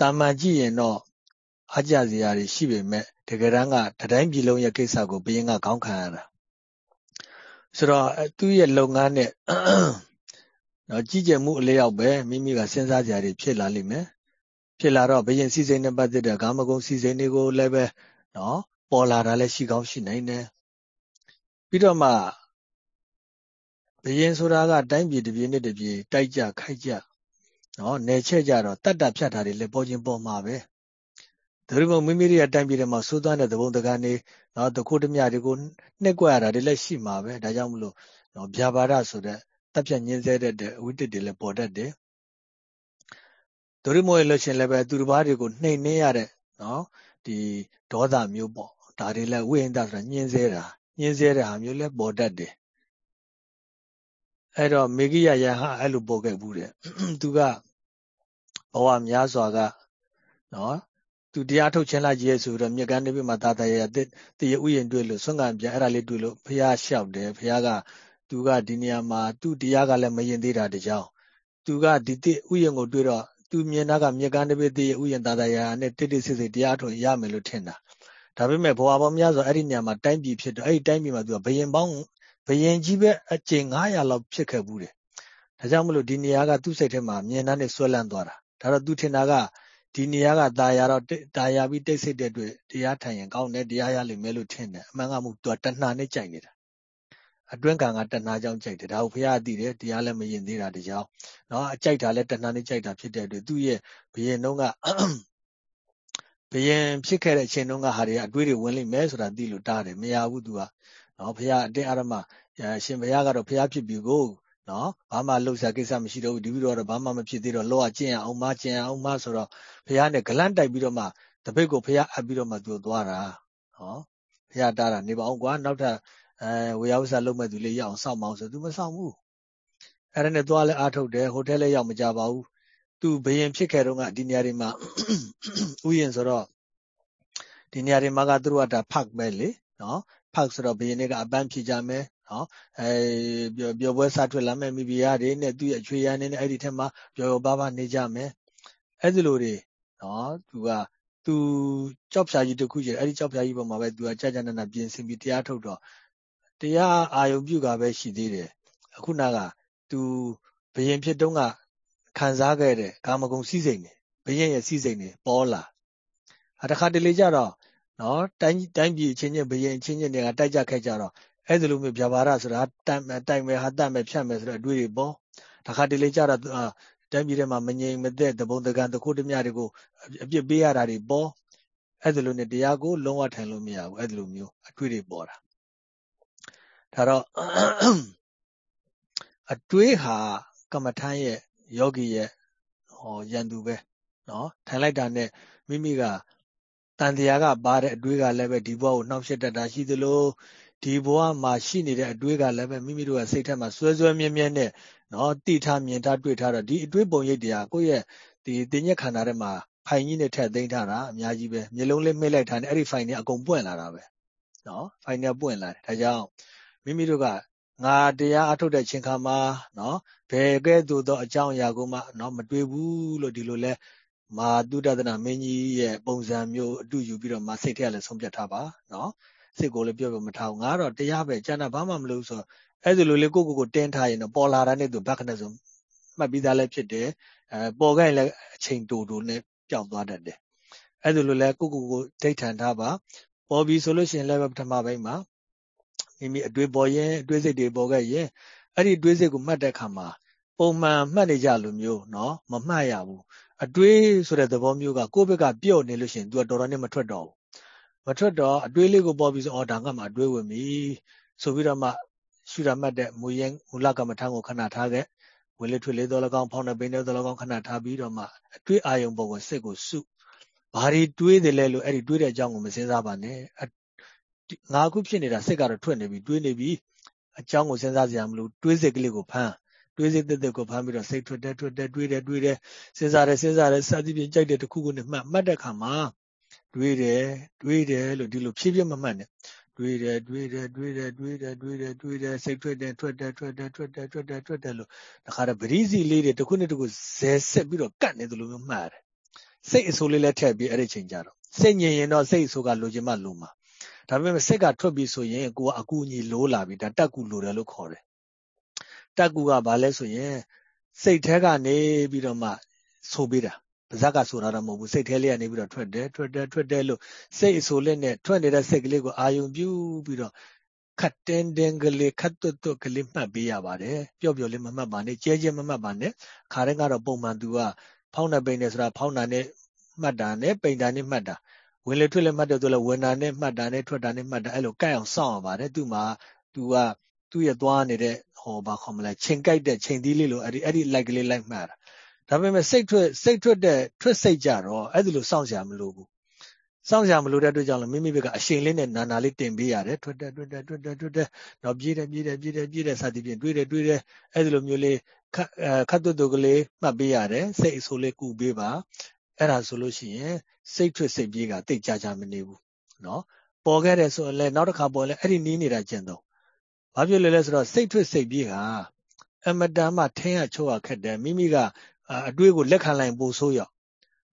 တာမန်ကြည့်ရင်တော့အကြစရာတွေရှိပေမဲ့တကယ်တမ်းကတတိုင်းပြည်လုံးရဲ့ကိစ္စကိုဘယင်းကခေါင်းခံရတာဆိုတော့သူ့ရဲ့လုပ်ငန်းနဲ့နော်ကြီးကျယ်မှုအလျောက်ပဲမိမိကစဉ်းစားကြရဖြစ်လာလိမ့်မယ်ဖြစ်လာတော့ဘယင်စီစိန်နဲ့ပတ်သက်တဲ့ကာမဂုဏ်စီစိန်တွေကိုလည်းပဲနော်ပေါ်လာတာလည်းရှိကောင်းရှိနိုင်တယ်ပြီးတော့မှဘယင်ဆိုတာကတိုင်းပြည်တစ်ပြည်နဲ့တစ်ပြည်တိုက်ကြခိုက်ကြ နော်နယ်ချက်ကြတော့တတ်တာဖြတ်တာတွေလည်းပေါ်ချင်းပေါ်မှာပဲဒါပေမဲ့မိမိရဲ့တိုင်းပြည်ထဲမှာစိုးသွမ်းတဲ့သဘုံတကန်နေနော်တခုတမျှတွေကိုနှိပ်ကွက်ရတာတွေလည်းရှိမှာပဲဒါကြောင့်မလို့နော်ဗျာပါဒဆိုတဲ့တပ်ဖြတ်ညင်းဆဲတဲ့အဝိတ္တတွေလည်းပေါ်တတ်တယ်ဒုရိမောရလို့ရှင်လည်းပဲသူတစ်ပါးတွေကိုနှိမ်နှင်းရတဲ့နော်ဒီဒေါသမျိုးပေါ့ဒါတွေလည်းဝိဟိန္ဒဆိုတာညင်းဆဲတာညင်းဆဲတဲ့ဟာမျိုးလည်းပေါ်တတ်တယ်အဲ့တော့မေဂိယယဟအဲ့လိုပေါ်ခဲ့ဘူးတဲ့သူက ဘဝများစွာကနော်သူတရားထုတ်ခြင်းလာကြီးရဲ့ဆိုတော့မြက်ကန်းနေပြီမှာတာတရရတရဥယျင်တွေ့လို့ဆွမ်းကံပြအဲ့ဒါလေးတွေ့လို့ဖះလျှောက်တယ်ဖះကသူကဒီနေရာမှာသူ့တရားကလည်းမရင်သေးတာတကြောင်သူကဒီတိဥယျင်ကိုတွေ့တော့သူမြင်တာကမြက်ကန်းတပိတရဥယျင်တာတရရနဲ့တိတိစစ်စစ်တရားထုတ်ရမယ်လို့ထင်တာဒါပေမဲ့ဘဝပေါင်းများစွာအဲ့ဒီနေရာမှာတိုင်းပြည်ဖြစ်တော့အဲ့ဒီတိုင်းပြည်မှာသူကဘယင်ပေါင်းဘယင်ကြီးပဲအကျင့်900လောက်ဖြစ်ခဲ့ဘူးတယ်ဒါကြောင့်မလို့ဒီနေရာကသူ့စိတ်ထဲမှာမြင်တာနဲ့ဆွဲလန်းသွားတာ ဒါတော့သူထင်တာကဒီနေရာကตายရတော့ตายရပြီးတိတ်ဆိတ်တဲ့အတွက်တရားထိုင်ရင်ကောင်းတယ်တရားရလိမ့်မယ်လို့ထင်တယ်အမှန်ကမှုသူကတဏှာနဲ့ကြိုက်နေတာအတွင်းကံကတဏှာကြောင့်ကြိုက်တယ်ဒါကိုဘုရားသိတယ်တရားလည်းမရင်သေးတာတကြောင်เนาะအကြိုက်တာလည်းတဏှာနဲ့ကြိုက်တာဖြစ်တဲ့အတွက်သူ့ရဲ့ဘယင်တုံးကဘယင်ဖြစ်ခဲ့တဲ့အချိန်တုန်းကဟာတွေကအတွေးတွေဝင်လိမ့်မယ်ဆိုတာသိလို့တားတယ်မရဘူးသူကနော်ဘုရားအတင်းအရမရှင်ဘုရားကတော့ဘုရားဖြစ်ပြီကို နော်ဘာမှလှုပ်ရှားကိစ္စမရှိတော့ဘူးဒီပြီးတော့ဘာမှမဖြစ်သေးတော့လောကကျင့်ရအောင်မကျင့်ရအောင်မဆိုတော့ဘုရားနဲ့ဂလန့်တိုက်ပြီးတော့မှတပိတ်ကိုဘုရားအပ်ပြီးတော့မှသူသွားတာနော်ဘုရားတားတာနေပါအောင်ကွာနောက်ထပ်အဲဝေယဝဆလုပ်မဲ့သူလေးရအောင်စောင့်မအောင်ဆိုသူမစောင့်ဘူးအဲ့ဒါနဲ့သွားလဲအားထုတ်တယ်ဟိုတယ်လည်းရောက်မကြပါဘူးသူဘယင်ဖြစ်ခဲ့တော့ကဒီနေရာတွေမှာဥယျင်ဆိုတော့ဒီနေရာတွေမှာကသူတို့ကဒါဖတ်ပဲလေနော်ဖတ်ဆိုတော့ဘယင်တွေကအပန်းဖြစ်ကြမယ် နော်အဲပျော်ပွဲစားထွက်လာမဲ့မိဖုရားတွေနဲ့သူ့ရဲ့အချွေရန်နဲ့အဲ့ဒီထက်မှာပျော်ပျော်ပါးပါးနေကြမယ်အဲ့ဒီလိုတွေနော်သူကသူကြောက်ဖြာကြီးတစ်ခုကျအဲ့ဒီကြောက်ဖြာကြီးပေါ်မှာပဲသူကကြာကြာနာနာပြင်ဆင်ပြီးတရားထုတ်တော့တရားအာယုံပြုတာပဲရှိသေးတယ်အခုနကသူဘယင်ဖြစ်တုန်းကခံစားခဲ့တဲ့ကာမဂုဏ်စည်းစိမ်တွေဘယင်ရဲ့စည်းစိမ်တွေပေါ်လာအတခါတလေကြတော့နော်တိုင်းတိုင်းပြည်အချင်းချင်းဘယင်အချင်းချင်းတွေကတိုက်ကြခဲ့ကြတော့ အဲ့ဒီလိုမျိုးဗျာပါဒဆိုတာတိုင်တိုင်မယ်ဟာတတ်မယ်ဖြတ်မယ်ဆိုတော့အတွေ့တွေပေါ့တခါတလေကြတော့တိုင်းပြည်ထဲမှာမငြိမ်မသက်တပုံတကန်တခုတမျှတွေကိုအပြစ်ပေးရတာတွေပေါ့အဲ့ဒီလိုနဲ့တရားကိုလုံးဝထိုင်လို့မရဘူးအဲ့ဒီလိုမျိုးအတွေ့တွေပေါ်တာဒါတော့အတွေးဟာကမ္မထမ်းရဲ့ယောဂီရဲ့ဟောရန်သူပဲနော်ထိုင်လိုက်တာနဲ့မိမိကတန်တရားကပါတဲ့အတွေးကလည်းပဲဒီဘဝကိုနှောင့်ယှက်တတ်တာရှိသလို ဒီဘဝမှာရှိနေတဲ့အတွေးကလည်းပဲမိမိတို့ကစိတ်ထဲမှာစွဲစွဲမြဲမြဲနဲ့နော်တိထားမြင်ထားတွေ့ထားတော့ဒီအတွေးပုံရိပ်တရားကိုယ့်ရဲ့ဒီတင်ညက်ခန္ဓာထဲမှာဖိုင်ကြီးနဲ့ထည့်သိမ်းထားတာအများကြီးပဲမျိုးလုံးလေးမိလိုက်ထားတယ်အဲ့ဒီဖိုင်တွေအကုန်ပွင့်လာတာပဲနော်ဖိုင်တွေပွင့်လာတယ်ဒါကြောင့်မိမိတို့ကငါတရားအထုတ်တဲ့ချိန်ခါမှာနော်ဘယ်ကဲ့သို့သောအကြောင်းအရာကိုမှနော်မတွေ့ဘူးလို့ဒီလိုလဲမာတုဒသနာမင်းကြီးရဲ့ပုံစံမျိုးအတူယူပြီးတော့မစိတ်ထဲကလည်းဆုံးဖြတ်ထားပါနော် စိတ်ကိုလည်းပြောပြမထားဘူးငါတော့တရားပဲကျန်တာဘာမှမလုပ်ဆိုအဲ့ဒီလိုလေးကိုကိုကိုတင်းထားရင်တော့ပေါ်လာတာနဲ့သူဘက်ကနဲ့ဆိုမှတ်ပြီးသားလည်းဖြစ်တယ်အဲပေါ်ခဲ့ရင်လည်းအချိန်တူတူနဲ့ပျောက်သွားတတ်တယ်အဲ့ဒီလိုလဲကိုကိုကိုဒိဋ္ဌံထားပါပေါ်ပြီးဆိုလို့ရှိရင်လည်းပထမပိုင်းမှာမိမိအတွေ့ပေါ်ရင်အတွေ့စိတ်တွေပေါ်ခဲ့ရင်အဲ့ဒီအတွေ့စိတ်ကိုမှတ်တဲ့အခါမှာပုံမှန်မှတ်နေကြလိုမျိုးเนาะမမှတ်ရဘူးအတွေးဆိုတဲ့သဘောမျိုးကကိုယ့်ဘက်ကပြော့နေလို့ရှိရင် तू ကတော်တော်နဲ့မထွက်တော့ဘူး မထွက်တော့အတွေးလေးကိုပေါ်ပြီးဆိုအော်ဒါကမှအတွေးဝင်ပြီဆိုပြီးတော့မှရှုရမှတ်တဲ့မူရင်မူလကမ္မထံကိုခဏထားခဲ့ဝင်လေထွက်လေတော်၎င်းဖောင်းတဲ့ပိန်တဲ့တော်၎င်းခဏထားပြီးတော့မှအတွေးအာယုံပေါ်ကိုစိတ်ကိုစုဘာတွေတွေးတယ်လဲလို့အဲ့ဒီတွေးတဲ့အကြောင်းကိုမစဉ်းစားပါနဲ့ငါခုဖြစ်နေတာစိတ်ကတော့ထွက်နေပြီတွေးနေပြီအကြောင်းကိုစဉ်းစားစရာမလိုတွေးစိတ်ကလေးကိုဖမ်းတွေးစိတ်တက်တက်ကိုဖမ်းပြီးတော့စိတ်ထွက်တယ်ထွက်တယ်တွေးတယ်တွေးတယ်စဉ်းစားတယ်စဉ်းစားတယ်စသဖြင့်ကြိုက်တဲ့တစ်ခုခုနဲ့မှတ်မှတ်တဲ့အခါမှာ တွေးတယ်တွေးတယ်လို့ဒီလိုဖြည်းဖြည်းမမှတ်နဲ့တွေးတယ်တွေးတယ်တွေးတယ်တွေးတယ်တွေးတယ်တွေးတယ်စိတ်ထွက်တယ်ထွက်တယ်ထွက်တယ်ထွက်တယ်ထွက်တယ်ထွက်တယ်လို့တခါတော့ပရိစီလေးတွေတစ်ခုနဲ့တစ်ခုဇဲဆက်ပြီးတော့ကတ်နေတယ်လို့မျိုးမှတ်ရတယ်စိတ်အဆိုးလေးလည်းထည့်ပြီးအဲ့ဒီချိန်ကြတော့စိတ်ငြိမ်ရင်တော့စိတ်အဆိုးကလိုချင်မှလိုမှာဒါပေမဲ့စိတ်ကထွက်ပြီးဆိုရင်ကိုကအကူအညီလိုးလာပြီဒါတက်ကူလိုတယ်လို့ခေါ်တယ်တက်ကူကဘာလဲဆိုရင်စိတ်แท้ကနေပြီးတော့မှဆိုပေးတာ ပါဇက်ကဆိုတာတော့မဟုတ်ဘူးစိတ်แท้လေးကနေပြီးတော့ထွက်တယ်ထွက်တယ်ထွက်တယ်လို့စိတ်အဆိုးလေးနဲ့ထွက်နေတဲ့စိတ်ကလေးကိုအာယုံပြုပြီးတော့ခတ်တင်းတင်းကလေးခတ်တွတ်တွတ်ကလေးမှတ်ပေးရပါတယ်ပျော့ပျော့လေးမမှတ်ပါနဲ့ကျဲကျဲမမှတ်ပါနဲ့ခါတိုင်းကတော့ပုံမှန်သူကဖောင်းတဲ့ပိန်နဲ့ဆိုတာဖောင်းတာနဲ့မှတ်တာနဲ့ပိန်တာနဲ့မှတ်တာဝင်လေထွက်လေမှတ်တယ်ဆိုလဲဝင်တာနဲ့မှတ်တာနဲ့ထွက်တာနဲ့မှတ်တာအဲ့လိုကြိုက်အောင်စောင့်ရပါတယ်သူ့မှာသူကသူ့ရဲ့သွားနေတဲ့ဟောဘာခေါ်မလဲချိန်ကြိုက်တဲ့ချိန်သီးလေးလိုအဲ့ဒီအဲ့ဒီလိုက်ကလေးလိုက်မှတ်တာ ဒါပေမဲ့စိတ်ထွက်စိတ်ထွက်တဲ့ထွက်စိတ်ကြတော့အဲ့ဒီလိုစောင့်စရာမလိုဘူးစောင့်စရာမလိုတဲ့အတွက်ကြောင့်လည်းမိမိဘက်ကအရှိန်လေးနဲ့နာနာလေးတင်ပေးရတယ်ထွက်တယ်ထွက်တယ်ထွက်တယ်ထွက်တယ်တော့ပြေးတယ်ပြေးတယ်ပြေးတယ်ပြေးတယ်စသည်ဖြင့်တွေးတယ်တွေးတယ်အဲ့ဒီလိုမျိုးလေးခတ်ခတ်တွတ်တွတ်ကလေးမှတ်ပေးရတယ်စိတ်အဆိုးလေးကူပေးပါအဲ့ဒါဆိုလို့ရှိရင်စိတ်ထွက်စိတ်ပြေးကတိတ်ကြကြမနေဘူးနော်ပေါ်ခဲ့တယ်ဆိုရင်လည်းနောက်တစ်ခါပေါ်လဲအဲ့ဒီနီးနေတာကျင့်တော့ဘာဖြစ်လဲလဲဆိုတော့စိတ်ထွက်စိတ်ပြေးကအမတန်မှထင်းရချိုးရခက်တယ်မိမိက အတွေးကိုလက်ခံလိုက်ပို့ဆိုးရောက်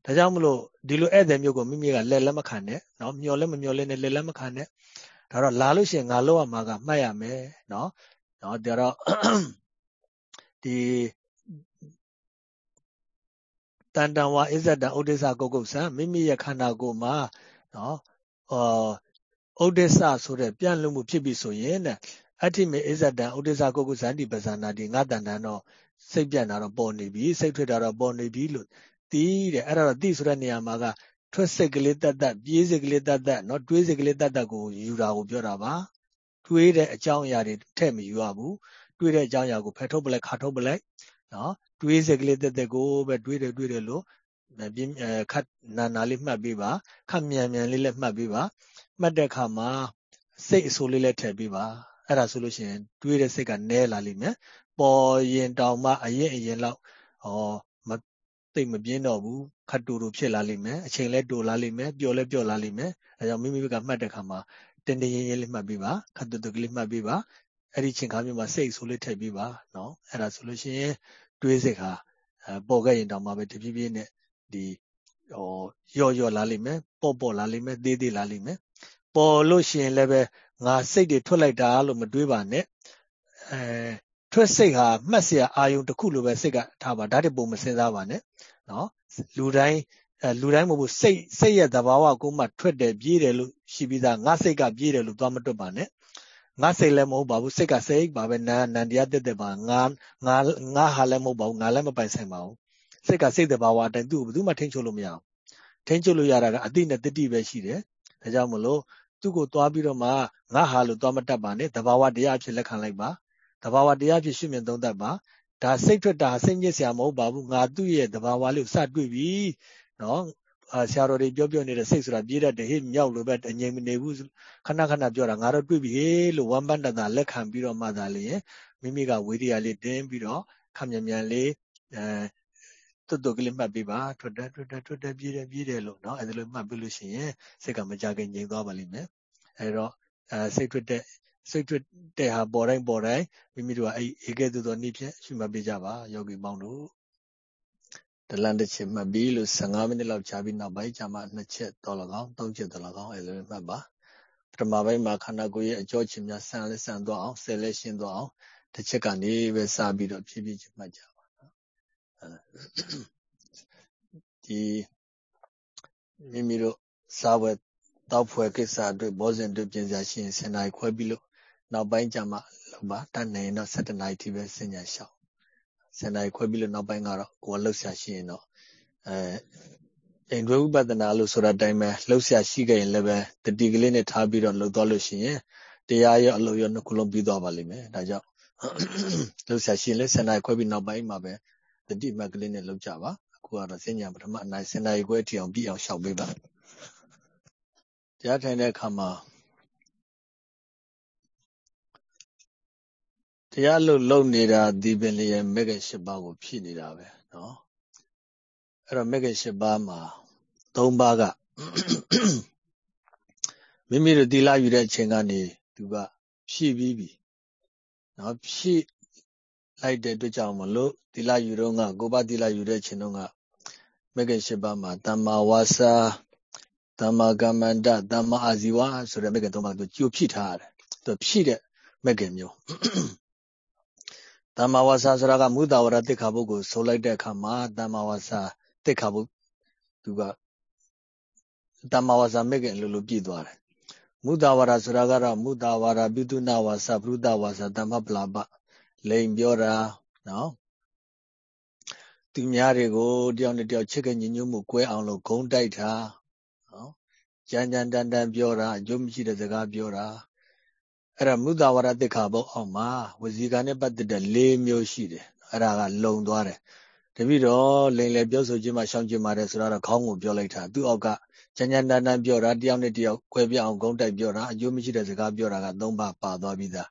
ဒါကြောင့်မလို့ဒီလိုဧည့်သည်မျိုးကိုမိမိကလက်လက်မခံနဲ့နော်မျော်လက်မမျော်လက်နဲ့လက်လက်မခံနဲ့ဒါတော့လာလို့ရှိရင်ငါလောက်ရမှာကမှတ်ရမယ်နော်နော်ဒါတော့ဒီတန်တန်ဝါအစ္ဆတံဥဒိစ္စကုတ်ကုတ်ဆံမိမိရဲ့ခန္ဓာကိုယ်မှာနော်အောဥဒိစ္စဆိုတဲ့ပြန့်လွတ်မှုဖြစ်ပြီဆိုရင်တဲ့အဋ္ဌိမေအစ္ဆတံဥဒိစ္စကုတ်ကုတ်ဇန္တိပဇာနာတိငါတန်တန်တော့ စိတ်ပြန့်တာတော့ပေါ်နေပြီစိတ်ထွက်တာတော့ပေါ်နေပြီလို့တီးတဲ့အဲ့ဒါတော့တိဆိုတဲ့နေရာမှာကထွက်စိတ်ကလေးတတ်တတ်ပြေးစိတ်ကလေးတတ်တတ်เนาะတွေးစိတ်ကလေးတတ်တတ်ကိုယူတာကိုပြောတာပါတွေးတဲ့အကြောင်းအရာတွေထည့်မယူရဘူးတွေးတဲ့အကြောင်းအရာကိုဖယ်ထုတ်ပလိုက်ခါထုတ်ပလိုက်เนาะတွေးစိတ်ကလေးတတ်တတ်ကိုပဲတွေးတယ်တွေးတယ်လို့ပြင်းခတ်နာနာလေးမှတ်ပေးပါခတ်မြန်မြန်လေးလည်းမှတ်ပေးပါမှတ်တဲ့အခါမှာစိတ်အဆိုးလေးလည်းထည့်ပေးပါအဲ့ဒါဆိုလို့ရှိရင်တွေးတဲ့စိတ်ကနဲလာလိမ့်မယ် ပေါ်ရင်တောင်မှအရင်အရင်လောက်ဟောမသိမပြင်းတော့ဘူးခတ်တူတူဖြစ်လာလိမ့်မယ်အချိန်လဲတူလာလိမ့်မယ်ပျော်လဲပျော်လာလိမ့်မယ်အဲကြောင့်မိမိကမှတ်တဲ့ခါမှာတင်းတင်းရင်ရင်လေးမှတ်ပြီးပါခတ်တူတူကလေးမှတ်ပြီးပါအဲ့ဒီချိန်ခါမျိုးမှာစိတ်ဆိုးလေးထည့်ပြီးပါနော်အဲ့ဒါဆိုလို့ရှိရင်တွေးစိတ်ဟာပေါ်ခဲ့ရင်တောင်မှပဲတဖြည်းဖြည်းနဲ့ဒီဟောရော့ရော့လာလိမ့်မယ်ပေါ့ပေါ့လာလိမ့်မယ်သေးသေးလာလိမ့်မယ်ပေါ်လို့ရှိရင်လည်းပဲငါစိတ်တွေထွက်လိုက်တာလို့မတွေးပါနဲ့အဲ ထွက်စိတ်ဟာမှတ်စရာအာယုံတစ်ခုလိုပဲစိတ်ကထားပါဒါတည်းပုံမစင်စားပါနဲ့နော်လူတိုင်းလူတိုင်းမဟုတ်ဘူးစိတ်စိတ်ရဲ့သဘာဝကိုမှထွက်တယ်ပြေးတယ်လို့ရှိပြီးသားငါစိတ်ကပြေးတယ်လို့သွားမတွက်ပါနဲ့ငါစိတ်လည်းမဟုတ်ပါဘူးစိတ်ကစိတ်ပါပဲနာနန္တရားတက်တက်ပါငါငါငါဟာလည်းမဟုတ်ပါဘူးငါလည်းမပိုင်ဆိုင်ပါဘူးစိတ်ကစိတ်သဘာဝအတိုင်းသူ့ကိုဘယ်သူမှထိန်းချုပ်လို့မရဘူးထိန်းချုပ်လို့ရတာကအတိနဲ့တတိပဲရှိတယ်ဒါကြောင့်မလို့သူ့ကိုသွားပြီးတော့မှငါဟာလို့သွားမတတ်ပါနဲ့သဘာဝတရားအဖြစ်လက်ခံလိုက်ပါ တဘာဝတရားဖြစ်ရှုမြင်သုံးသပ်ပါဒါစိတ်ထွက်တာစိတ်ညစ်စရာမဟုတ်ပါဘူးငါသူ့ရဲ့တဘာဝလေးကိုစတွေ့ပြီနော်ဆရာတော်တွေပြောပြောနေတဲ့စိတ်ဆိုတာပြေးတတ်တယ်ဟေ့မြောက်လိုပဲအငြိမ်မနေဘူးခဏခဏပြောတာငါတော့တွေ့ပြီဟေ့လို့ဝမ်ပန်တတာလက်ခံပြီးတော့မှသာလေမိမိကဝေဒရာလေးတင်းပြီးတော့ခမြန်မြန်လေးအဲတွတ်တွတ်ကလေးမှတ်ပြီးပါထွတ်တက်ထွတ်တက်ထွတ်တက်ပြေးတယ်ပြေးတယ်လို့နော်အဲဒီလိုမှတ်ပြီးလို့ရှိရင်စိတ်ကမကြခင်ငြိမ်သွားပါလိမ့်မယ်အဲတော့အဲစိတ်ထွက်တဲ့ စိတ်ထွက်တဲ့ဟာပေါ်တိုင်းပေါ်တိုင်းမိမိတို့ကအဲ့ဧကဲ့သို့သောနိဖြင့်ရှုမှတ်ပေးကြပါယောဂီမောင်တို့တလန်တစ်ချက်မှတ်ပြီးလို့15မိနစ်လောက်ကြာပြီးနောက်ပိုင်းကျမှနှစ်ချက်တော့၎င်းသုံးချက်တော့၎င်းအဲ့လိုမှတ်ပါပထမပိုင်းမှာခန္ဓာကိုယ်ရဲ့အကြောချင်းများဆန်လဲဆန်သွားအောင်ဆယ်လဲရှင်းသွားအောင်တစ်ချက်ကနေပဲစပြီးတော့ဖြည်းဖြည်းချင်းမှတ်ကြပါနော်ဒီမိမိတို့စာဝတ်တောက်ဖွဲ့ကိစ္စအတွက်ဘောဇင်အတွက်ပြင်စရာရှိရင်စင်နိုင်ခွဲပြီးလို့ နောက်ပိုင်းကျမှလောက်ပါတတ်နိုင်ရင်တော့7နာရီထိပဲစင်ညာလျှောက်စင်နိုင်ခွဲပြီးလို့နောက်ပိုင်းကတော့ကိုယ်လှုပ်ရှားရှိရင်တော့အဲအိမ်တွဲဥပဒနာလို့ဆိုတဲ့အတိုင်းပဲလှုပ်ရှားရှိခဲ့ရင်လည်းပဲတတိကလေးနဲ့ထားပြီးတော့လှုပ်သွားလို့ရှိရင်တရားရောအလုပ်ရောနှစ်ခုလုံးပြီးသွားပါလိမ့်မယ်ဒါကြောင့်လှုပ်ရှားရှိရင်လည်းစင်နိုင်ခွဲပြီးနောက်ပိုင်းမှာပဲတတိမတ်ကလေးနဲ့လှုပ်ကြပါအခုကတော့စင်ညာပထမအနိုင်စင်နိုင်ခွဲထီအောင်ပြီးအောင်ရှောက်ပေးပါတရားထိုင်တဲ့အခါမှာ တရားလို့လုံနေတာဒီပင်လျက်မဂ္ဂင်၈ပါးကိုဖြည့်နေတာပဲเนาะအဲ့တော့မဂ္ဂင်၈ပါးမှာ၃ပါးကမိမိတို့သီလယူတဲ့အချိန်ကနေသူကဖြည့်ပြီးပြီเนาะဖြည့်လိုက်တဲ့အတွက်ကြောင့်မလို့သီလယူတော့ကကိုပါသီလယူတဲ့အချိန်တော့က မဂ္ဂင်၈ပါးမှာတမ္မာဝါစာတမ္မာကမ္မန္တတမ္မာအာဇီဝဆိုတဲ့မဂ္ဂင်၃ပါးသူကြိုဖြည့်ထားရတယ်သူဖြည့်တဲ့မဂ္ဂင်မျိုး တမ္မာဝါစာဆိုတာကမုဒ္ဒဝရတိခါဘုတ်ကိုဆိုလိုက်တဲ့အခါမှာတမ္မာဝါစာတိခါဘုတ်သူကတမ္မာဝါစာမဂ္ဂင်လိုလိုပြည့်သွားတယ်မုဒ္ဒဝါဒဆိုတာကတော့မုဒ္ဒဝါဒပိတုနာဝါစာပရုဒ္ဒဝါစာတမ္မပလာပလိန်ပြောတာနော်သူများတွေကိုတယောက်နဲ့တယောက်ချစ်ခင်ညီညွတ်မှုကွဲအောင်လို့ဂုံးတိုက်တာနော်ကြမ်းကြမ်းတန်တန်ပြောတာအကျိုးမရှိတဲ့စကားပြောတာ အဲ့ဒါမုဒ္ဒဝါဒတိခါဘုတ်အောင်မှာဝစီကံနဲ့ပတ်သက်တဲ့၄မျိုးရှိတယ်အဲ့ဒါကလုံသွားတယ်တပိတော့လိန်လေပြောဆိုခြင်းမှရှောင်ခြင်းပါတယ်ဆိုတော့ခေါင်းကိုပြောလိုက်တာသူ့အောက်ကချမ်းချမ်းတန်းတန်းပြောတာတယောက်နဲ့တယောက်ခွဲပြအောင်ဂုံးတိုက်ပြောတာအကျိုးမရှိတဲ့စကားပြောတာကသုံးပါပါသွားပြီးသား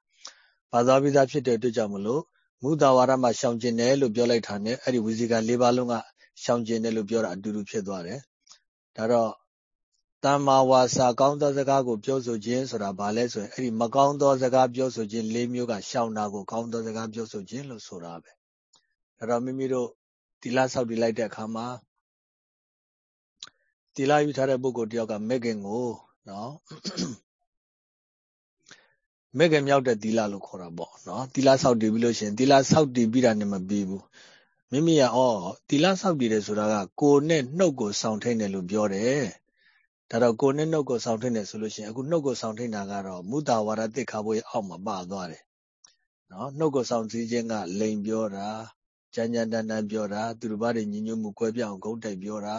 ပါသွားပြီးသားဖြစ်တဲ့အတွက်ကြောင့်မလို့မူတာဝါဒမှာရှောင်ကျင်တယ်လို့ပြောလိုက်တာနဲ့အဲ့ဒီဝီဇီက၄ပါးလုံးကရှောင်ကျင်တယ်လို့ပြောတာအတူတူဖြစ်သွားတယ်ဒါတော့ တမ္မာဝါစာကောင်းသောစကားကိုပြောဆိုခြင်းဆိုတာဘာလဲဆိုရင်အဲ့ဒီမကောင်းသောစကားပြောဆိုခြင်း၄မျိုးကရှောင်တာကိုကောင်းသောစကားပြောဆိုခြင်းလို့ဆိုတာပဲဒါတော့မိမိတို့ဒီလဆောက်တည်လိုက်တဲ့အခါမှာတီလာယူထားတဲ့ပုဂ္ဂိုလ်တယောက်ကမက်ကင်ကိုနော်မက်ကင်မြောက်တဲ့တီလာလို့ခေါ်တာပေါ့နော်တီလာဆောက်တည်ပြီးလို့ရှိရင်တီလာဆောက်တည်ပြီးတာနဲ့မပြီးဘူးမိမိကဩတီလာဆောက်တည်တယ်ဆိုတာကကိုယ်နဲ့နှုတ်ကိုစောင့်ထိန်တယ်လို့ပြောတယ် ဒါတော့ကိုယ်နဲ့နှုတ်ကိုစောင့်ထိန်တယ်ဆိုလို့ရှိရင်အခုနှုတ်ကိုစောင့်ထိန်တာကတော့မုတာဝါဒတိခါဘွေအောက်မှာပါသွားတယ်နော်နှုတ်ကိုစောင့်စည်းခြင်းကလိန်ပြောတာကြမ်းကြမ်းတမ်းတမ်းပြောတာသူတို့ဘာတွေညီညွတ်မှုကွဲပြားအောင်ဂုတ်တိုက်ပြောတာ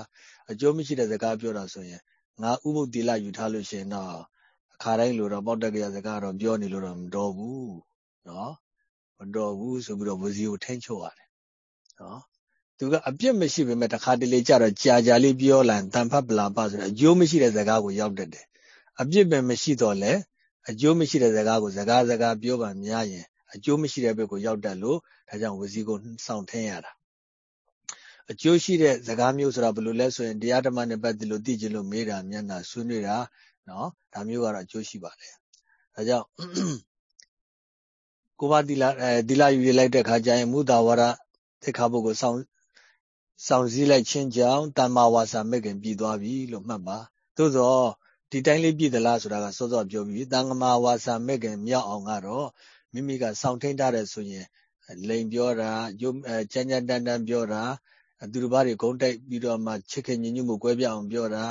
အကျိုးမရှိတဲ့စကားပြောတာဆိုရင်ငါဥပုပ်တိလယူထားလို့ရှိရင်တော့အခါတိုင်းလိုတော့ပေါက်တက်ကရစကားတော့ပြောနေလို့တော့မတော်ဘူးနော်မတော်ဘူးဆိုပြီးတော့ဝစီကိုထိန်းချုပ်ရတယ်နော် သူကအပြစ်မရှိပေမဲ့တခါတလေကြတော့ကြာကြာလေးပြောလာတန်ဖတ်ပလာပဆိုတော့အကျိုးမရှိတဲ့စကားကိုရောက်တတ်တယ်အပြစ်ပဲမရှိတော့လဲအကျိုးမရှိတဲ့စကားကိုစကားစကားပြောပါများရင်အကျိုးမရှိတဲ့ဘက်ကိုရောက်တတ်လို့ဒါကြောင့်ဝစီကိုစောင့်ထင်းရတာအကျိုးရှိတဲ့စကားမျိုးဆိုတာဘယ်လိုလဲဆိုရင်တရားဓမ္မနဲ့ပတ်သက်လို့သိချင်လို့မေးတာမျက်နှာဆွေးနွေးတာနော်ဒါမျိုးကတော့အကျိုးရှိပါတယ်ဒါကြောင့်ကိုဘာတိလာအဲတိလာယူလိုက်တဲ့ခါကျရင်မုသာဝရသိခါဘုတ်ကိုစောင့် စောင့်စည်းလိုက်ခြင်းကြောင့်တမ္မာဝါစာမဲ့ခင်ပြီးသွားပြီလို့မှတ်ပါသို့သောဒီတိုင်းလေးပြည့်သလားဆိုတာကစောစောပြောပြီးတန်္ဂမာဝါစာမဲ့ခင်မြောက်အောင်ကတော့မိမိကစောင့်ထိန်ထားတယ်ဆိုရင်လိန်ပြောတာရုပ်အဲကြမ်းကြမ်းတမ်းတမ်းပြောတာသူတို့ဘာတွေဂုံးတိုက်ပြီးတော့မှချစ်ခင်ညညမှုကွဲပြားအောင်ပြောတာ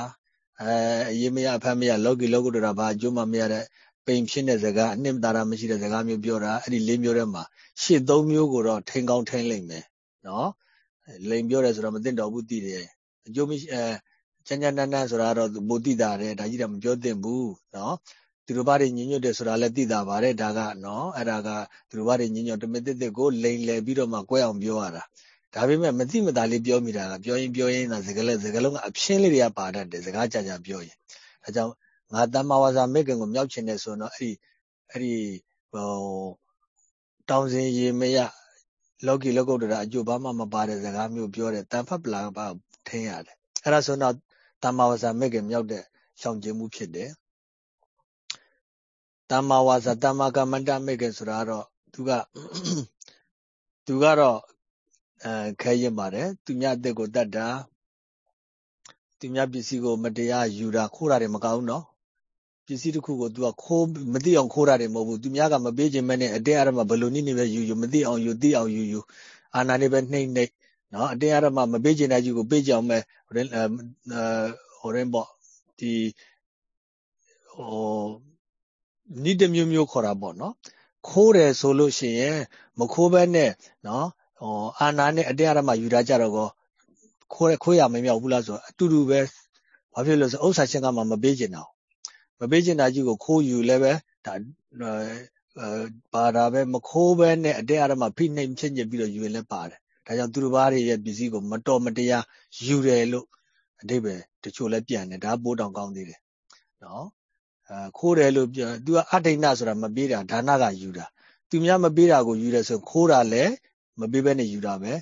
အဲအရေးမရအဖတ်မရလောကီလောကုတ္တရာဘာအကျိုးမှမရတဲ့ပိန်ဖြစ်တဲ့စကားအနှစ်သာရမရှိတဲ့စကားမျိုးပြောတာအဲ့ဒီလေးမျိုးထဲမှာရှစ်သုံးမျိုးကိုတော့ထိန်ကောင်းထိန်လိမ့်မယ်နော် လိန်ပြောတယ်ဆိုတော့မသိတော့ဘူးသိတယ်အကျိုးမရှိအဲချမ်းချမ်းတန်းတန်းဆိုတာတော့ဘုတိတာတယ်ဒါကြီးတော့မပြောသင့်ဘူးနော်သူတို့ဘာတွေညညွတ်တယ်ဆိုတာလည်းသိတာပါတယ်ဒါကနော်အဲ့ဒါကသူတို့ဘာတွေညညွတ်တမစ်တစ်ကိုလိန်လေပြီးတော့မှကွဲအောင်ပြောရတာဒါပေမဲ့မသိမသာလေးပြောမိတာကပြောရင်ပြောရင်သာစကားလည်းစကားလုံးကအဖြင်းလေးတွေကပါတတ်တယ်စကားကြကြပြောရင်ဒါကြောင့်ငါတမ္မာဝါစာမေခင်ကိုမြောက်ချင်တယ်ဆိုတော့အဲ့ဒီအဲ့ဒီဟိုတောင်စင်ရေမရ လောကီလောကုတ္တရာအကျိုးဘာမှမပါတဲ့စကားမျိုးပြောတယ်တန်ဖတ်ပလာပါထင်းရတယ်အဲ့ဒါဆိုတော့တမ္မာဝါစာမေခင်မြောက်တဲ့ရှောင်ကျဉ်မှုဖြစ်တယ်တမ္မာဝါစာတမ္မာကမ္မန္တမေခင်ဆိုတာတော့သူကသူကတော့အဲခဲရင်ပါတယ်သူမြတ်အသက်ကိုတတ်တာသူမြတ်ပစ္စည်းကိုမတရားယူတာခိုးတာတွေမကောင်းနော် ပစ္စည်းတစ်ခုကို तू ကခိုးမသိအောင်ခိုးတာတွေမဟုတ်ဘူးသူများကမပေးခြင်းမဲ့နဲ့အတင်းအဓမ္မဘလို့နည်းနည်းပဲယူယူမသိအောင်ယူသိအောင်ယူယူအာနာနေပဲနှိမ့်နှိမ့်နော်အတင်းအဓမ္မမပေးခြင်းတဲ့ကြီးကိုပေးကြအောင်မဲ့ဟိုရင်ဟိုရင်ပေါ့ဒီဟိုနိတမျိုးမျိုးခေါ်တာပေါ့နော်ခိုးတယ်ဆိုလို့ရှိရင်မခိုးဘဲနဲ့နော်ဟောအာနာနဲ့အတရားဓမ္မယူတာကြတော့ကောခိုးခိုးရမမြောက်ဘူးလားဆိုအတူတူပဲဘာဖြစ်လို့ဆိုဥစ္စာချင်းကမှမပေးကျင်တာ မပေးကျင်တာကြီးကိုခိုးယူလည်းပဲဒါပါတာပဲမခိုးပဲနဲ့အတရားဓမ္မဖိနှိမ်ဖြစ်ညစ်ပြီးတော့ယူရင်လည်းပါတယ်ဒါကြောင့်သူတို့ဘာတွေရဲ့ပစ္စည်းကိုမတော်မတရားယူတယ်လို့အတိပ္ပယ်တချို့လည်းပြန်တယ်ဒါပိုးတောင်ကောင်းသေးတယ်နော်အဲခိုးတယ်လို့ပြော तू ကအဋ္ဌိဏဆိုတာမပေးတာဒါနကယူတာသူများမပေးတာကိုယူတယ်ဆိုခိုးတာလည်းမပေးဘဲနဲ့ယူတာပဲ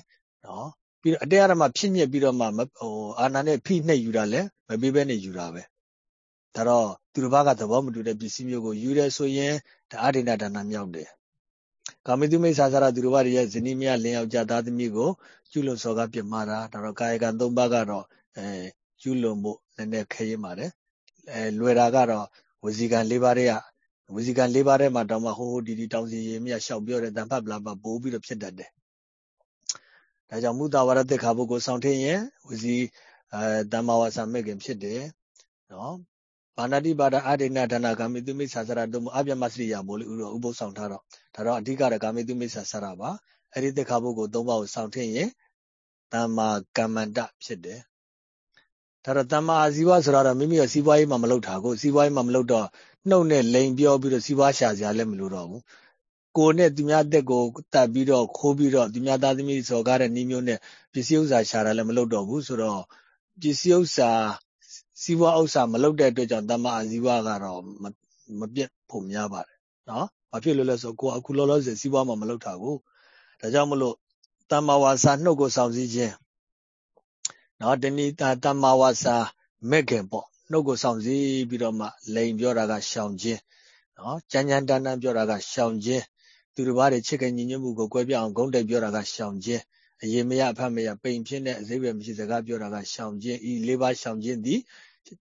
နော်ပြီးတော့အတရားဓမ္မဖြစ်ညစ်ပြီးတော့မှဟိုအာနာနဲ့ဖိနှိပ်ယူတာလည်းမပေးဘဲနဲ့ယူတာပဲ ဒါတော့သူတစ်ပါးကသဘောမတူတဲ့ပစ္စည်းမျိုးကိုယူတယ်ဆိုရင်ဒါအဋ္ဌိဏဒါနမြောက်တယ်ကာမိတုမိစ္ဆာသရသူတော်ဘာတွေရဲ့ဇနီးမြလင်းယောက်ျားသားသမီးကိုကျุလွန်စော်ကားပြစ်မှားတာဒါတော့ကာယကံ၃ပါးကတော့အဲကျุလွန်ဖို့နည်းနည်းခဲရင်ပါတယ်အဲလွယ်တာကတော့ဝစီကံ၄ပါးတွေကဝစီကံ၄ပါးထဲမှာတောင်မှဟိုဟိုဒီဒီတောင်စီရေမြရှောက်ပြောတဲ့တန်ဖတ်ပလာပပိုးပြီးတော့ဖြစ်တတ်တယ်ဒါကြောင့်မုဒဝရတက်ခါဘုကိုဆောင်ထင်းရင်ဝစီအဲတမ္မာဝါစာမဲ့ခင်ဖြစ်တယ်နော် ဘာနာတိပါဒအာဒိဏဒါနကာမိတုမိစ္ဆာစရတို့မအပြမစရိယာမို့လို့ဥရောဥပုသ်ဆောင်ထားတော့ဒါတော့အဓိကတော့ကာမိတုမိစ္ဆာစရပါအဲ့ဒီတက်ခါဘုကို၃ပါးကိုဆောင်ထင်းရင်တမ္မာကမ္မန္တဖြစ်တယ်ဒါတော့တမ္မာအာဇီဝဆိုတာတော့မိမိရဲ့စီးပွားရေးမှမလုပ်တာကိုစီးပွားရေးမှမလုပ်တော့နှုတ်နဲ့လိန်ပြောပြီးတော့စီးပွားရှာစရာလည်းမလိုတော့ဘူးကိုနဲ့သူများတက်ကိုတတ်ပြီးတော့ခိုးပြီးတော့သူများသားသမီးစော်ကားတဲ့နှီးမျိုးနဲ့ပစ္စည်းဥစ္စာရှာတာလည်းမလုပ်တော့ဘူးဆိုတော့ပစ္စည်းဥစ္စာ စီးပွားဥစ္စာမလုပ်တဲ့အတွက်ကြောင့်တမ္မာအာဇီဝကတော့မပြတ်ဖို့များပါတယ်နော်။ဘာဖြစ်လို့လဲဆိုကိုအခုလောလောဆယ်စီးပွားမှမလုပ်တာကိုဒါကြောင့်မလို့တမ္မာဝါစာနှုတ်ကိုဆောင်စည်းခြင်းနော်တဏိတာတမ္မာဝါစာမဲ့ခင်ပေါ့နှုတ်ကိုဆောင်စည်းပြီးတော့မှလိန်ပြောတာကရှောင်ခြင်းနော်ကြမ်းကြမ်းတမ်းတမ်းပြောတာကရှောင်ခြင်းသူတစ်ပါးတွေချစ်ခင်ညီညွတ်မှုကိုကွဲပြားအောင်ဂုဏ်တိုက်ပြောတာကရှောင်ခြင်းအရေးမရအဖတ်မရပိန်ဖြစ်တဲ့အစိပဲမရှိစကားပြောတာကရှောင်ခြင်းဤလေးပါးရှောင်ခြင်းသည်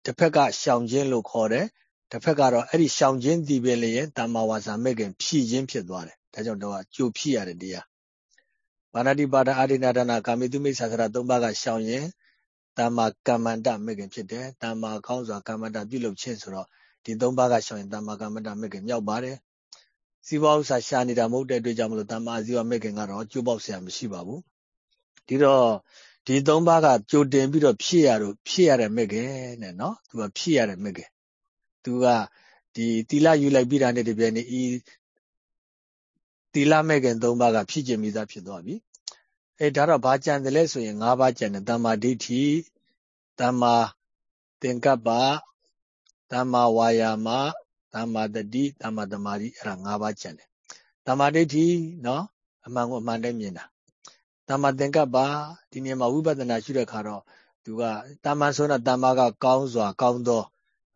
တစ်ဖက်ကရှောင်ခြင်းလို့ခေါ်တယ်တစ်ဖက်ကတော့အဲ့ဒီရှောင်ခြင်းဒီပဲလေတမ္မာဝါစာမဲ့ခင်ဖြည့်ခြင်းဖြစ်သွားတယ်ဒါကြောင့်တော့ကြိုဖြည့်ရတဲ့တရားပါဏတိပါဒအာရိနာဒနာကာမိတုမိဆာစရာသုံးပါးကရှောင်ရင်တမ္မာကမ္မန္တမဲ့ခင်ဖြစ်တယ်တမ္မာကောင်းစွာကမ္မန္တပြုလုပ်ခြင်းဆိုတော့ဒီသုံးပါးကရှောင်ရင်တမ္မာကမ္မန္တမဲ့ခင်မြောက်ပါတယ်စီးပွားဥစ္စာရှာနေတာမဟုတ်တဲ့အတွက်ကြောင့်မလို့တမ္မာစီဝမဲ့ခင်ကတော့ကြိုးပေါက်ဆရာမရှိပါဘူးဒီတော့ ဒီသုံးပါးကကြိုတင်ပြီးတော့ဖြည့်ရတော့ဖြည့်ရတဲ့မဲ့ခင်တဲ့နော်သူကဖြည့်ရတဲ့မဲ့ခင်သူကဒီတီလာယူလိုက်ပြီးတာနဲ့တပြိုင်နက်ဤတီလာမဲ့ခင်သုံးပါးကဖြည့်ကျင်ပြီးသားဖြစ်သွားပြီအဲဒါတော့ဘာကြံတယ်လဲဆိုရင်၅ပါးကြံတယ်တမ္မာဒိဋ္ဌိတမ္မာသင်္ကပ္ပတမ္မာဝါယာမတမ္မာတတိတမ္မာသမာဓိအဲ့ဒါ၅ပါးကြံတယ်တမ္မာဒိဋ္ဌိနော်အမှန်ကိုအမှန်တည်းမြင်တာ တမ္မာသင်္ကပ္ပဒီနေရာမှာဝိပဿနာရှုတဲ့ခါတော့သူကတမ္မာဆိုတော့တမ္မာကကောင်းစွာ ကောင်းသော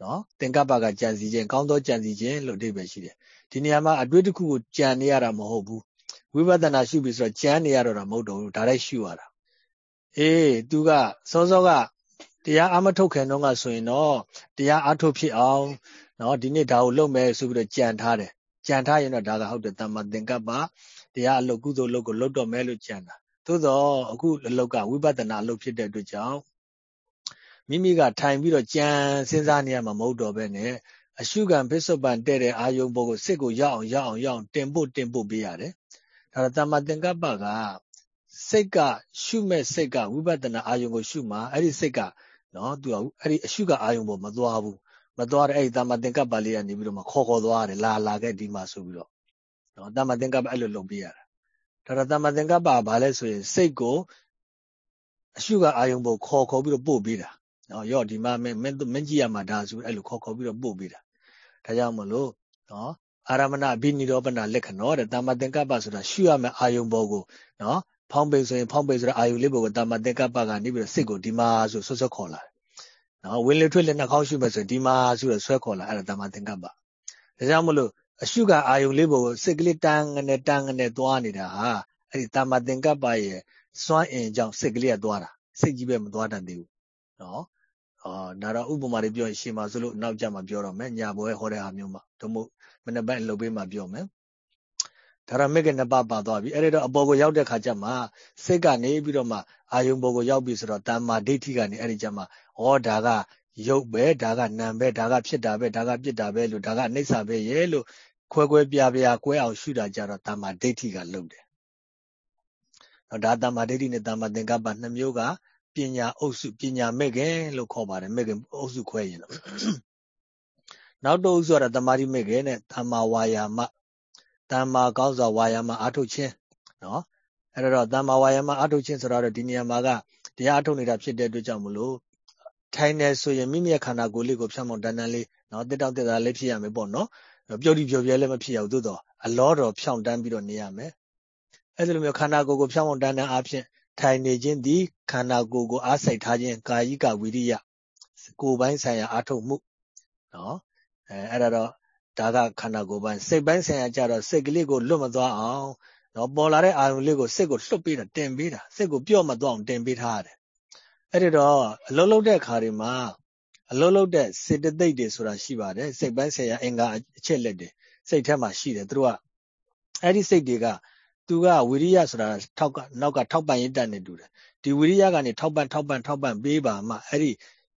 နော်သင်္ကပ္ပကကြံစီခြင်းကောင်းသောကြံစီခြင်းလို့အဓိပ္ပာယ်ရှိတယ်ဒီနေရာမှာအတွေ့တစ်ခုကိုကြံနေရတာမဟုတ်ဘူးဝိပဿနာရှုပြီဆိုတော့ကြံနေရတော့တာမဟုတ်တော့ဘူးဒါလိုက်ရှုရတာအေးသူကစောစောကတရားအမထုတ်ခင်တော့ကဆိုရင်တော့တရားအထုတ်ဖြစ်အောင်နော်ဒီနေ့ဒါကိုလုပ်မယ်ဆိုပြီးတော့ကြံထားတယ်ကြံထားရင်တော့ဒါကဟုတ်တယ်တမ္မာသင်္ကပ္ပတရားအလုပ်ကုသိုလ်လုပ်ကိုလုပ်တော့မယ်လို့ကြံတာ သို့တော့အခုအလုပ်ကဝိပဿနာအလုပ်ဖြစ်တဲ့အတွက်ကြောင့်မိမိကထိုင်ပြီးတော့ကြံစဉ်းစားနေရမှာမဟုတ်တော့ဘဲနဲ့အရှုခံပစ္စုပန်တဲ့တဲ့အာယုံဘောကိုစစ်ကိုရအောင်ရအောင်ရအောင်တင်ဖို့တင်ဖို့ပေးရတယ်ဒါတော့တမ္မာသင်္ကပ္ပကစိတ်ကရှုမဲ့စိတ်ကဝိပဿနာအာယုံကိုရှုမှာအဲ့ဒီစိတ်ကနော်သူကအဲ့ဒီအရှုကအာယုံပေါ်မသွားဘူးမသွားတဲ့အဲ့ဒီတမ္မာသင်္ကပ္ပလေးကနေပြီးတော့မှခေါ်ခေါ်သွားတယ်လာလာခဲ့ဒီမှာဆိုပြီးတော့နော်တမ္မာသင်္ကပ္ပအဲ့လိုလုပ်ပေးရတာ ဒါတော့တမ္မာသင်္ကပ္ပဘာလဲဆိုရင်စိတ်ကိုအရှုကအာယုံပေါ်ခေါ်ခေါ်ပြီးတော့ပို့ပေးတာနော်ရော့ဒီမှာမင်းမင်းကြည့်ရမှာဒါဆိုအဲ့လိုခေါ်ခေါ်ပြီးတော့ပို့ပေးတာဒါကြောင့်မလို့နော်အာရမဏအဘိနိရောပနာလက္ခဏောတဲ့တမ္မာသင်္ကပ္ပဆိုတာရှုရမယ့်အာယုံပေါ်ကိုနော်ဖောင်းပိန်ဆိုရင်ဖောင်းပိန်ဆိုတဲ့အာယုံလေးပေါ်ကိုတမ္မာသင်္ကပ္ပကနေပြီးတော့စိတ်ကိုဒီမှာဆိုဆွတ်ဆွတ်ခေါ်လာတယ်နော်ဝင်လေထွက်လေနှာခေါင်းရှုမယ်ဆိုရင်ဒီမှာဆိုတော့ဆွဲခေါ်လာအဲ့ဒါတမ္မာသင်္ကပ္ပဒါကြောင့်မလို့ အရှုကအာယုံလေးပေါ်ကိုစိတ်ကလေးတန်းငနဲ့တန်းငနဲ့သွားနေတာဟာအဲ့ဒီတမ္မာသင်္ကပ္ပရဲ့စွမ်းအင်ကြောင့်စိတ်ကလေးကသွားတာစိတ်ကြီးပဲမသွားတတ်သေးဘူးနော်အာဒါတော့ဥပမာတွေပြောရင်ရှင်းပါဆိုလို့နောက်ကြမှာပြောတော့မယ်ညာဘွဲဟောတဲ့ဟာမျိုးမှာတို့မို့မနေ့ပိုင်းလှုပ်ပေးမှပြောမယ်ဒါရမေကနှစ်ပါးပါသွားပြီအဲ့ဒါတော့အပေါ်ကိုရောက်တဲ့ခါကျမှစိတ်ကနေပြီးတော့မှအာယုံပေါ်ကိုရောက်ပြီဆိုတော့တမ္မာဒိဋ္ဌိကနေအဲ့ဒီကျမှဩဒါက ရုပ်ပဲဒါကနာမ်ပဲဒါကဖြစ်တာပဲဒါကပြစ်တာပဲလို့ဒါကအနိစ္စပဲရဲ့လို့ခွဲခွဲပြားပြားကွဲအောင်ရှုတာကြတော့တမ္မာဒိဋ္ဌိကလုပ်တယ်။တော့ဒါတမ္မာဒိဋ္ဌိနဲ့တမ္မာသင်္ကပ္ပနှစ်မျိုးကပညာအုပ်စုပညာမဲ့ခင်လို့ခေါ်ပါတယ်မဲ့ခင်အုပ်စုခွဲရင်တော့နောက်တော့အုပ်စုကတော့တမာတိမဲ့ခင်နဲ့တမ္မာဝါယာမတမ္မာကောင်းစွာဝါယာမအားထုတ်ခြင်းနော်အဲ့တော့တမ္မာဝါယာမအားထုတ်ခြင်းဆိုတော့ဒီနေရာမှာကတရားအထုတ်နေတာဖြစ်တဲ့အတွက်ကြောင့်မလို့ ထိုင်နေဆိုရင်မိမိရဲ့ခန္ဓာကိုယ်လေးကိုဖြတ်မောင်းတန်းတန်းလေးနော်တက်တောက်တက်တာလေးဖြစ်ရမယ်ပေါ့နော်ပျော်ဒီပျော်ပြဲလည်းမဖြစ်ရဘူးသို့တော့အလောတော်ဖြောင်းတန်းပြီးတော့နေရမယ်အဲ့ဒီလိုမျိုးခန္ဓာကိုယ်ကိုဖြောင်းမောင်းတန်းတန်းအားဖြင့်ထိုင်နေခြင်းသည်ခန္ဓာကိုယ်ကိုအားစိုက်ထားခြင်းကာယိကဝိရိယကိုယ်ပိုင်းဆိုင်ရာအားထုတ်မှုနော်အဲအဲ့ဒါတော့ဒါကခန္ဓာကိုယ်ပိုင်းစိတ်ပိုင်းဆိုင်ရာကြတော့စိတ်ကလေးကိုလွတ်မသွားအောင်နော်ပေါ်လာတဲ့အာယုံလေးကိုစိတ်ကိုလွတ်ပေးတာတင်ပေးတာစိတ်ကိုပြော့မသွားအောင်တင်ပေးထားရတယ် အဲ့ဒီတော့အလုံးလုံးတဲ့ခါတွေမှာအလုံးလုံးတဲ့စေတသိက်တွေဆိုတာရှိပါတယ်စိတ်ပိုင်းဆိုင်ရာအင်္ဂါအချက်လက်တွေစိတ်ထဲမှာရှိတယ်သူတို့ကအဲ့ဒီစိတ်တွေကသူကဝိရိယဆိုတာထောက်ကနောက်ကထောက်ပံ့ရတတ်နေတူတယ်ဒီဝိရိယကနေထောက်ပံ့ထောက်ပံ့ထောက်ပံ့ပေးပါမှအဲ့ဒီ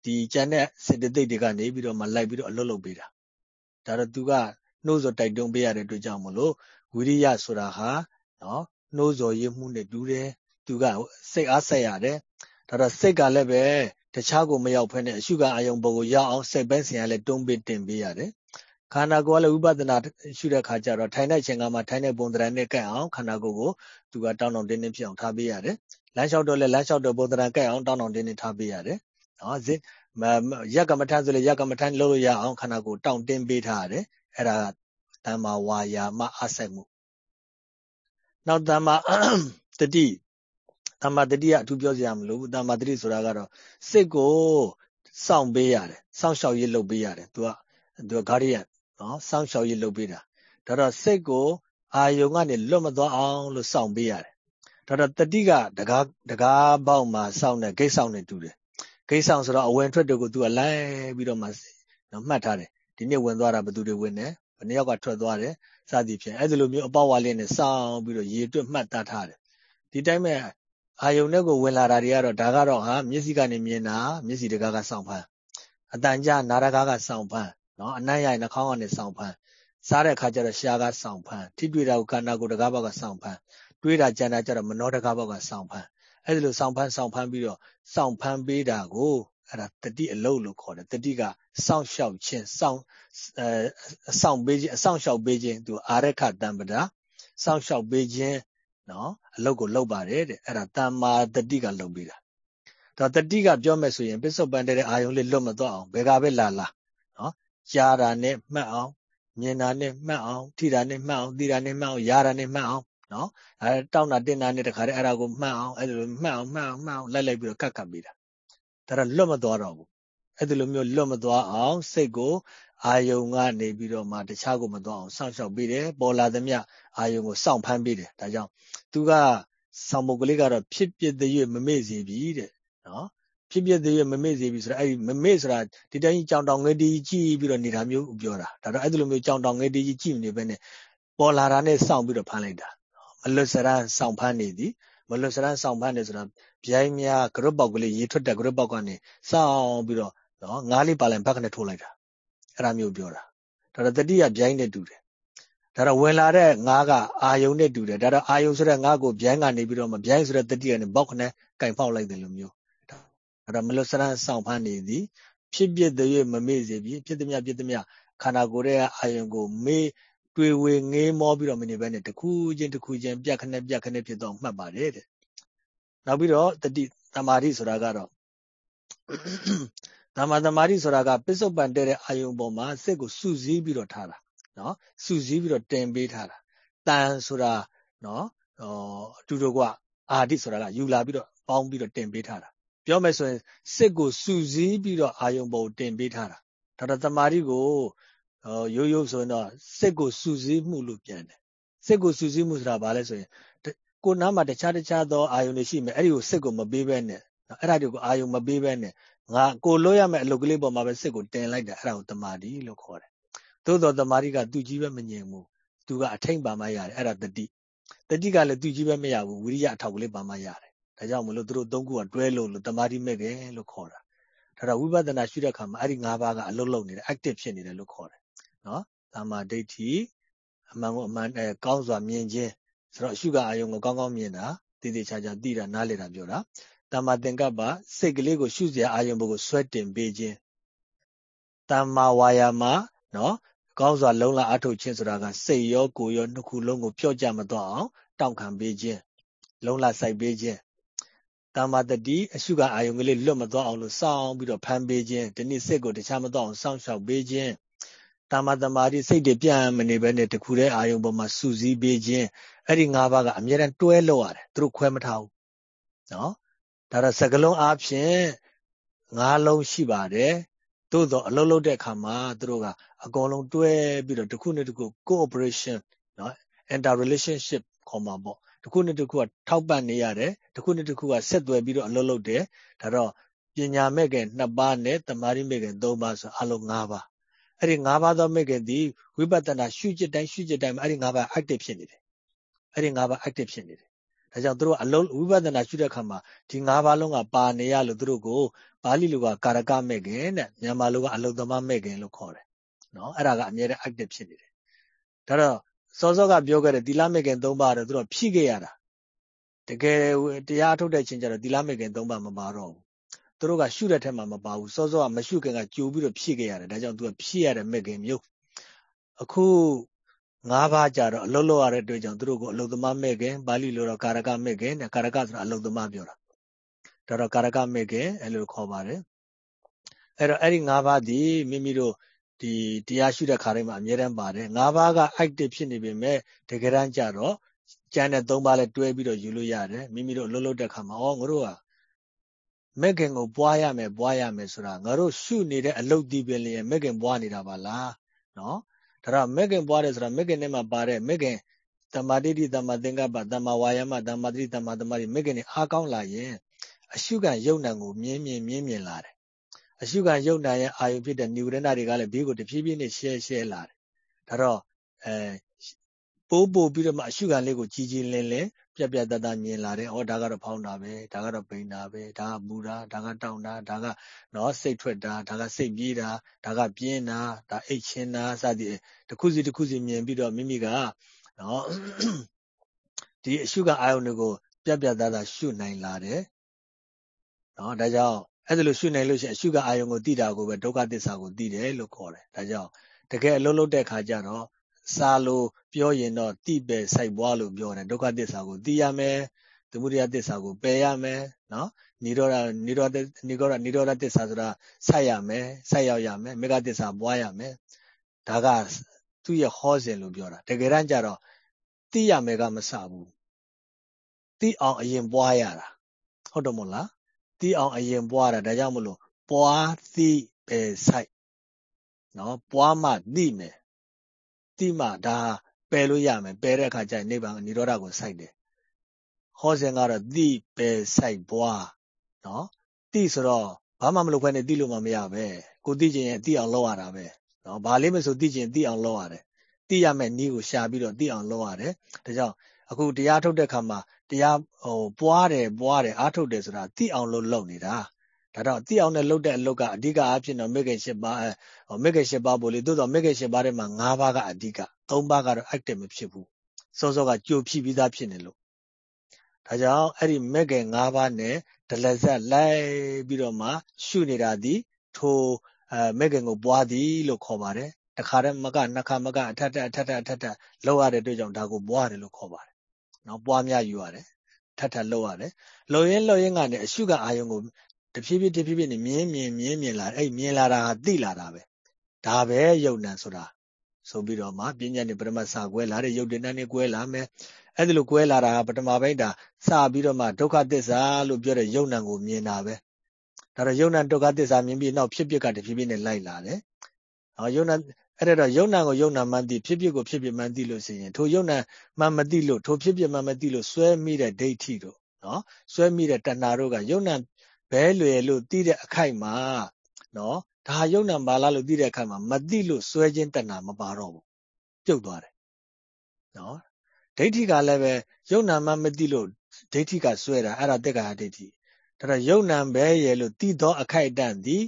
ဒီကျန်တဲ့စေတသိက်တွေကနေပြီးတော့မှလိုက်ပြီးတော့အလွတ်လုပ်ပေးတာဒါတော့သူကနှိုးစော်တိုက်တွန်းပေးရတဲ့အတွက်ကြောင့်မလို့ဝိရိယဆိုတာဟာနော်နှိုးစော်ရမှုနဲ့တူတယ်သူကစိတ်အားဆက်ရတယ် ဒါတော့စိတ်ကလည်းပဲတခြားကိုမရောက်ဖ ೇನೆ အရှုကအာယုံဘုံကိုရောက်အောင်စိတ်ပိုင်းဆိုင်ရာလည်းတွန်းပေးတင်ပေးရတယ်ခန္ဓာကိုယ်ကလည်းဝိပဿနာရှုတဲ့ခါကျတော့ထိုင်တဲ့ချိန်ကမှထိုင်တဲ့ပုံသဏ္ဍာန်နဲ့ကဲ့အောင်ခန္ဓာကိုယ်ကိုသူကတောင်းတောင်းတင်းတင်းဖြစ်အောင်ထားပေးရတယ်လမ်းလျှောက်တော့လည်းလမ်းလျှောက်တဲ့ပုံသဏ္ဍာန်ကဲ့အောင်တောင်းတောင်းတင်းတင်းထားပေးရတယ်နော်ဇစ်ရက်ကမ္မထဆိုလေရက်ကမ္မထလုပ်လို့ရအောင်ခန္ဓာကိုယ်တောင်းတင်းပေးထားရတယ်အဲ့ဒါကတမ္မာဝါယာမအဆိုင်မှုနောက်တမ္မာတတိ တမ္မာတတိကအထူးပြောစရာမလိုဘူးတမ္မာတတိဆိုတာကတော့စိတ်ကိုစောင့်ပေးရတယ်စောင့်ရှောက်ရေးလုပ်ပေးရတယ်သူကသူက guardian နော်စောင့်ရှောက်ရေးလုပ်ပေးတာဒါတော့စိတ်ကိုအာယုံကနေလွတ်မသွားအောင်လို့စောင့်ပေးရတယ်ဒါတော့တတိကတကားတကားပေါက်မှာစောင့်တဲ့ဂိတ်ဆောင်နဲ့တူတယ်ဂိတ်ဆောင်ဆိုတော့အဝင်ထွက်တွေကိုသူကလိုက်ပြီးတော့မှနော်မှတ်ထားတယ်ဒီနေ့ဝင်သွားတာဘယ်သူတွေဝင်တယ်ဘယ်နှယောက်ကထွက်သွားတယ်စသည်ဖြင့်အဲ့ဒီလိုမျိုးအပေါက်ဝါလေးနဲ့စောင့်ပြီးတော့ရေတွက်မှတ်သားထားတယ်ဒီတိုင်းမဲ့ အာယုံနဲ့ကိုဝင်လာတာတွေကတော့ဒါကတော့ဟာမျက်စိကနေမြင်တာမျက်စိတကားကစောင့်ဖမ်းအတန်ကြနာရကားကစောင့်ဖမ်းနော်အနံ့ရိုင်နှာခေါင်းကနေစောင့်ဖမ်းစားတဲ့အခါကျတော့ရှားကစောင့်ဖမ်းထိတွေ့တာကိုခန္ဓာကိုယ်တကားဘောက်ကစောင့်ဖမ်းတွေးတာကြံတာကျတော့မနောတကားဘောက်ကစောင့်ဖမ်းအဲ့ဒီလိုစောင့်ဖမ်းစောင့်ဖမ်းပြီးတော့စောင့်ဖမ်းပေးတာကိုအဲ့ဒါတတိအလုံးလို့ခေါ်တယ်တတိကစောင့်ရှောက်ခြင်းစောင့်အဲအဆောင်ပေးခြင်းအဆောင်ရှောက်ပေးခြင်းသူအာရခတံပဒစောင့်ရှောက်ပေးခြင်း နော်အလုတ်ကိုလုပ်ပါတယ်တဲ့အဲ့ဒါတမ္မာတတိကလုပ်ပေးတာဒါတတိကပြောမယ်ဆိုရင်ပစ္စုပန်တဲ့အာယုံလေးလွတ်မသွားအောင်ဘယ်ကပဲလာလာနော်ကြားတာနဲ့မှတ်အောင်မြင်တာနဲ့မှတ်အောင်ထိတာနဲ့မှတ်အောင်သိတာနဲ့မှတ်အောင်ရားတာနဲ့မှတ်အောင်နော်အဲတောင်းတာတင်တာနဲ့တခါတည်းအဲ့ဒါကိုမှတ်အောင်အဲ့လိုမှတ်အောင်မှတ်အောင်မှတ်အောင်လိုက်လိုက်ပြီးတော့ကတ်ကတ်ပေးတာဒါတော့လွတ်မသွားတော့ဘူးအဲ့ဒီလိုမျိုးလွတ်မသွားအောင်စိတ်ကိုအာယုံကနေပြီးတော့မှတခြားကိုမသွားအောင်စောင့်ရှောက်ပေးတယ်ပေါ်လာသမျှအာယုံကိုစောင့်ဖမ်းပေးတယ်ဒါကြောင့် သူကဆောင်းပုတ်ကလေးကတော့ဖြစ်ဖြစ်တည်းမမေ့စေပြီတဲ့နော်ဖြစ်ဖြစ်သေးရမမေ့စေပြီဆိုတာအဲ့ဒီမမေ့ဆိုတာဒီတိုင်းကြောင်တောင်ငယ်တီးကြည့်ပြီးတော့နေတာမျိုးပြောတာဒါတော့အဲ့ဒီလိုမျိုးကြောင်တောင်ငယ်တီးကြည့်နေပဲနဲ့ပေါ်လာတာနဲ့စောင့်ပြီးတော့ဖမ်းလိုက်တာမလွတ်စရန်စောင့်ဖမ်းနေသည်မလွတ်စရန်စောင့်ဖမ်းနေဆိုတာဗျိုင်းများဂရုပေါက်ကလေးရေထွက်တဲ့ဂရုပေါက်ကနေစောင့်ပြီးတော့နော်ငားလေးပါလိုက်ဘက်ကနေထိုးလိုက်တာအဲ့ဒါမျိုးပြောတာဒါတော့တတိယဗျိုင်းနဲ့တူတယ် ဒါတော့ဝင်လာတဲ့ငါးကအာယုံနဲ့တူတယ်ဒါတော့အာယုံဆိုတဲ့ငါးကိုဗျိုင်းကနေပြီးတော့မဗျိုင်းဆိုတဲ့တတိယနဲ့ဘောက်ခနဲ့ကင်ဖောက်လိုက်တယ်လို့မျိုးအဲ့တော့မလွတ်စရန်ဆောင်ဖမ်းနေသည်ဖြစ်ဖြစ်တည်းမမေ့စေပြီဖြစ်သည်မြဖြစ်သည်မြခန္ဓာကိုယ်ရဲ့အာယုံကိုမေ့တွေ့ဝေငေးမောပြီးတော့မနေဘဲနဲ့တစ်ခုချင်းတစ်ခုချင်းပြက်ခနဲ့ပြက်ခနဲ့ဖြစ်တော့မှတ်ပါတယ်တဲ့နောက်ပြီးတော့တတိတမာတိဆိုတာကတော့ဓမ္မသမာဓိဆိုတာကပစ္စုပန်တဲ့တဲ့အာယုံပေါ်မှာစိတ်ကိုစုစည်းပြီးတော့ထားတာ နော်စုစည်းပြီးတော့တင်ပေးထားတာတန်ဆိုတာနော်ဟောအတူတူကအာတိဆိုတာကယူလာပြီးတော့ပေါင်းပြီးတော့တင်ပေးထားတာပြောမယ်ဆိုရင်စစ်ကိုစူးစီးပြီးတော့အာယုံပေါ်တင်ပေးထားတာဒါတော့တမာရီကိုရိုးရိုးဆိုရင်တော့စစ်ကိုစူးစီးမှုလို့ပြန်တယ်စစ်ကိုစူးစီးမှုဆိုတာဘာလဲဆိုရင်ကိုနားမှာတခြားတခြားသောအာယုံတွေရှိမယ်အဲ့ဒီကိုစစ်ကိုမပေးဘဲနဲ့အဲ့ဒါတွေကိုအာယုံမပေးဘဲနဲ့ငါကိုလို့ရမယ်အလုပ်ကလေးပေါ်မှာပဲစစ်ကိုတင်လိုက်တာအဲ့ဒါကိုတမာရီလို့ခေါ်တယ် သို့တော်တမာရီကသူကြီးပဲမငြင်ဘူးသူကအထိန်ပါမှရတယ်အဲ့ဒါတတိတတိကလည်းသူကြီးပဲမရဘူးဝိရိယအထောက်ကလေးပါမှရတယ်ဒါကြောင့်မလို့သူတို့သုံးခုကတွဲလို့လို့တမာတိမဲ့တယ်လို့ခေါ်တာဒါတော့ဝိပဿနာရှုတဲ့အခါမှာအဲ့ဒီ၅ပါးကအလုံးလုံးနေတယ် active ဖြစ်နေတယ်လို့ခေါ်တယ်နော်သမာဓိဋ္ဌိအမှန်ကိုအမှန်အဲကောင်းစွာမြင်ခြင်းဆိုတော့အရှုကအာယုံကိုကောင်းကောင်းမြင်တာတည်တည်ချာချာသိတာနားလည်တာပြောတာတမ္မာသင်္ကပ္ပစိတ်ကလေးကိုရှုစရာအာယုံဘုကိုဆွဲတင်ပေးခြင်းတမ္မာဝါယာမနော် ကောင်းစွာလုံးလာအထုတ်ခြင်းဆိုတာကစိတ်ရောကိုယ်ရောနှစ်ခုလုံးကိုပြော့ကြမသွားအောင်တောင့်ခံပေးခြင်းလုံးလာစိုက်ပေးခြင်းတာမာတတိအရှုကအာယုံကလေးလွတ်မသွားအောင်လို့စောင်းပြီးတော့ဖမ်းပေးခြင်းဒီနေ့စိတ်ကိုတခြားမသွားအောင်စောင့်ရှောက်ပေးခြင်းတာမာတမာတိစိတ်တွေပြန့်မနေဘဲနဲ့တခုတည်းအာယုံပေါ်မှာစူးစီးပေးခြင်းအဲ့ဒီ၅ပါးကအမြဲတမ်းတွဲလို့ရတယ်သူတို့ခွဲမထားဘူးနော်ဒါတော့စကလုံးအားဖြင့်၅လုံးရှိပါတယ် သို့တော့အလုပ်လုပ်တဲ့အခါမှာသူတို့ကအကုန်လုံးတွဲပြီးတော့တစ်ခုနဲ့တစ်ခု cooperation နော် inter relationship ခေါ်မှာပေါ့တစ်ခုနဲ့တစ်ခုကထောက်ပံ့နေရတယ်တစ်ခုနဲ့တစ်ခုကဆက်သွယ်ပြီးတော့အလုပ်လုပ်တယ်ဒါတော့ပညာမဲ့ခင်2ပါးနဲ့တမာရိမဲ့ခင်3ပါးဆိုအလုံး5ပါးအဲ့ဒီ၅ပါးသောမဲ့ခင်ဒီဝိပဿနာရှုจิตတိုင်းရှုจิตတိုင်းမှာအဲ့ဒီ၅ပါး active ဖြစ်နေတယ်အဲ့ဒီ၅ပါး active ဖြစ်နေတယ် ် ဒါကြောင့်သူတို့အလုံးဝိပဿနာရှုတဲ့အခါမှာဒီ၅ပါးလုံးကပါနေရလို့သူတို့ကိုပါဠိလိုကကာရကမဲ့ခင်တဲ့မြန်မာလိုကအလုသမမဲ့ခင်လို့ခေါ်တယ်နော်အဲ့ဒါကအမြဲတမ်း active ဖြစ်နေတယ်ဒါတော့စောစောကပြောခဲ့တဲ့သီလမဲ့ခင်၃ပါးတော့သူတို့ဖြည့်ခဲ့ရတာတကယ်တရားထုတ်တဲ့ချင်းကျတော့သီလမဲ့ခင်၃ပါးမပါတော့ဘူးသူတို့ကရှုတဲ့ထက်မှမပါဘူးစောစောကမရှုခင်ကကြိုပြီးတော့ဖြည့်ခဲ့ရတယ်ဒါကြောင့်သူကဖြည့်ရတဲ့မဲ့ခင်မျိုးအခု ၅ပါးကြတော့အလုတ်လောက်ရတဲ့အတွက်ကြောင့်သူတို့ကိုအလုတ်သမားမဲ့ခင်ပါဠိလိုတော့ကာရကမဲ့ခင်နဲ့ကာရကဆိုတာအလုတ်သမားပြောတာဒါတော့ကာရကမဲ့ခင်အဲ့လိုခေါ်ပါတယ်အဲ့တော့အဲ့ဒီ၅ပါးဒီမိမိတို့ဒီတရားရှုတဲ့ခါတိုင်းမှာအမြဲတမ်းပါတယ်၅ပါးက active ဖြစ်နေပေမဲ့တကယ်တမ်းကျတော့ကျန်တဲ့၃ပါးလည်းတွဲပြီးတော့ယူလို့ရတယ်မိမိတို့အလုပ်လုပ်တဲ့ခါမှာဩငါတို့ကမက်ကင်ကိုပွားရမယ်ပွားရမယ်ဆိုတာငါတို့ရှုနေတဲ့အလုပ်ဒီပင်လျင်မက်ကင်ပွားနေတာပါလားနော် ဒါတော့မက်ကင်ပွားတယ်ဆိုတာမက်ကင်ထဲမှာပါတဲ့မက်ကင်တမာတိတိတမာသင်္ကပ္ပတမာဝါယမတမာတိတမာသမารိမက်ကင်နေအားကောင်းလာရင်အရှုခံယုံနံကိုမြင်းမြင်းမြင်းမြင်လာတယ်အရှုခံယုံနံရဲ့အာယုဖြစ်တဲ့နိဝရဏတွေကလည်းဘေးကိုတဖြည်းဖြည်းနဲ့ရှဲရှဲလာတယ်ဒါတော့အဲ ပိုးပို့ပြီးတော့မှအရှုခံလေးကိုကြီးကြီးလင်းလင်းပြက်ပြက်တတမြင်လာတယ်။ဩဒါကတော့ဖောင်းတာပဲဒါကတော့ပိန်တာပဲဒါကမူတာဒါကတောင်းတာဒါကနော်စိတ်ထွက်တာဒါကစိတ်ပြေးတာဒါကပြင်းတာဒါအိတ်ချင်းတာစသည်တစ်ခုစီတစ်ခုစီမြင်ပြီးတော့မိမိကနော်ဒီအရှုခံအာယုန်တွေကိုပြက်ပြက်တတရှုနိုင်လာတယ်။နော်ဒါကြောင့်အဲ့ဒါလို့ရှုနိုင်လို့ရှိရင်အရှုခံအာယုန်ကိုသိတာကိုပဲဒုက္ခသစ္စာကိုသိတယ်လို့ခေါ်တယ်။ဒါကြောင့်တကယ်အလုံးလုံးတဲ့ခါကျတော့ စာလို့ပြောရင်တော့တိပဲစိုက်ပွားလို့ပြောတယ်ဒုက္ခသစ္စာကိုသိရမယ်သမုဒယသစ္စာကိုပယ်ရမယ်နော်နိရောဓနိရောဓနိရောဓနိရောဓသစ္စာဆိုတာဆိုက်ရမယ်ဆိုက်ရောက်ရမယ်မေဃသစ္စာပွားရမယ်ဒါကသူ့ရဲ့ဟောစဉ်လို့ပြောတာတကယ်တမ်းကျတော့သိရမယ်ကမစဘူးသိအောင်အရင်ပွားရတာဟုတ်တယ်မို့လားသိအောင်အရင်ပွားတာဒါကြောင့်မလို့ပွားသိပဲဆိုက်နော်ပွားမှသိမယ် တိမှဒါပယ်လို့ရမယ်ပယ်တဲ့အခါကျရင်နိဗ္ဗာန်និရောဓကိုစိုက်တယ်ဟောစဉ်ကတော့တိပယ်စိုက်ပွားနော်တိဆိုတော့ဘာမှမလုပ်ခွင့်နဲ့တိလို့မှမရပဲကိုတိကျင်ရင်တိအောင်လုပ်ရတာပဲနော်ဘာလေးမဆိုတိကျင်တိအောင်လုပ်ရတယ်တိရမယ်နီးကိုရှာပြီးတော့တိအောင်လုပ်ရတယ်ဒါကြောင့်အခုတရားထုတ်တဲ့ခါမှာတရားဟိုပွားတယ်ပွားတယ်အားထုတ်တယ်ဆိုတာတိအောင်လို့လုပ်နေတာ ဒါတော့တိအောင်နဲ့လှုပ်တဲ့အလုပ်ကအဓိကအဖြစ်တော့မေကေ၈ပါးဟိုမေကေ၈ပါးပို့လေသို့တော့မေကေ၈ပါးထဲမှာ၅ပါးကအဓိက၃ပါးကတော့ active မဖြစ်ဘူးစောစောကကြိုဖြစ်ပြီးသားဖြစ်နေလို့ဒါကြောင့်အဲ့ဒီမေကေ၅ပါးနဲ့ဒလဇက်လိုက်ပြီးတော့မှရှုနေတာဒီထိုအဲမေကေကိုပွားသည်လို့ခေါ်ပါတယ်တခါတည်းမကနှစ်ခါမကအထက်ထက်အထက်ထက်အထက်ထက်လောက်ရတဲ့အတွက်ကြောင့်ဒါကိုပွားတယ်လို့ခေါ်ပါတယ်နော်ပွားများယူရတယ်ထပ်ထပ်လောက်ရတယ်လုံရင်လုံရင်ကနေအရှုကအာယုံကို တဖြည်းဖြည်းတဖြည်းဖြည်းနဲ့မြင်းမြင်မြင်းမြင်လာအဲ့မြင်လာတာဟာသိလာတာပဲဒါပဲယုံ nant ဆိုတာဆိုပြီးတော့မှပညာနဲ့ပရမတ်စာကွဲလာတဲ့ယုတ်တင်တန်းနဲ့ကွဲလာမယ်အဲ့ဒါလိုကွဲလာတာပထမပိုင်းဒါစပြီးတော့မှဒုက္ခသစ္စာလို့ပြောတဲ့ယုံ nant ကိုမြင်တာပဲဒါတော့ယုံ nant ဒုက္ခသစ္စာမြင်ပြီးနောက်ဖြစ်ဖြစ်ကတဖြည်းဖြည်းနဲ့လိုက်လာတယ်ဟောယုံ nant အဲ့ဒါတော့ယုံ nant ကိုယုံ nant မှန်သိဖြစ်ဖြစ်ကိုဖြစ်ဖြစ်မှန်သိလို့ဆိုရင်ထိုယုံ nant မှန်မသိလို့ထိုဖြစ်ဖြစ်မှန်မသိလို့စွဲမိတဲ့ဒိဋ္ဌိတို့နော်စွဲမိတဲ့တဏှာတို့ကယုံ nant ဘဲလွယ်လို့သိတဲ့အခိုက်မှာနော်ဒါယုံနာပါလားလို့သိတဲ့အခိုက်မှာမသိလို့စွဲခြင်းတဏမပါတော့ဘူးပြုတ်သွားတယ်နော်ဒိဋ္ဌိကလည်းပဲယုံနာမှမသိလို့ဒိဋ္ဌိကစွဲတာအဲ့ဒါတက္ကရာဒိဋ္ဌိဒါတော့ယုံနာဘဲရဲ့လို့သိသောအခိုက်အတန့်သည်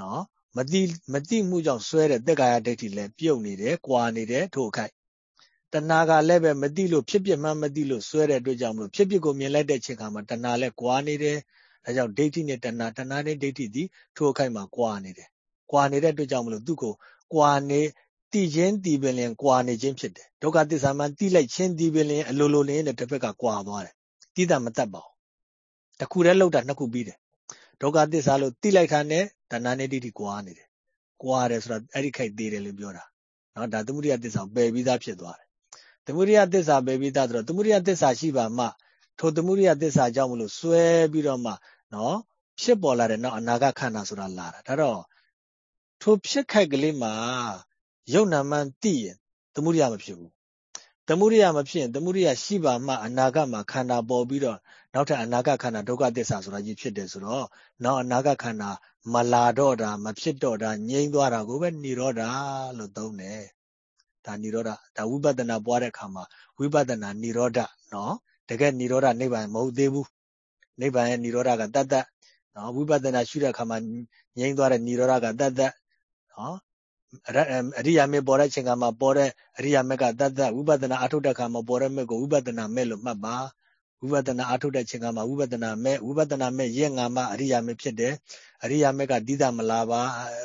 နော်မသိမသိမှုကြောင့်စွဲတဲ့တက္ကရာဒိဋ္ဌိလည်းပြုတ်နေတယ်၊ကွာနေတယ်ထို့အခိုက်တဏှာကလည်းပဲမသိလို့ဖြစ်ဖြစ်မှမသိလို့စွဲတဲ့အတွက်ကြောင့်မလို့ဖြစ်ဖြစ်ကိုမြင်လိုက်တဲ့ချိန်ခါမှာတဏှာလည်းကွာနေတယ် ဒါကြောင့်ဒိဋ္ဌိနဲ့တဏှာတဏှာနဲ့ဒိဋ္ဌိသည်ထိုအခိုက်မှာကွာနေတယ်ကွာနေတဲ့အတွက်ကြောင့်မလို့သူ့ကိုကွာနေတည်ခြင်းတည်ပင်လျင်ကွာနေခြင်းဖြစ်တယ်ဒုက္ခသစ္စာမှတည်လိုက်ခြင်းတည်ပင်လျင်အလိုလိုလျင်တဲ့တစ်ဖက်ကကွာသွားတယ်တည်တာမတတ်ပါဘူးတခုတည်းလောက်တာနှစ်ခုပြီးတယ်ဒုက္ခသစ္စာလို့တည်လိုက်တာနဲ့တဏှာနဲ့ဒိဋ္ဌိကွာနေတယ်ကွာတယ်ဆိုတာအဲ့ဒီခိုက်သေးတယ်လို့ပြောတာနော်ဒါသမုဒိယသစ္စာပယ်ပြီးသားဖြစ်သွားတယ်သမုဒိယသစ္စာပယ်ပြီးသားဆိုတော့သမုဒိယသစ္စာရှိပါမှထိုသမုဒိယသစ္စာကြောင့်မလို့စွဲပြီးတော့မှ နော်ဖြစ်ပေါ်လာတဲ့နောက်အနာဂတ်ခန္ဓာဆိုတာလာတာဒါတော့ ထိုဖြစ်ခိုက်ကလေးမှာယုံနာမှန်သိရင်သမုဒိယမဖြစ်ဘူးသမုဒိယမဖြစ်ရင်သမုဒိယရှိပါမှအနာဂတ်မှာခန္ဓာပေါ်ပြီးတော့နောက်ထပ်အနာဂတ်ခန္ဓာဒုက္ခသစ္စာဆိုတာကြီးဖြစ်တယ်ဆိုတော့နောက်အနာဂတ်ခန္ဓာမလာတော့တာမဖြစ်တော့တာငြိမ်းသွားတာကိုပဲនិရောဓလို့သုံးတယ်ဒါនិရောဓဒါဝိပဿနာပွားတဲ့အခါမှာဝိပဿနာនិရောဓနော်တကယ်និရောဓနိဗ္ဗာန်မဟုတ်သေးဘူး နိဗ္ဗာန်ရဲ့និရောဓကတတ်တတ်နော်ဝိပဿနာရှုတဲ့အခါမှာငြိမ်းသွားတဲ့និရောဓကတတ်တတ်နော်အရိယာမေပေါ်တဲ့အချိန်ကမှပေါ်တဲ့အရိယာမေကတတ်တတ်ဝိပဿနာအထုတ်တဲ့အခါမှာပေါ်တဲ့မေကိုဝိပဿနာမေလို့မှတ်ပါဝိပဿနာအထုတ်တဲ့အချိန်ကမှဝိပဿနာမေဝိပဿနာမေရဲ့ငါမအရိယာမေဖြစ်တယ်အရိယာမေကတိသမလာပါ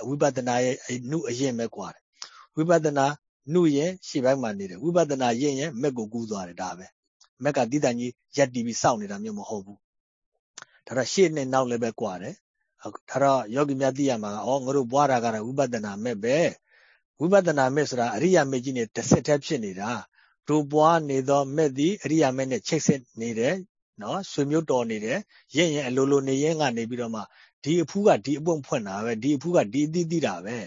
ဝိပဿနာရဲ့နှုအရင်ပဲကွာတယ်ဝိပဿနာနှုရဲ့ရှေ့ပိုင်းမှာနေတယ်ဝိပဿနာရင်ရဲ့မက်ကိုကူးသွားတယ်ဒါပဲမက်ကတိတန်ကြီးရက်တီးပြီးစောင့်နေတာမျိုးမဟုတ်ဘူး ဒါတော့ရှေ့နဲ့နောက်လည်းပဲကွာတယ်ဒါတော့ယောဂီများသိရမှာဩငါတို့ဘွားတာကတော့ဝိပဿနာမဲ့ပဲဝိပဿနာမဲ့ဆိုတာအရိယာမဲ့ကြီးနဲ့တစ်ဆက်တည်းဖြစ်နေတာတို့ဘွားနေသောမဲ့သည်အရိယာမဲ့နဲ့ချိတ်ဆက်နေတယ်နော်ဆွေမျိုးတော်နေတယ်ရင့်ရင်အလိုလိုနေရင်ကနေပြီးတော့မှဒီအဖူးကဒီအပွင့်ဖွင့်တာပဲဒီအဖူးကဒီအသီးသီးတာပဲ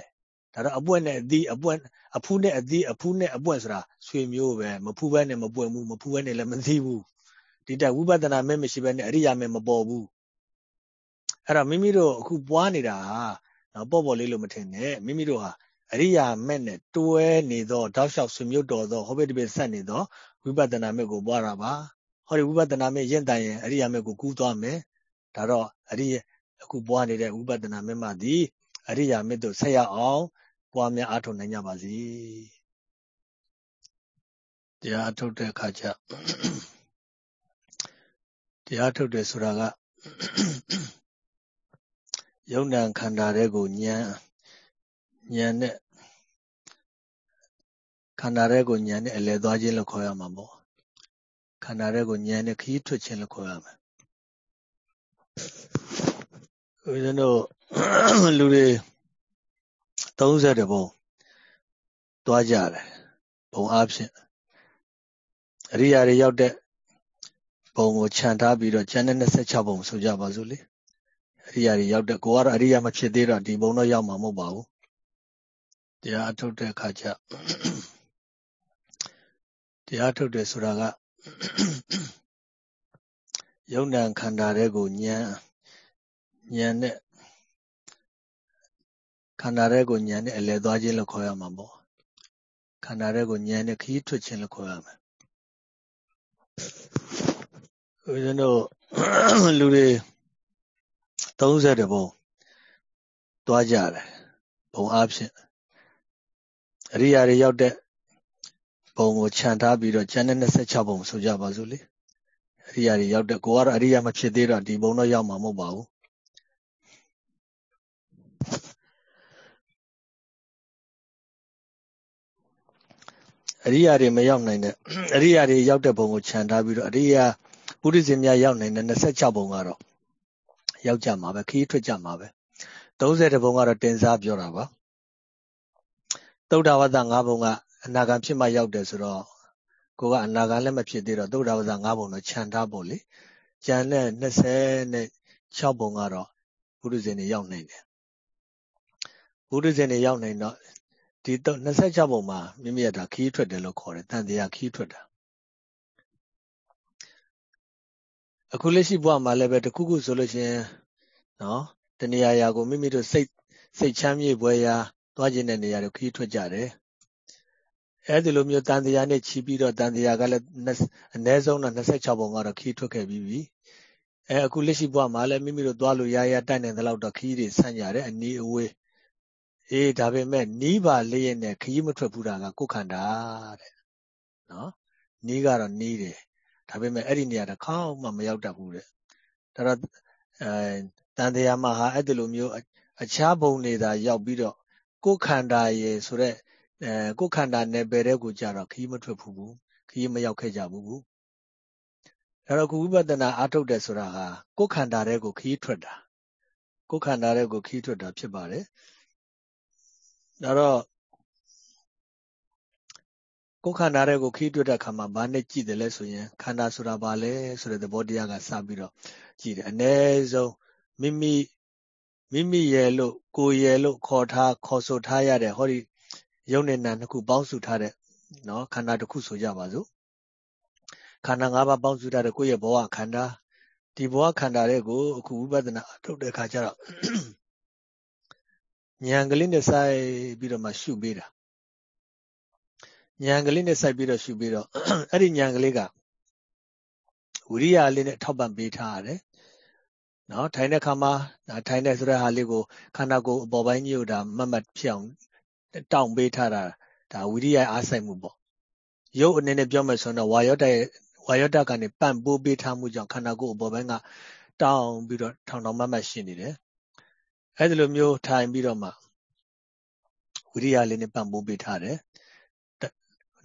ဒါတော့အပွင့်နဲ့အသီးအပွင့်အဖူးနဲ့အသီးအဖူးနဲ့အပွင့်ဆိုတာဆွေမျိုးပဲမဖူးဘဲနဲ့မပွင့်ဘူးမဖူးဘဲနဲ့လည်းမသီးဘူး ဒီတက်ဝိပဿနာမဲ့မရှိဘဲနဲ့အရိယာမဲ့မပေါ်ဘူးအဲ့တော့မိမိတို့အခုပွားနေတာဟာနော်ပေါ့ပေါ့လေးလို့မထင်နဲ့မိမိတို့ဟာအရိယာမဲ့နဲ့တွဲနေသောတောက်လျှောက်ဆွေမျိုးတော်သောဟောဘိတပိဆက်နေသောဝိပဿနာမဲ့ကိုပွားတာပါဟောဒီဝိပဿနာမဲ့ရင့်တန်ရင်အရိယာမဲ့ကိုကူးသွားမယ်ဒါတော့အရိအခုပွားနေတဲ့ဝိပဿနာမဲ့မှသည်အရိယာမဲ့တို့ဆက်ရအောင်ပွားများအားထုတ်နိုင်ကြပါစေတရားထုတ်တဲ့အခါကျ တရားထုတ်တယ်ဆိုတာကယုံ nant ခန္ဓာတွေကိုဉာဏ်ဉာဏ်နဲ့ခန္ဓာတွေကိုဉာဏ်နဲ့အလည်သွားခြင်းလို့ခေါ်ရမှာပေါ့ခန္ဓာတွေကိုဉာဏ်နဲ့ခီးထွက်ခြင်းလို့ခေါ်ရမှာဦးဇင်းတို့လူတွေ30ဘုံသွားကြတယ်ဘုံအားဖြင့်အရိယာတွေရောက်တဲ့ ဘုံကိုခြံထားပြီးတော့ကျန်တဲ့26ဘုံဆိုကြပါစို့လေအရိယာတွေရောက်တဲ့ကိုကတော့အရိယာမဖြစ်သေးတော့ဒီဘုံတော့ရောက်မှာမဟုတ်ပါဘူးတရားထုတ်တဲ့အခါကျတရားထုတ်တယ်ဆိုတာကယုံ nant ခန္ဓာတွေကိုဉာဏ်ဉာဏ်နဲ့ခန္ဓာတွေကိုဉာဏ်နဲ့အလည်သွားခြင်းလို့ခေါ်ရမှာပေါ့ခန္ဓာတွေကိုဉာဏ်နဲ့ခီးထွက်ခြင်းလို့ခေါ်ရမှာ ဦးဇင်းတို့လူတွေ30ဘုံသွားကြတယ်ဘုံအားဖြင့်အရိယာတွေရောက်တဲ့ဘုံကိုခြံထားပြီးတော့ကျန်တဲ့26ဘုံဆိုကြပါစို့လေအရိယာတွေရောက်တဲ့ကိုကတော့အရိယာမဖြစ်သေးတော့ဒီဘုံတော့ရောက်မှာမဟုတ်ပါဘူးအရိယာတွေမရောက်နိုင်တဲ့အရိယာတွေရောက်တဲ့ဘုံကိုခြံထားပြီးတော့အရိယာ ပုရိသေများရောက်နိုင်တဲ့26ဘုံကတော့ရောက်ကြမှာပဲခီးထွက်ကြမှာပဲ30ဘုံကတော့တင်စားပြောတာပါသုဒ္ဓဝတ္တ၅ဘုံကအနာဂံဖြစ်မှရောက်တယ်ဆိုတော့ကိုကအနာဂံလည်းမဖြစ်သေးတော့သုဒ္ဓဝတ္တ၅ဘုံတော့ခြံထားပေါ့လေကျန်တဲ့26ဘုံကတော့ပုရိသေတွေရောက်နိုင်တယ်ပုရိသေတွေရောက်နိုင်တော့ဒီ26ပုံမှာမိမိကဒါခီးထွက်တယ်လို့ခေါ်တယ်တန်တရားခီးထွက်တာ အခုလက်ရှိဘဝမှာလည်းပဲတခုခုဆိုလို့ရှိရင်နော်တနေရာရာကိုမိမိတို့စိတ်စိတ်ချမ်းမြေ့ပွဲရာသွားခြင်းတဲ့နေရာတွေခီးထွက်ကြတယ်အဲဒီလိုမျိုးတန်တရားနဲ့ခြီးပြီးတော့တန်တရားကလည်းအနည်းဆုံးတော့26ပုံကတော့ခီးထွက်ခဲ့ပြီးပြီအဲအခုလက်ရှိဘဝမှာလည်းမိမိတို့သွားလို့ရရတိုက်နိုင်တဲ့လောက်တော့ခီးတွေဆန့်ကြတယ်အနီးအဝေးအေးဒါပေမဲ့နီးပါလျက်နဲ့ခရီးမထွက်ဘူးတာကကိုယ်ခန္ဓာတဲ့နော်နီးကတော့နီးတယ် ဒါပေမဲ့အဲ့ဒီနေရာတစ်ခေါက်မှမရောက်တတ်ဘူးတဲ့ဒါတော့အဲတန်တရားမှာဟာအဲ့ဒီလိုမျိုးအခြားဘုံတွေသာရောက်ပြီးတော့ကိုယ်ခန္ဓာရေဆိုတော့အဲကိုယ်ခန္ဓာနယ်ပယ်တဲ့ကိုကြတော့ခရီးမထွက်ဘူးဘူးခရီးမရောက်ခဲ့ကြဘူးဘူးအဲ့တော့ကုဝိပဿနာအားထုတ်တယ်ဆိုတာဟာကိုယ်ခန္ဓာတဲ့ကိုခရီးထွက်တာကိုယ်ခန္ဓာတဲ့ကိုခရီးထွက်တာဖြစ်ပါတယ်ဒါတော့ ကိုယ်ခန္ဓာတွေကိုခီးတွေ့တဲ့အခါမှာဘာနဲ့ကြည့်တယ်လဲဆိုရင်ခန္ဓာဆိုတာဘာလဲဆိုတဲ့သဘောတရားကစပြီးတော့ကြည့်တယ်အ ਨੇ ဆုံးမိမိမိမိရဲ့လို့ကိုယ်ရဲ့လို့ခေါ်ထားခေါ်ဆိုထားရတဲ့ဟောဒီယုံနဲ့နာနှစ်ခုပေါင်းစုထားတဲ့နော်ခန္ဓာတစ်ခုဆိုကြပါစို့ခန္ဓာ၅ပါးပေါင်းစုထားတဲ့ကိုယ့်ရဲ့ဘဝခန္ဓာဒီဘဝခန္ဓာတွေကိုအခုဝိပဿနာအထုတ်တဲ့အခါကျတော့ဉာဏ်ကလေးနဲ့စိုက်ပြီးတော့မှရှုပေးတာ ဉာဏ်ကလေးနဲ့စိုက်ပြီးတော့ရှုပြီးတော့အဲ့ဒီဉာဏ်ကလေးကဝိရိယလေးနဲ့ထောက်ပံ့ပေးထားရတယ်နော်ထိုင်တဲ့ခါမှာထိုင်တဲ့ဆိုတဲ့ဟာလေးကိုခန္ဓာကိုယ်အပေါ်ပိုင်းကြီးကိုဒါမတ်မတ်ဖြစ်အောင်တောင့်ပေးထားတာဒါဝိရိယအားဆိုင်မှုပေါ့ရုပ်အနေနဲ့ပြောမယ်ဆိုတော့ဝါယောတရဲ့ဝါယောတကနေပန့်ပိုးပေးထားမှုကြောင့်ခန္ဓာကိုယ်အပေါ်ပိုင်းကတောင်းပြီးတော့ထောင်ထောင်မတ်မတ်ရှိနေတယ်အဲ့ဒီလိုမျိုးထိုင်ပြီးတော့မှဝိရိယလေးနဲ့ပန့်ပိုးပေးထားတယ်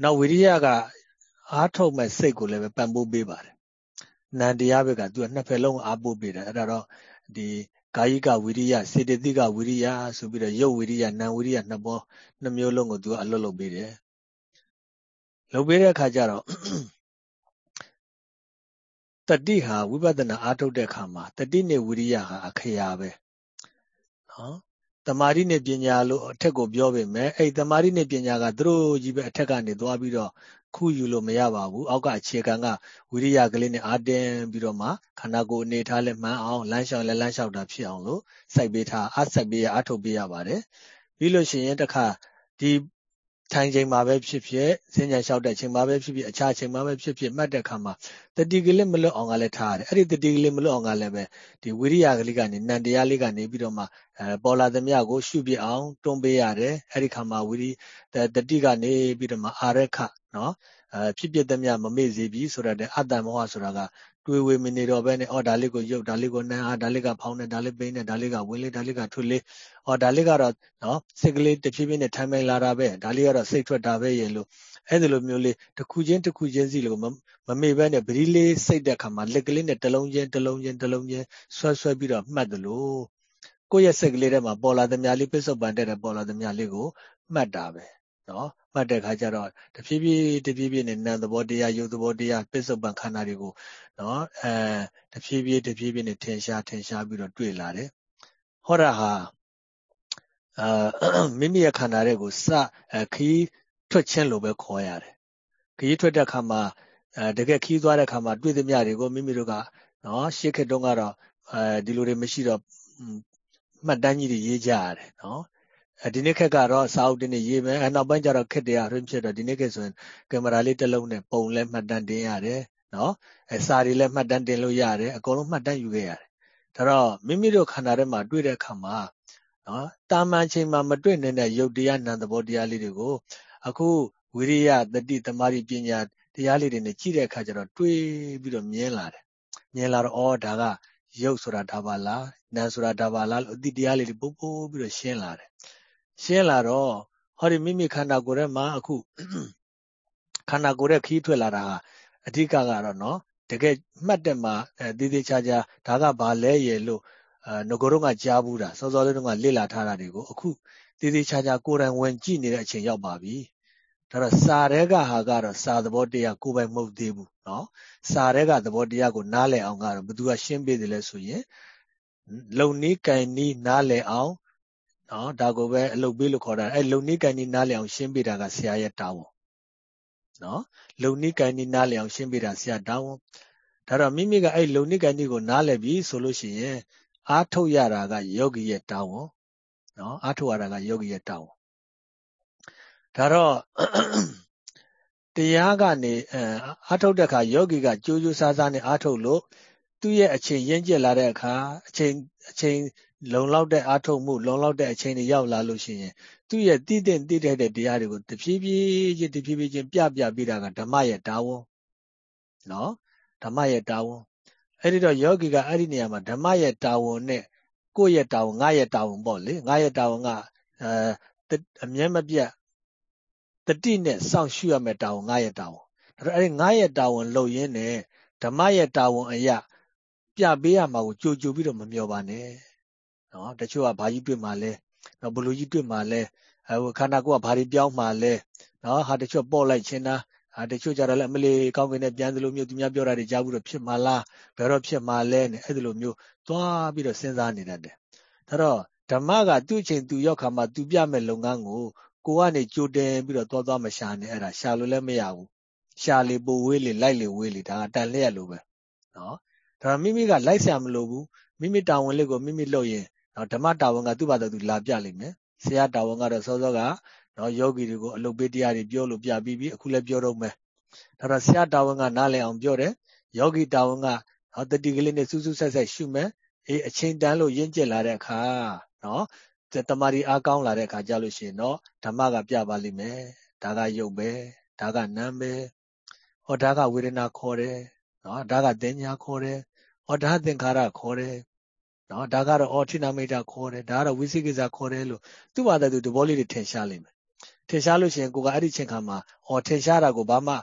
နောက်ဝိရိယကအားထုတ်မဲ့စိတ်ကိုလည်းပဲပန့်ပိုးပေးပါတယ်နန္တရားဘက်ကသူကနှစ်ဖက်လုံးအားပို့ပေးတယ်အဲ့ဒါတော့ဒီကာယိကဝိရိယစေတသိကဝိရိယဆိုပြီးတော့ရုပ်ဝိရိယနာမ်ဝိရိယနှစ်ပေါ်နှစ်မျိုးလုံးကိုသူကအလွတ်လုပ်ပေးတယ်လုပ်ပေးတဲ့အခါကျတော့တတိဟာဝိပဿနာအားထုတ်တဲ့အခါမှာတတိနဲ့ဝိရိယဟာအခရာပဲနော် တမာရီနဲ့ပညာလို့အထက်ကိုပြောပေမဲ့အဲ့တမာရီနဲ့ပညာကသူတို့ကြီးပဲအထက်ကနေသွားပြီးတော့ခုယူလို့မရပါဘူးအောက်ကအခြေခံကဝိရိယကလေးနဲ့အာတင်ပြီးတော့မှခန္ဓာကိုယ်အနေထားလဲမှန်အောင်လမ်းလျှောက်လဲလမ်းလျှောက်တာဖြစ်အောင်လို့စိုက်ပေးထားအစိုက်ပေးရအထုတ်ပေးရပါတယ်ပြီးလို့ရှိရင်တခါဒီ ထိုင်ချိန်မှာပဲဖြစ်ဖြစ်စဉ္ညာလျှောက်တဲ့ချိန်မှာပဲဖြစ်ဖြစ်အခြားချိန်မှာပဲဖြစ်ဖြစ်မှတ်တဲ့အခါမှာတတိကလေးမလွတ်အောင်ကလည်းထားရတယ်အဲ့ဒီတတိကလေးမလွတ်အောင်ကလည်းပဲဒီဝိရိယကလေးကနေနန္တရားလေးကနေပြီးတော့မှအဲပေါ်လာသမျှကိုရှုပြအောင်တွန်းပေးရတယ်အဲ့ဒီခါမှာဝိရိတတိကနေပြီးတော့မှအာရခနော်အဲဖြစ်ဖြစ်သမျှမမေ့စေပြီဆိုတဲ့အတ္တမောဟဆိုတာက တွေးဝေမနေတော့ဘဲနဲ့အော်ဒါလေးကိုရုပ်ဒါလေးကိုနမ်းအားဒါလေးကဖောင်းနေဒါလေးပိန်းနေဒါလေးကဝင်းလေးဒါလေးကထွတ်လေးအော်ဒါလေးကတော့နော်စိတ်ကလေးတဖြည်းဖြည်းနဲ့ထိုင်မိုင်လာတာပဲဒါလေးကတော့စိတ်ထွက်တာပဲရေလို့အဲ့ဒီလိုမျိုးလေးတစ်ခုချင်းတစ်ခုချင်းစီလို့မမေ့ဘဲနဲ့ပရိလေးစိတ်တဲ့ခါမှာလက်ကလေးနဲ့တလုံးချင်းတလုံးချင်းတလုံးချင်းဆွဲဆွဲပြီးတော့မှတ်တယ်လို့ကိုယ့်ရဲ့စိတ်ကလေးထဲမှာပေါ်လာသမျှလေးပစ္စုပန်တဲ့ပေါ်လာသမျှလေးကိုမှတ်တာပဲ နော်မှတ်တဲ့ခါကျတော့တဖြည်းဖြည်းတဖြည်းဖြည်းနဲ့နာမ်သဘောတရားရုပ်သဘောတရားပစ္စုပန်ခန္ဓာတွေကိုနော်အဲတဖြည်းဖြည်းတဖြည်းဖြည်းနဲ့ထင်ရှားထင်ရှားပြီးတော့တွေ့လာတယ်ဟောတာဟာအာမိမိရဲ့ခန္ဓာတွေကိုစခီးထွက်ခြင်းလို့ပဲခေါ်ရတယ်ခီးထွက်တဲ့ခါမှာအဲတကယ်ခီးသွားတဲ့ခါမှာတွေ့သမျှတွေကိုမိမိတို့ကနော်ရှေ့ခေတ်တုန်းကတော့အဲဒီလိုတွေမရှိတော့မှတ်တမ်းကြီးတွေရေးကြရတယ်နော် ဒီနေ့ခက်ကတော့စာအုပ်တင်နေရေးမယ်နောက်ပိုင်းကျတော့ခက်တယ်အရင်ဖြစ်တော့ဒီနေ့ခက်ဆိုရင်ကင်မရာလေးတစ်လုံးနဲ့ပုံလဲမှတ်တမ်းတင်ရတယ်နော်အဲစာတွေလည်းမှတ်တမ်းတင်လို့ရတယ်အကုန်လုံးမှတ်တမ်းယူခဲ့ရတယ်ဒါတော့မိမိတို့ခန္ဓာထဲမှာတွေ့တဲ့အခါမှာနော်တာမန်ချိန်မှာမတွေ့နေတဲ့ရုပ်တရားနာမ်သဘောတရားလေးတွေကိုအခုဝိရိယတတိတမာရီပညာတရားလေးတွေနဲ့ကြည့်တဲ့အခါကျတော့တွေးပြီးတော့မြင်လာတယ်မြင်လာတော့အော်ဒါကရုပ်ဆိုတာဒါပါလားနာမ်ဆိုတာဒါပါလားလို့အတိတရားလေးတွေပုတ်ပုတ်ပြီးတော့ရှင်းလာတယ် ရှင်းလာတော့ဟောဒီမိမိခန္ဓာကိုယ်ထဲမှာအခုခန္ဓာကိုယ်ထဲခီးထွက်လာတာအဓိကကတော့နော်တကယ်မှတ်တယ်မှာအဲတည်တည်ချာချာဒါကဘာလဲရလို့အဲငကိုတော့ကကြားဘူးတာစောစောလေးတုန်းကလေ့လာထားတာတွေကိုအခုတည်တည်ချာချာကိုယ်တိုင်ဝင်ကြည့်နေတဲ့အချိန်ရောက်ပါပြီဒါတော့စာတဲ့ကဟာကတော့စာသဘောတရားကိုယ်ပိုင်မဟုတ်သေးဘူးနော်စာတဲ့ကသဘောတရားကိုနားလည်အောင်ကတော့ဘသူကရှင်းပေးတယ်လဲဆိုရင်လုံနီးကင်နီးနားလည်အောင် နော်ဒါကိုပဲအလုပ်ပေးလို့ခေါ်တာအဲလုံနီးကန်နီးနားလည်အောင်ရှင်းပေးတာကဆရာရဲ့တာဝန်နော်လုံနီးကန်နီးနားလည်အောင်ရှင်းပေးတာဆရာတာဝန်ဒါတော့မိမိကအဲလုံနီးကန်နီးကိုနားလည်ပြီဆိုလို့ရှိရင်အားထုတ်ရတာကယောဂီရဲ့တာဝန်နော်အားထုတ်ရတာကယောဂီရဲ့တာဝန်ဒါတော့တရားကနေအားထုတ်တဲ့အခါယောဂီကကြိုးကြိုးစားစားနဲ့အားထုတ်လို့သူ့ရဲ့အချိန်ရင့်ကျက်လာတဲ့အခါအချိန်အချိန် လုံလောက်တဲ့အားထုတ်မှုလုံလောက်တဲ့အချိန်တွေရောက်လာလို့ရှိရင်သူ့ရဲ့တည်တဲ့တည်တဲ့တရားတွေကိုတဖြည်းဖြည်းချင်းတဖြည်းဖြည်းချင်းပြပြပေးတာကဓမ္မရဲ့တာဝန်နော်ဓမ္မရဲ့တာဝန်အဲ့ဒီတော့ယောဂီကအဲ့ဒီနေရာမှာဓမ္မရဲ့တာဝန်နဲ့ကိုယ့်ရဲ့တာဝန်ငါရဲ့တာဝန်ပေါ့လေငါရဲ့တာဝန်ကအဲအမြဲမပြတ်တတိနဲ့စောင့်ရှုရမယ့်တာဝန်ငါရဲ့တာဝန်ဒါတော့အဲ့ဒီငါရဲ့တာဝန်လုပ်ရင်းနဲ့ဓမ္မရဲ့တာဝန်အရာပြပေးရမှာကိုကြိုကြိုပြီးတော့မမျှော်ပါနဲ့ နော်တချို့ကဘာကြီးတွေ့မှလဲနော်ဘလူကြီးတွေ့မှလဲအဲခန္ဓာကိုယ်ကဘာတွေပြောင်းမှလဲနော်ဟာတချို့ပေါ့လိုက်ခြင်းတာဟာတချို့ကြတော့လည်းအမလေးကောင်းကင်နဲ့ပြန်သလိုမျိုးသူများပြောတာတွေကြားဘူးတော့ဖြစ်မှလားဘယ်တော့ဖြစ်မှလဲနဲ့အဲ့ဒီလိုမျိုးသွားပြီးတော့စဉ်းစားနေတတ်တယ်ဒါတော့ဓမ္မကသူ့အချိန်သူရောက်ခါမှသူပြမဲ့လုပ်ငန်းကိုကိုကနေကြိုတင်ပြီးတော့သွားသွားမရှာနဲ့အဲ့ဒါရှာလို့လည်းမရဘူးရှာလေပိုဝေးလေလိုက်လေဝေးလေဒါကတန်လျက်လိုပဲနော်ဒါမိမိကလိုက်ဆရာမလိုဘူးမိမိတာဝန်လေးကိုမိမိလုပ်ရင် နော်ဓမ္မတာဝန်ကသူ့ဘာသာသူလာပြလိမ့်မယ်ဆရာတာဝန်ကတော့စောစောကနော်ယောဂီတွေကိုအလုပ်ပေးတရားတွေပြောလို့ပြပြီးပြီအခုလည်းပြောတော့မယ်ဒါတော့ဆရာတာဝန်ကနားလည်အောင်ပြောတယ်ယောဂီတာဝန်ကနော်တတိကလေးနဲ့စူးစူးဆက်ဆက်ရှုမယ်အေးအချိန်တန်းလို့ရင့်ကျက်လာတဲ့အခါနော်တမာရီအားကောင်းလာတဲ့အခါကြလို့ရှိရင်တော့ဓမ္မကပြပါလိမ့်မယ်ဒါကယုတ်ပဲဒါကနမ်းပဲဟောဒါကဝေဒနာခေါ်တယ်နော်ဒါကတင်ညာခေါ်တယ်ဟောဒါသင်္ခါရခေါ်တယ် နော်ဒါကတော့အော်ထိနာမိတာခေါ်တယ်ဒါကတော့ဝိသိကိစ္စခေါ်တယ်လို့သူ့ဘာသာသူသဘောလေးတွေထင်ရှားလိမ့်မယ်ထင်ရှားလို့ရှိရင်ကိုကအဲ့ဒီချိန်ခါမှာအော်ထင်ရှားတာကိုဘာမှ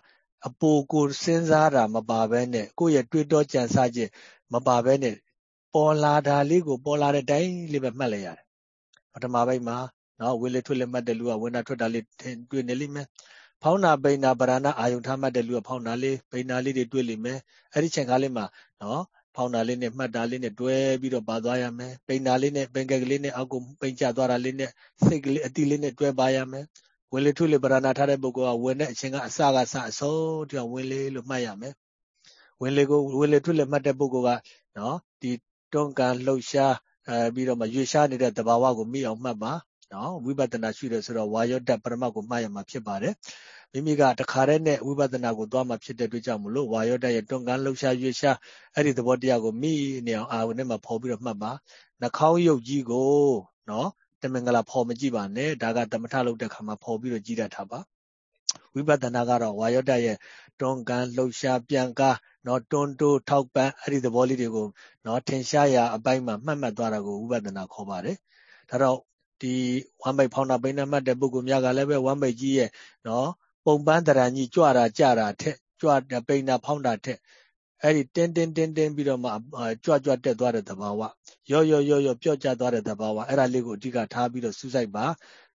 အပူကိုစဉ်းစားတာမပါဘဲနဲ့ကိုယ့်ရဲ့တွေးတောကြံစားခြင်းမပါဘဲနဲ့ပေါ်လာတာလေးကိုပေါ်လာတဲ့တိုင်းလေးပဲမှတ်လိုက်ရတယ်ပထမပိုင်းမှာနော်ဝေလေထွက်လေမှတ်တဲ့လူကဝေနာထွက်တာလေးတွေ့နေလိမ့်မယ်ဖောင်းနာပိန်နာပရဏအာယုံထားမှတ်တဲ့လူကဖောင်းနာလေးပိန်နာလေးတွေတွေ့လိမ့်မယ်အဲ့ဒီချိန်ခါလေးမှာနော် ဖောင်းနာလေးနဲ့မှတ်တာလေးနဲ့တွဲပြီးတော့ပါသွားရမယ်ပိန်နာလေးနဲ့ပိန်ကက်ကလေးနဲ့အောက်ကိုပိန်ကျသွားတာလေးနဲ့စိတ်ကလေးအတီလေးနဲ့တွဲပါရမယ်ဝင်လေထွက်လေပရဏထားတဲ့ပုဂ္ဂိုလ်ကဝင်တဲ့အချိန်ကအစကစအဆုံးတယောက်ဝင်လေလို့မှတ်ရမယ်ဝင်လေကိုဝင်လေထွက်လေမှတ်တဲ့ပုဂ္ဂိုလ်ကနော်ဒီတွန်းကန်လှုပ်ရှားအဲပြီးတော့မှရွေရှားနေတဲ့တဘာဝကိုမိအောင်မှတ်ပါနော်ဝိပဿနာရှိတယ်ဆိုတော့ဝါယောတ္တပရမတ်ကိုမှတ်ရမှာဖြစ်ပါတယ် မိမိကတခါတည်းနဲ့ဝိပဿနာကိုသွားမှဖြစ်တဲ့အတွက်ကြောင့်မလို့ဝါယောတရဲ့တွန်းကန်လှုပ်ရှားရွေရှားအဲ့ဒီသဘောတရားကိုမိနေအောင်အာရုံနဲ့မှဖော်ပြီးတော့မှတ်ပါနှာခေါင်းရုပ်ကြီးကိုနော်တမင်္ဂလာဖော်မကြည့်ပါနဲ့ဒါကတမထလုပ်တဲ့ခါမှာဖော်ပြီးတော့ကြည့်တတ်တာပါဝိပဿနာကတော့ဝါယောတရဲ့တွန်းကန်လှုပ်ရှားပြန်ကားနော်တွန်းတိုးထောက်ပံ့အဲ့ဒီသဘောလေးတွေကိုနော်ထင်ရှားရာအပိုင်းမှာမှတ်မှတ်သွားတာကိုဝိပဿနာခေါ်ပါတယ်ဒါတော့ဒီဝမ်းပိုက်ဖောင်းတာပိန်းနှမှတ်တဲ့ပုဂ္ဂိုလ်များကလည်းပဲဝမ်းပိုက်ကြီးရဲ့နော် ပုံပန်းတရံကြီးကြွတာကြတာထက်ကြွပိန်းတာဖောင်းတာထက်အဲ့ဒီတင်းတင်းတင်းတင်းပြီးတော့မှကြွကြွတက်သွားတဲ့သဘာဝရော့ရော့ရော့ရော့ပြော့ကျသွားတဲ့သဘာဝအဲ့ဒါလေးကိုအဓိကထားပြီးတော့စူးစိုက်ပါ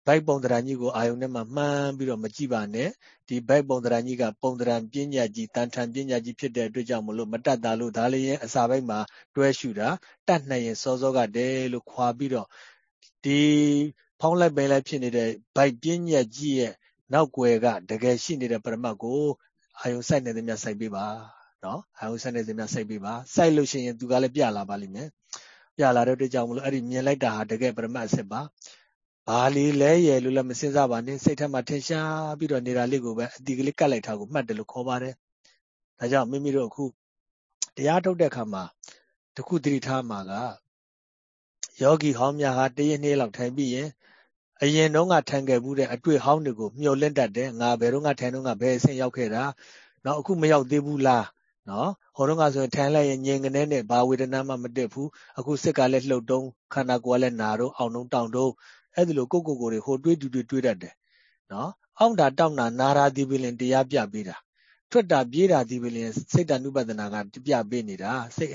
ဘိုက်ပုံတရံကြီးကိုအာယုန်ထဲမှာမှန်းပြီးတော့မကြည့်ပါနဲ့ဒီဘိုက်ပုံတရံကြီးကပုံတရံပညာကြီးတန်ထန်ပညာကြီးဖြစ်တဲ့အတွက်ကြောင့်မလို့မတတ်တာလို့ဒါလေးရင်အစာဘိုက်မှာတွဲရှူတာတတ်နိုင်ရင်စောစောကတည်းလို့ခွာပြီးတော့ဒီဖောင်းလိုက်ပင်လိုက်ဖြစ်နေတဲ့ဘိုက်ပညာကြီးရဲ့ နောက်ွယ်ကတကယ်ရှိနေတဲ့ပရမတ်ကိုအာယုံစိုက်နေသမျှစိုက်ပေးပါနော်အာယုံစိုက်နေသမျှစိုက်ပေးပါစိုက်လို့ရှိရင်သူကလည်းပြလာပါလိမ့်မယ်ပြလာတဲ့အတွက်ကြောင့်မလို့အဲ့ဒီမြင်လိုက်တာဟာတကယ်ပရမတ်အစစ်ပါဘာလီလဲရယ်လို့လည်းမစင်စားပါနဲ့စိတ်ထဲမှာထင်ရှားပြီးတော့နေတာလေးကိုပဲအတီကလေးကတ်လိုက်တာကိုမှတ်တယ်လို့ခေါ်ပါတယ်ဒါကြောင့်မိမိတို့အခုတရားထုတ်တဲ့အခါမှာတခုတတိထားမှာကယောဂီဟောင်းများဟာတရနေ့လောက်ထိုင်ပြီးရင် အရင်တုန်းကထိုင်ခဲ့မှုတဲ့အတွေ့ဟောင်းတွေကိုမျှော်လင့်တတ်တယ်ငါဘယ်တော့ကထိုင်တော့ကဘယ်အဆင့်ရောက်ခဲ့တာနော်အခုမရောက်သေးဘူးလားနော်ဟောတော့ကဆိုရင်ထိုင်လိုက်ရင်ငြိမ်ကနေနဲ့ဘာဝေဒနာမှမတက်ဘူးအခုစစ်ကလည်းလှုပ်တုံးခန္ဓာကိုယ်ကလည်းနာတော့အောင်တုံးတောင်းတုံးအဲ့ဒီလိုကိုကိုကိုတွေဟိုတွေးတူတွေတွေးတတ်တယ်နော်အောင့်တာတောင့်တာနာရာဒီပလင်တရားပြပေးတာထွက်တာပြေးတာဒီပလင်စိတ်တ ानु ပဒနာကပြပေးနေတာစိတ်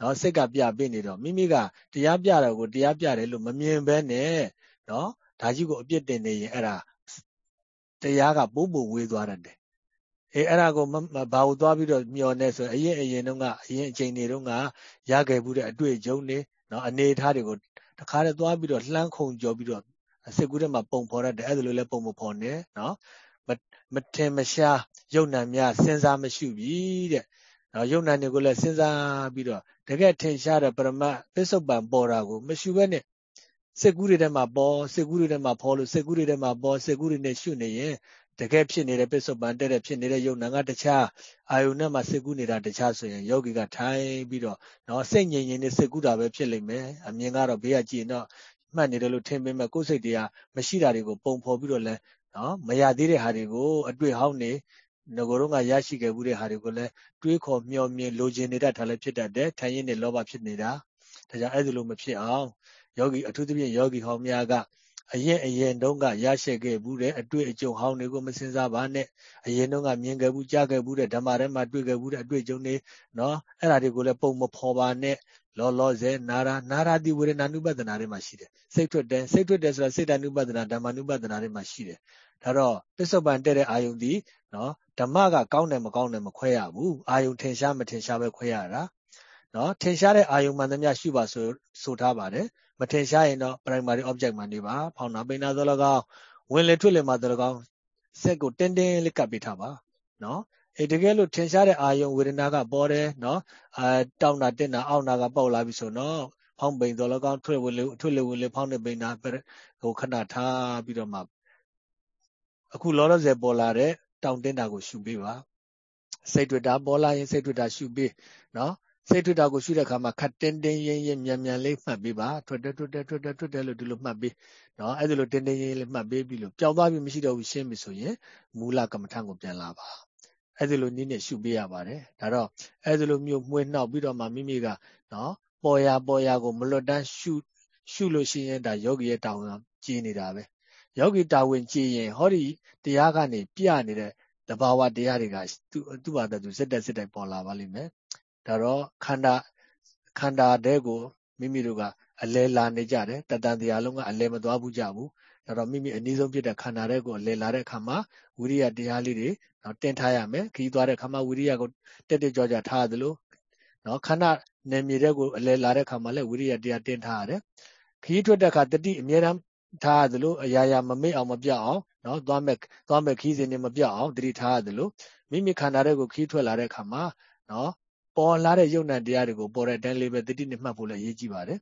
နော်စိတ်ကပြပေးနေတော့မိမိကတရားပြတာကိုတရားပြတယ်လို့မမြင်ဘဲနဲ့နော် ဒါကြီးကိုအပြစ်တင်နေရင်အဲ့ဒါတရားကပိုးပိုးဝေးသွားတတ်တယ်အေးအဲ့ဒါကိုဘာလို့သွားပြီးတော့မျောနေဆိုအရင်အရင်တုန်းကအရင်အချိန်တွေတုန်းကရခဲ့ဘူးတဲ့အတွေ့အကြုံတွေနော်အနေအထားတွေကိုတခါတည်းသွားပြီးတော့လှမ်းခုန်ကြော်ပြီးတော့စိတ်ကူးထဲမှာပုံဖော်ရတယ်အဲ့ဒါလိုလဲပုံမဖော်နဲ့နော်မထင်မရှားယုံနာများစဉ်းစားမရှိပြီတဲ့နော်ယုံနာတွေကိုလည်းစဉ်းစားပြီးတော့တကယ်ထင်ရှားတဲ့ပရမတ်ပစ္စုပန်ပေါ်တာကိုမရှိဘဲနဲ့ စက်ကူးတွေထဲမှာပေါ်စက်ကူးတွေထဲမှာပေါ်လို့စက်ကူးတွေထဲမှာပေါ်စက်ကူးတွေနဲ့ရှုနေရင်တကယ်ဖြစ်နေတဲ့ပစ္စုပန်တဲ့တဲ့ဖြစ်နေတဲ့ယုံနာကတခြားအာယုန်နဲ့မှစက်ကူးနေတာတခြားဆိုရင်ယောဂီကထိုင်ပြီးတော့နော်စိတ်ငြိမ်ငြိမ်နဲ့စက်ကူးတာပဲဖြစ်လိမ့်မယ်အမြင်ကတော့ဘေးကကြည့်တော့မှတ်နေတယ်လို့ထင်ပေမဲ့ကိုယ်စိတ်တွေကမရှိတာတွေကိုပုံဖော်ပြီးတော့လဲနော်မရသေးတဲ့ဟာတွေကိုအတွေ့ဟောင်းနေငကိုတော့ကရရှိခဲ့မှုတဲ့ဟာတွေကိုလည်းတွေးခေါ်မျှော်မြင်လိုချင်နေတတ်တာလည်းဖြစ်တတ်တယ်ထိုင်ရင်နဲ့လောဘဖြစ်နေတာဒါကြောင့်အဲ့ဒီလိုမဖြစ်အောင် ယောဂီအထူးသဖြင့်ယောဂီဟောင်းများကအရင်အရင်တုန်းကရရှိခဲ့ဘူးတဲ့အတွေ့အကြုံဟောင်းတွေကိုမစင်စားပါနဲ့အရင်တုန်းကမြင်ခဲ့ဘူးကြားခဲ့ဘူးတဲ့ဓမ္မထဲမှာတွေ့ခဲ့ဘူးတဲ့အတွေ့အကြုံတွေနော်အဲ့ဒါတွေကိုလည်းပုံမဖော်ပါနဲ့လောလောဆယ်နာရာနာရာတိဝေဒနာနုပဒနာတွေမှာရှိတယ်စိတ်ထွက်တယ်စိတ်ထွက်တယ်ဆိုတာစိတ်တ ानु ပဒနာဓမ္မ ानु ပဒနာတွေမှာရှိတယ်ဒါတော့ပစ္စုပန်တဲ့တဲ့အာယုန်ဒီနော်ဓမ္မကကောင်းတယ်မကောင်းတယ်မခွဲရဘူးအာယုန်ထင်ရှားမထင်ရှားပဲခွဲရတာနော်ထင်ရှားတဲ့အာယုံမှန်သမျှရှိပါဆိုဆိုထားပါတယ် မမထင်ရှားရင်တော့ primary object မှာနေပါဖောင်းနာပိန်နာသော၎င်းဝင်လေထွက်လေမှာသော၎င်းစက်ကိုတင်းတင်းလေးကပ်ပေးထားပါနော်အဲတကယ်လို့ထင်ရှားတဲ့အာယုံဝေဒနာကပေါ်တယ်နော်အာတောင်းတာတင်းတာအောက်နာကပေါက်လာပြီဆိုတော့ဖောင်းပိန်သော၎င်းထွက်ဝင်လေထွက်လေဝင်လေဖောင်းနေပိန်နာဟိုခဏထားပြီးတော့မှအခုလောလောဆယ်ပေါ်လာတဲ့တောင်းတင်းတာကိုရှုပေးပါစိတ်တွေ့တာပေါ်လာရင်စိတ်တွေ့တာရှုပေးနော် စိတ်ထွက်တာကိုရှုတဲ့အခါမှာခတ်တင်းတင်းရင်းရင်းမြန်မြန်လေးမှတ်ပေးပါထွက်တယ်ထွက်တယ်ထွက်တယ်ထွက်တယ်လို့ဒီလိုမှတ်ပေးနော်အဲ့ဒါလိုတင်းတင်းရင်းလေးမှတ်ပေးပြီးလို့ပျောက်သွားပြီမရှိတော့ဘူးရှင်းပြီဆိုရင်မူလကမ္မထံကိုပြန်လာပါအဲ့ဒါလိုနည်းနဲ့ရှုပေးရပါတယ်ဒါတော့အဲ့ဒါလိုမျိုးမှွေနှောက်ပြီးတော့မှမိမိကနော်ပေါ်ရပေါ်ရကိုမလွတ်တမ်းရှုရှုလို့ရှိရင်ဒါယောဂီရဲ့တာဝန်ကျင်းနေတာပဲယောဂီတာဝန်ကျင်းရင်ဟောဒီတရားကနေပြနေတဲ့တဘာဝတရားတွေကသူ့သူ့ဘာသာသူစစ်တက်စစ်တက်ပေါ်လာပါလိမ့်မယ် ဒါတော့ခန္ဓာခန္ဓာတဲ့ကိုမိမိတို့ကအလဲလာနေကြတယ်တတန်တရားလုံးကအလဲမသွားဘူးကြဘူးဒါတော့မိမိအနည်းဆုံးဖြစ်တဲ့ခန္ဓာတဲ့ကိုအလဲလာတဲ့အခါမှာဝိရိယတရားလေးတွေနော်တင်ထားရမယ်ခီးသွားတဲ့အခါမှာဝိရိယကိုတက်တက်ကြွကြွထားသလိုနော်ခန္ဓာနယ်မြေတဲ့ကိုအလဲလာတဲ့အခါမှာလည်းဝိရိယတရားတင်ထားရတယ်ခီးထွက်တဲ့အခါတတိအမြဲတမ်းထားရသလိုအရာရာမမေ့အောင်မပြောက်အောင်နော်သွားမဲ့သွားမဲ့ခီးစဉ်တွေမပြောက်အောင်တတိထားရသလိုမိမိခန္ဓာတဲ့ကိုခီးထွက်လာတဲ့အခါမှာနော် ပေါ်လာတဲ့ယုံ nant တရားတွေကိုပေါ်တဲ့အတိုင်းလေးပဲတတိနဲ့မှတ်ဖို့လည်းအရေးကြီးပါတယ်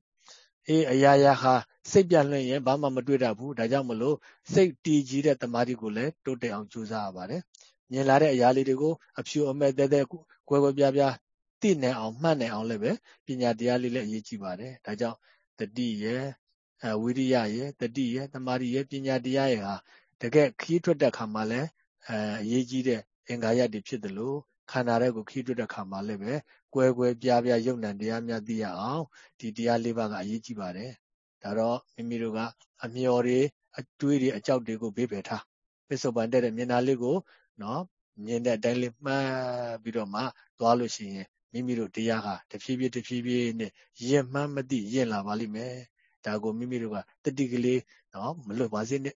အေးအရာရာဟာစိတ်ပြန့်လွင့်ရင်ဘာမှမတွေ့တတ်ဘူးဒါကြောင့်မလို့စိတ်တည်ကြည်တဲ့တမာတိကိုလည်းတိုးတက်အောင်ကြိုးစားရပါတယ်မြင်လာတဲ့အရာလေးတွေကိုအဖြူအမဲ့တဲတဲကွဲကွဲပြားပြားသိနိုင်အောင်မှတ်နိုင်အောင်လည်းပဲပညာတရားလေးလည်းအရေးကြီးပါတယ်ဒါကြောင့်တတိရဲ့အဝိရိယရဲ့တတိရဲ့တမာတိရဲ့ပညာတရားရဲ့ဟာတကယ်ခီးထွက်တဲ့ခါမှာလည်းအရေးကြီးတဲ့အင်္ဂါရတွေဖြစ်တယ်လို့ ခန္ဓာတဲ့ကိုခီးတွတ်တဲ့ခါမှာလည်းပဲကွဲကွဲပြားပြားယုံ nant တရားများသိရအောင်ဒီတရားလေးပါးကအရေးကြီးပါတယ်ဒါတော့မိမိတို့ကအမျော်တွေအတွေးတွေအကြောက်တွေကိုဘေးပယ်ထားပစ္စုပန်တဲ့မျက်နှာလေးကိုနော်မြင်တဲ့အတိုင်းလေးမှတ်ပြီးတော့မှသွားလို့ရှိရင်မိမိတို့တရားဟာတဖြည်းဖြည်းတဖြည်းဖြည်းနဲ့ရင်မှန်းမသိရင်လာပါလိမ့်မယ်ဒါကိုမိမိတို့ကတတိကလေးနော်မလွတ်ပါစေနဲ့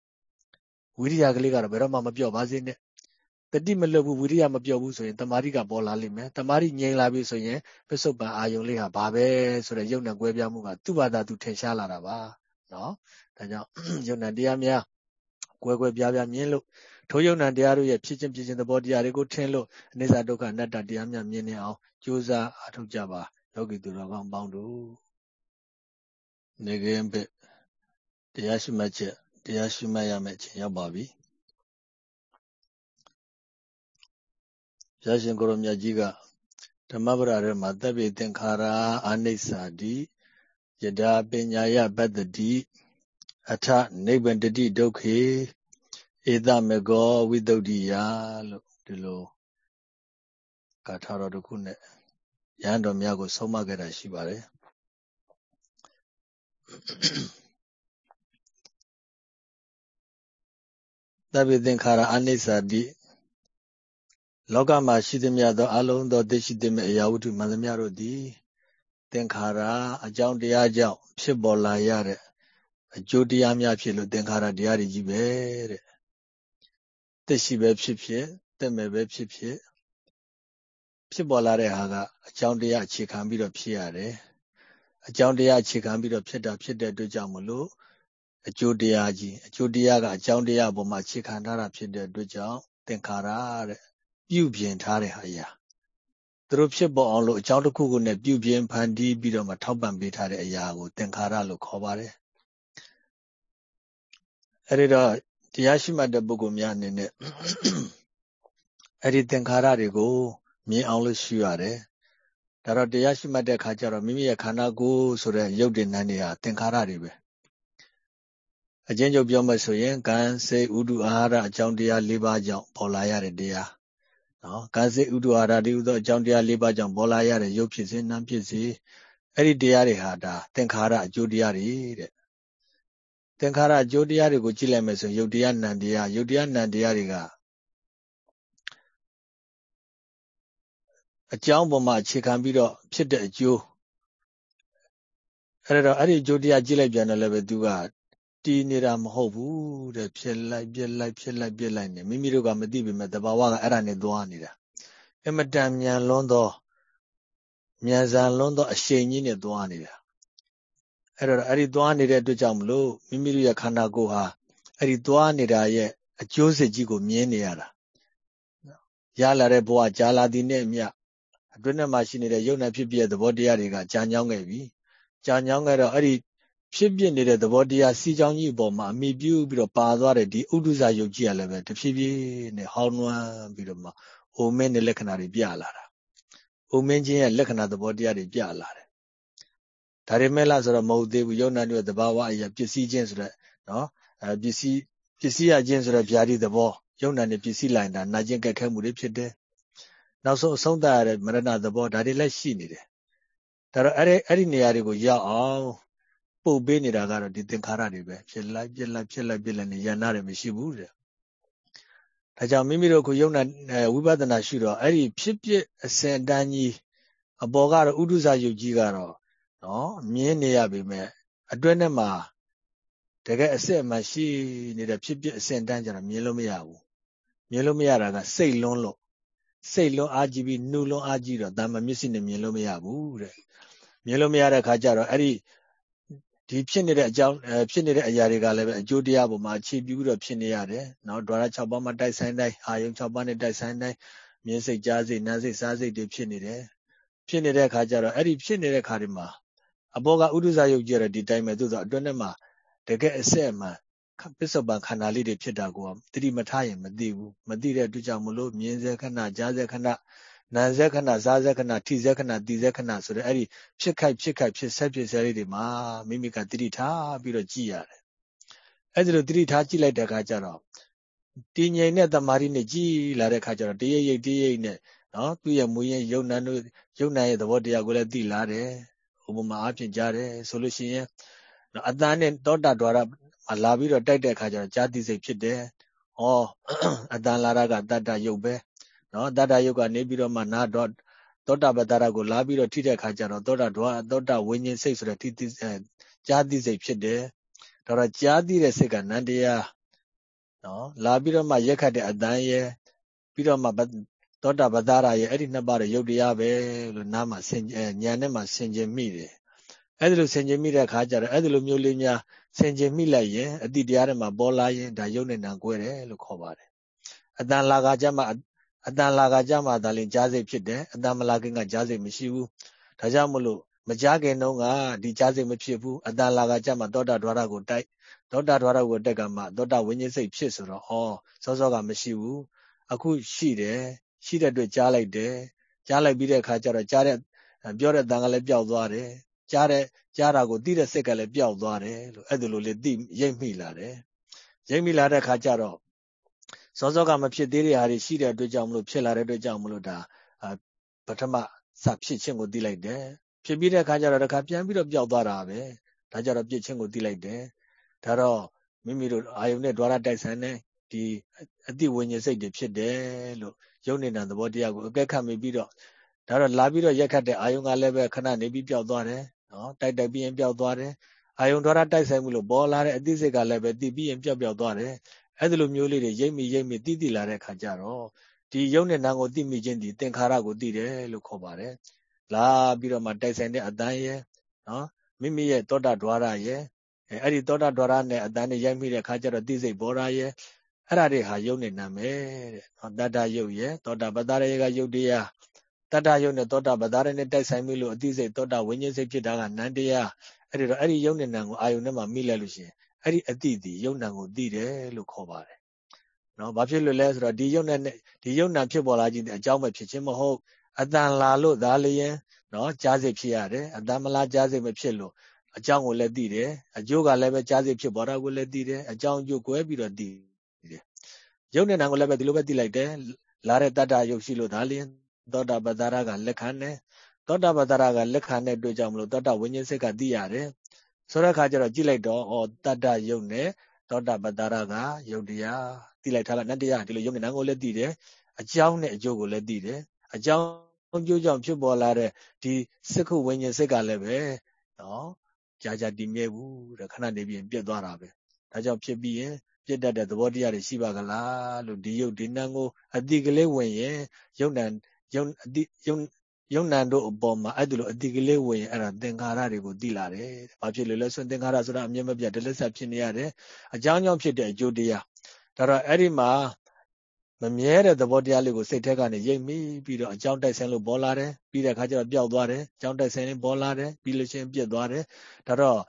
ဝိရိယကလေးကတော့ဘယ်တော့မှမပြော့ပါစေနဲ့ တတိမလွတ်ဘူးဝိရိယမပြော့ဘူးဆိုရင်တမာတိကပေါ်လာလိမ့်မယ်တမာတိငြိမ်လာပြီဆိုရင်ပစ္စုပန်အာယုံလေးဟာဘာပဲဆိုတဲ့ယုံနဲ့ကွဲပြားမှုကသူ့ဘာသာသူထင်ရှားလာတာပါနော်ဒါကြောင့်ယုံနဲ့တရားများကွဲကွဲပြားပြားမြင်လို့ထိုယုံနဲ့တရားတို့ရဲ့ဖြစ်ခြင်းဖြစ်ခြင်းသဘောတရားတွေကိုထင်လို့အနိစ္စဒုက္ခအနတ္တတရားများမြင်နေအောင်ကြိုးစားအထောက်ကြပါယောဂီသူတော်ကောင်းပေါင်းတို့နေကင်းပဲတရားရှိမှချက်တရားရှိမှရမယ်အချိန်ရောက်ပါပြီ ဘုရားရှင်ကိုရောမြတ်ကြီးကဓမ္မပဒထဲမှာတပ်ပိသင်္ခါရအာနိစ္စာတိယဒါပညာယပတ္တိအထနိဗ္ဗန္တိဒုက္ခေဧတမေကောဝိတုဒ္ဓိယလို့ဒီလိုကာထာတော်တစ်ခုနဲ့ရဟန်းတော်များကိုဆုံးမခဲ့တာရှိပါတယ်တပ်ပိသင်္ခါရအာနိစ္စာတိ လောကမှာရှိသမျှသောအလုံးသောသိရှိသမျှအရာဝတ္ထုမှန်သမျှတို့သည်သင်္ခါရအကြောင်းတရားကြောင့်ဖြစ်ပေါ်လာရတဲ့အကျိုးတရားများဖြစ်လို့သင်္ခါရတရားတွေကြီးပဲတဲ့သိရှိပဲဖြစ်ဖြစ်သိမဲ့ပဲဖြစ်ဖြစ်ဖြစ်ပေါ်လာတဲ့ဟာကအကြောင်းတရားအခြေခံပြီးတော့ဖြစ်ရတယ်အကြောင်းတရားအခြေခံပြီးတော့ဖြစ်တာဖြစ်တဲ့အတွက်ကြောင့်မလို့အကျိုးတရားကြီးအကျိုးတရားကအကြောင်းတရားပေါ်မှာအခြေခံထားတာဖြစ်တဲ့အတွက်ကြောင့်သင်္ခါရတဲ့ ပြုပြင်ထားတဲ့ဟာရာသူတို့ဖြစ်ပေါ်အောင်လို့အကြောင်းတစ်ခုခုနဲ့ပြုပြင်ဖန်တီးပြီးတော့မှထောက်ပံ့ပေးထားတဲ့အရာကိုသင်္ခါရလို့ခေါ်ပါတယ်အဲဒီတော့တရားရှိမှတ်တဲ့ပုဂ္ဂိုလ်များအနေနဲ့အဲ့ဒီသင်္ခါရတွေကိုမြင်အောင်လို့ရှိရတယ်ဒါတော့တရားရှိမှတ်တဲ့အခါကျတော့မိမိရဲ့ခန္ဓာကိုယ်ဆိုတဲ့ရုပ်တည်နံတွေဟာသင်္ခါရတွေပဲအချင်းချုပ်ပြောမှဆိုရင်ကံစိတ်ဥဒုအာဟာရအကြောင်းတရား၄ပါးကြောင့်ပေါ်လာရတဲ့တရား နော်ကာစိဥဒ္ဒဝါဒတိဥသောအကြောင်းတရား၄ပါးကြောင့်ပေါ်လာရတဲ့ရုပ်ဖြစ်စေနာမ်ဖြစ်စေအဲ့ဒီတရားတွေဟာဒါသင်္ခါရအကျိုးတရားတွေတဲ့သင်္ခါရအကျိုးတရားတွေကိုကြည့်လိုက်မယ်ဆိုရုပ်တရားနံတရားရုပ်တရားနံတရားတွေကအကြောင်းပေါ်မှာအခြေခံပြီးတော့ဖြစ်တဲ့အကျိုးအဲ့တော့အဲ့ဒီအကျိုးတရားကြည့်လိုက်ပြန်တယ်လည်းပဲသူက တည်နေတာမဟုတ်ဘူးတဲ့ဖြစ်လိုက်ပြက်လိုက်ဖြစ်လိုက်ပြက်လိုက်နေမိမိတို့ကမသိပေမဲ့တဘာဝကအဲ့ဒါနဲ့သွားနေတာအမတန်မြန်လွန်းသောမြန်ဆန်လွန်းသောအရှိန်ကြီးနဲ့သွားနေတာအဲ့တော့အဲ့ဒီသွားနေတဲ့အတွက်ကြောင့်မလို့မိမိတို့ရဲ့ခန္ဓာကိုယ်ဟာအဲ့ဒီသွားနေတာရဲ့အကျိုးစစ်ကြီးကိုမြင်နေရတာရလာတဲ့ဘဝကြာလာသည်နဲ့အမျှအတွင်းထဲမှာရှိနေတဲ့ယုံနာဖြစ်ပြတဲ့သဘောတရားတွေကကြာညောင်းခဲ့ပြီကြာညောင်းခဲ့တော့အဲ့ဒီ ဖြစ်ပြနေတဲ့သဘောတရားစီချောင်းကြီးအပေါ်မှာအမိပြုပြီးတော့ပါသွားတဲ့ဒီဥဒုဇယုတ်ကြီးကလည်းပဲတဖြည်းဖြည်းနဲ့ဟောင်းနွမ်းပြီးတော့မှအိုမင်းတဲ့လက္ခဏာတွေပြလာတာအိုမင်းချင်းရဲ့လက္ခဏာသဘောတရားတွေပြလာတယ်ဒါတွေမဲ့လားဆိုတော့မဟုတ်သေးဘူးယုံနာတို့ရဲ့သဘာဝအရာပစ္စည်းချင်းဆိုတဲ့နော်အဲပစ္စည်းပစ္စည်းရချင်းဆိုတဲ့ဗျာတိသဘောယုံနာနဲ့ပစ္စည်းလိုက်တာနာကျင်ကြက်ခဲမှုတွေဖြစ်တယ်နောက်ဆုံးအဆုံးသတ်ရတဲ့မရဏသဘောဒါတွေလည်းရှိနေတယ်ဒါတော့အဲ့ဒီအဲ့ဒီနေရာတွေကိုရောက်အောင် ပုတ်ပေးနေတာကတော့ဒီသင်္ခါရတွေပဲဖြစ်လိုက်ပြက်လိုက်ဖြစ်လိုက်ပြက်လိုက်နေရနာတယ်မရှိဘူးတဲ့ဒါကြောင့်မိမိတို့ကိုယုံနာဝိပဿနာရှုတော့အဲ့ဒီဖြစ်ဖြစ်အစဉ်တန်းကြီးအပေါ်ကတော့ဥဒုဇယုတ်ကြီးကတော့နော်မြင်နေရပေမဲ့အတွင်းထဲမှာတကယ်အစစ်အမှန်ရှိနေတဲ့ဖြစ်ဖြစ်အစဉ်တန်းကြတော့မြင်လို့မရဘူးမြင်လို့မရတာကစိတ်လွန်းလို့စိတ်လွန်းအားကြီးပြီးနှူလွန်းအားကြီးတော့ဒါမှမျက်စိနဲ့မြင်လို့မရဘူးတဲ့မြင်လို့မရတဲ့ခါကျတော့အဲ့ဒီ ဒီဖြစ်နေတဲ့အကြောင်းဖြစ်နေတဲ့အရာတွေကလည်းပဲအကျိုးတရားပေါ်မှာအခြေပြုပြီးတော့ဖြစ်နေရတယ်။နော်ဒွါရ6ပါးမှာတိုက်ဆိုင်တိုင်းအာယုံ6ပါးနဲ့တိုက်ဆိုင်တိုင်းမြင်စိတ်ကြားစိတ်နားစိတ်စားစိတ်တွေဖြစ်နေတယ်။ဖြစ်နေတဲ့အခါကျတော့အဲ့ဒီဖြစ်နေတဲ့ခါဒီမှာအဘောကဥဒ္ဒဇယုတ်ကြရဒီတိုင်းပဲသို့သောအတွင်းထဲမှာတကယ်အစစ်အမှန်ပစ္စုပန်ခန္ဓာလေးတွေဖြစ်တာကိုတတိမထားရင်မသိဘူးမသိတဲ့အတွက်ကြောင့်မလို့မြင်စေခဏကြားစေခဏ နာဇက်ခဏစားဇက်ခဏထိဇက်ခဏတီဇက်ခဏဆိုတဲ့အဲ့ဒီဖြစ်ခိုက်ဖြစ်ခိုက်ဖြစ်ဆက်ဖြစ်ဆက်လေးတွေမှာမိမိကတတိထားပြီးတော့ကြည့်ရတယ်အဲ့ဒီလိုတတိထားကြည့်လိုက်တဲ့အခါကျတော့တည်ငြိမ်တဲ့တမာရီနဲ့ကြည်လာတဲ့အခါကျတော့တရိပ်ရိပ်တရိပ်နဲ့နော်သူ့ရဲ့မူရင်းယုံနာတို့ယုံနာရဲ့သဘောတရားကိုလည်းသိလာတယ်ဥပမာအဖြစ်ကြားတယ်ဆိုလို့ရှိရင်နော်အတန်းနဲ့တောတာ द्वार လာပြီးတော့တိုက်တဲ့အခါကျတော့ဇာတိစိတ်ဖြစ်တယ်။ဩအတန်လာရကတတ္တယုတ်ပဲ နော်တတ္တယုတ်ကနေပြီးတော့မှနာတော့သောတာပတ္တရကိုလာပြီးတော့ထိတဲ့ခါကျတော့သောတာဒွါသောတာဝိညာဉ်စိတ်ဆိုတဲ့ထိတိကြာတိစိတ်ဖြစ်တယ်ဒါတော့ကြာတိတဲ့စိတ်ကနန္တရားနော်လာပြီးတော့မှရက်ခတ်တဲ့အတန်ရဲ့ပြီးတော့မှသောတာပတ္တရရဲ့အဲ့ဒီနှစ်ပါးရဲ့ယုတ်တရားပဲလို့နားမှာဆင်ညာနဲ့မှာဆင်ခြင်မိတယ်အဲ့ဒီလိုဆင်ခြင်မိတဲ့အခါကျတော့အဲ့ဒီလိုမျိုးလေးများဆင်ခြင်မိလိုက်ရင်အတိတရားတွေမှာပေါ်လာရင်ဒါယုတ်နဲ့နံကွဲတယ်လို့ခေါ်ပါတယ်အတန်လာကကြမှာ အတန်လာကကြမှာဒါလင်ကြားစိတ်ဖြစ်တယ်အတန်မလာခင်ကကြားစိတ်မရှိဘူးဒါကြောင့်မလို့မကြားခင်တုန်းကဒီကြားစိတ်မဖြစ်ဘူးအတန်လာကကြမှာသောတာဒွါရကိုတိုက်သောတာဒွါရကိုတက်ကမှသောတာဝိညာဉ်စိတ်ဖြစ်ဆိုတော့ဩစောစောကမရှိဘူးအခုရှိတယ်ရှိတဲ့အတွက်ကြားလိုက်တယ်ကြားလိုက်ပြီးတဲ့အခါကျတော့ကြားတဲ့ပြောတဲ့တန်ကလည်းပျောက်သွားတယ်ကြားတဲ့ကြားတာကိုသိတဲ့စိတ်ကလည်းပျောက်သွားတယ်လို့အဲ့ဒါလိုလေးသိရိပ်မိလာတယ်ရိပ်မိလာတဲ့အခါကျတော့ စောစောကမဖြစ်သေးတဲ့ဟာတွေရှိတဲ့အတွက်ကြောင့်မလို့ဖြစ်လာတဲ့အတွက်ကြောင့်မလို့ဒါပထမစဖြစ်ခြင်းကိုသိလိုက်တယ်ဖြစ်ပြီးတဲ့အခါကျတော့တခါပြန်ပြီးတော့ပျောက်သွားတာပဲဒါကြတော့ပြစ်ခြင်းကိုသိလိုက်တယ်ဒါတော့မိမိတို့အာယုန်နဲ့ဒွါရတိုက်ဆိုင်တဲ့ဒီအတိဝိညာဉ်စိတ်တွေဖြစ်တယ်လို့ယုံနေတာသဘောတရားကိုအကဲခတ်မိပြီးတော့ဒါတော့လာပြီးတော့ရက်ခတ်တဲ့အာယုန်ကလည်းပဲခဏနေပြီးပျောက်သွားတယ်နော်တိုက်တိုက်ပြီးရင်ပျောက်သွားတယ်အာယုန်ဒွါရတိုက်ဆိုင်မှုလို့ပေါ်လာတဲ့အသိစိတ်ကလည်းပဲတည်ပြီးရင်ပျောက်ပျောက်သွားတယ် အဲ့ဒီလိုမျိုးလေးတွေရိပ်မိရိပ်မိတိတိလာတဲ့ခါကျတော့ဒီယုံနဲ့နာကိုသိမိခြင်းဒီသင်္ခါရကိုသိတယ်လို့ခေါ်ပါတယ်လာပြီးတော့မှတိုက်ဆိုင်တဲ့အတန်းရဲ့နော်မိမိရဲ့သောတာဒွါရရဲ့အဲ့ဒီသောတာဒွါရနဲ့အတန်းနဲ့ရိုက်မိတဲ့ခါကျတော့သိစိတ်ဘောရရဲ့အဲ့ဒါတွေဟာယုံနဲ့နာမယ်တဲ့နော်တတ္တယုတ်ရဲ့သောတာပတ္တရေကယုတ်တရားတတ္တယုတ်နဲ့သောတာပတ္တရေနဲ့တိုက်ဆိုင်မိလို့အသိစိတ်သောတာဝိညာဉ်စိတ်ဖြစ်တာကနန္တရားအဲ့ဒီတော့အဲ့ဒီယုံနဲ့နာကိုအာယုန်နဲ့မှမိလိုက်လို့ရှိရင် အဲ့ဒီအတိဒီယုံနံကိုသိတယ်လို့ခေါ်ပါတယ်နော်ဘာဖြစ်လို့လဲဆိုတော့ဒီယုံနံနဲ့ဒီယုံနံဖြစ်ပေါ်လာခြင်းအကြောင်းပဲဖြစ်ခြင်းမဟုတ်အတန်လာလို့ဒါလျင်နော်ကြားစိတ်ဖြစ်ရတယ်အတန်မလားကြားစိတ်မဖြစ်လို့အကြောင်းကိုလည်းသိတယ်အကျိုးကလည်းပဲကြားစိတ်ဖြစ်ပေါ်တာကိုလည်းသိတယ်အကြောင်းအကျိုးကွဲပြီးတော့သိတယ်ယုံနဲ့နံကိုလည်းပဲဒီလိုပဲသိလိုက်တယ်လာတဲ့တတ္တယုတ်ရှိလို့ဒါလျင်သောတာပတ္တရကလက်ခံတယ်သောတာပတ္တရကလက်ခံတဲ့အတွက်ကြောင့်မလို့သောတာဝိညာဉ်စိတ်ကသိရတယ် ဆိုတဲ့အခါကျတော့ကြည့်လိုက်တော့ဩတတ္တယုတ်နဲ့သောတာပတ္တရကယုတ်တရားသိလိုက်ထားလားနတ္တရားဒီလိုယုတ်နဲ့နံကိုလည်းသိတယ်အကြောင်းနဲ့အကျိုးကိုလည်းသိတယ်အကြောင်းကျိုးကြောင့်ဖြစ်ပေါ်လာတဲ့ဒီစက္ခုဝိညာဉ်စိတ်ကလည်းပဲနော်ကြာကြာတည်မြဲဘူးတဲ့ခဏနေပြီးပြတ်သွားတာပဲဒါကြောင့်ဖြစ်ပြီးရင်ပြတ်တတ်တဲ့သဘောတရားတွေရှိပါကလားလို့ဒီယုတ်ဒီနံကိုအတိကလေးဝင်ရင်ယုတ်နံယုတ်အတိယုတ် ယုံနံတို့အပေါ်မှာအဲ့ဒီလိုအတိကလေးဝင်ရင်အဲ့ဒါသင်္ခါရတွေကိုသိလာတယ်။ဘာဖြစ်လို့လဲဆိုရင်သင်္ခါရဆိုတာအမြဲမပြတ်ဒလဆက်ဖြစ်နေရတယ်။အကြောင်းကြောင့်ဖြစ်တဲ့အကျိုးတရား။ဒါတော့အဲ့ဒီမှာမမြဲတဲ့သဘောတရားလေးကိုစိတ်ထဲကနေရိပ်မိပြီးတော့အကြောင်းတိုက်ဆိုင်လို့ပေါ်လာတယ်။ပြီးတဲ့အခါကျတော့ပျောက်သွားတယ်။အကြောင်းတိုက်ဆိုင်ရင်ပေါ်လာတယ်။ပြီးလို့ရှိရင်ပြက်သွားတယ်။ဒါတော့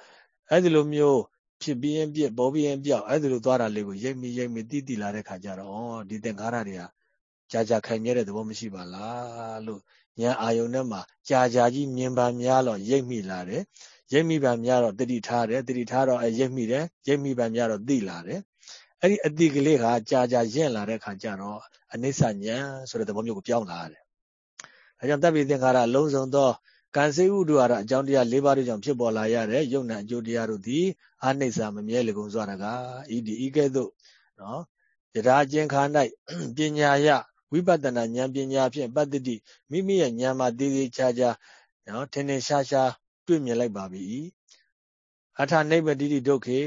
အဲ့ဒီလိုမျိုးဖြစ်ပြီးရင်ပြက်ပေါ်ပြီးရင်ပြောက်အဲ့ဒီလိုသွားတာလေးကိုရိပ်မိရိပ်မိတိတိလာတဲ့ခါကျတော့ဩဒီသင်္ခါရတွေကကြာကြာခိုင်မြဲတဲ့သဘောမရှိပါလားလို့ ဉာဏ်အာယုန်ထဲမှာကြာကြာကြီးမြင်ပါများတော့ရိပ်မိလာတယ်ရိပ်မိပါများတော့တတိထားတယ်တတိထားတော့အဲရိပ်မိတယ်ရိပ်မိပါများတော့သိလာတယ်အဲ့ဒီအတိကလေးကကြာကြာရင့်လာတဲ့ခါကျတော့အနိစ္စဉာဏ်ဆိုတဲ့သဘောမျိုးကိုပြောင်းလာတယ်။ဒါကြောင့်တပ်ပိသင်္ခါရအလုံးစုံသောကံစေဥဒုဟာရအကြောင်းတရား၄ပါးတို့ကြောင့်ဖြစ်ပေါ်လာရတဲ့ယုံနာအကျိုးတရားတို့သည်အနိစ္စမမြဲလေကုန်စွာတကားဤဒီဤကဲ့သို့နော်ယထာကျင်ခါ၌ပညာယ ဝိပဿနာဉာဏ်ပညာဖြင့်ပတ္တိမိမိရဲ့ဉာဏ်မှာတည်တည်ချာချာနော်ထင်ထင်ရှားရှားတွေ့မြင်လိုက်ပါပြီအထာနိဗ္ဗတိတိဒုက္ခေ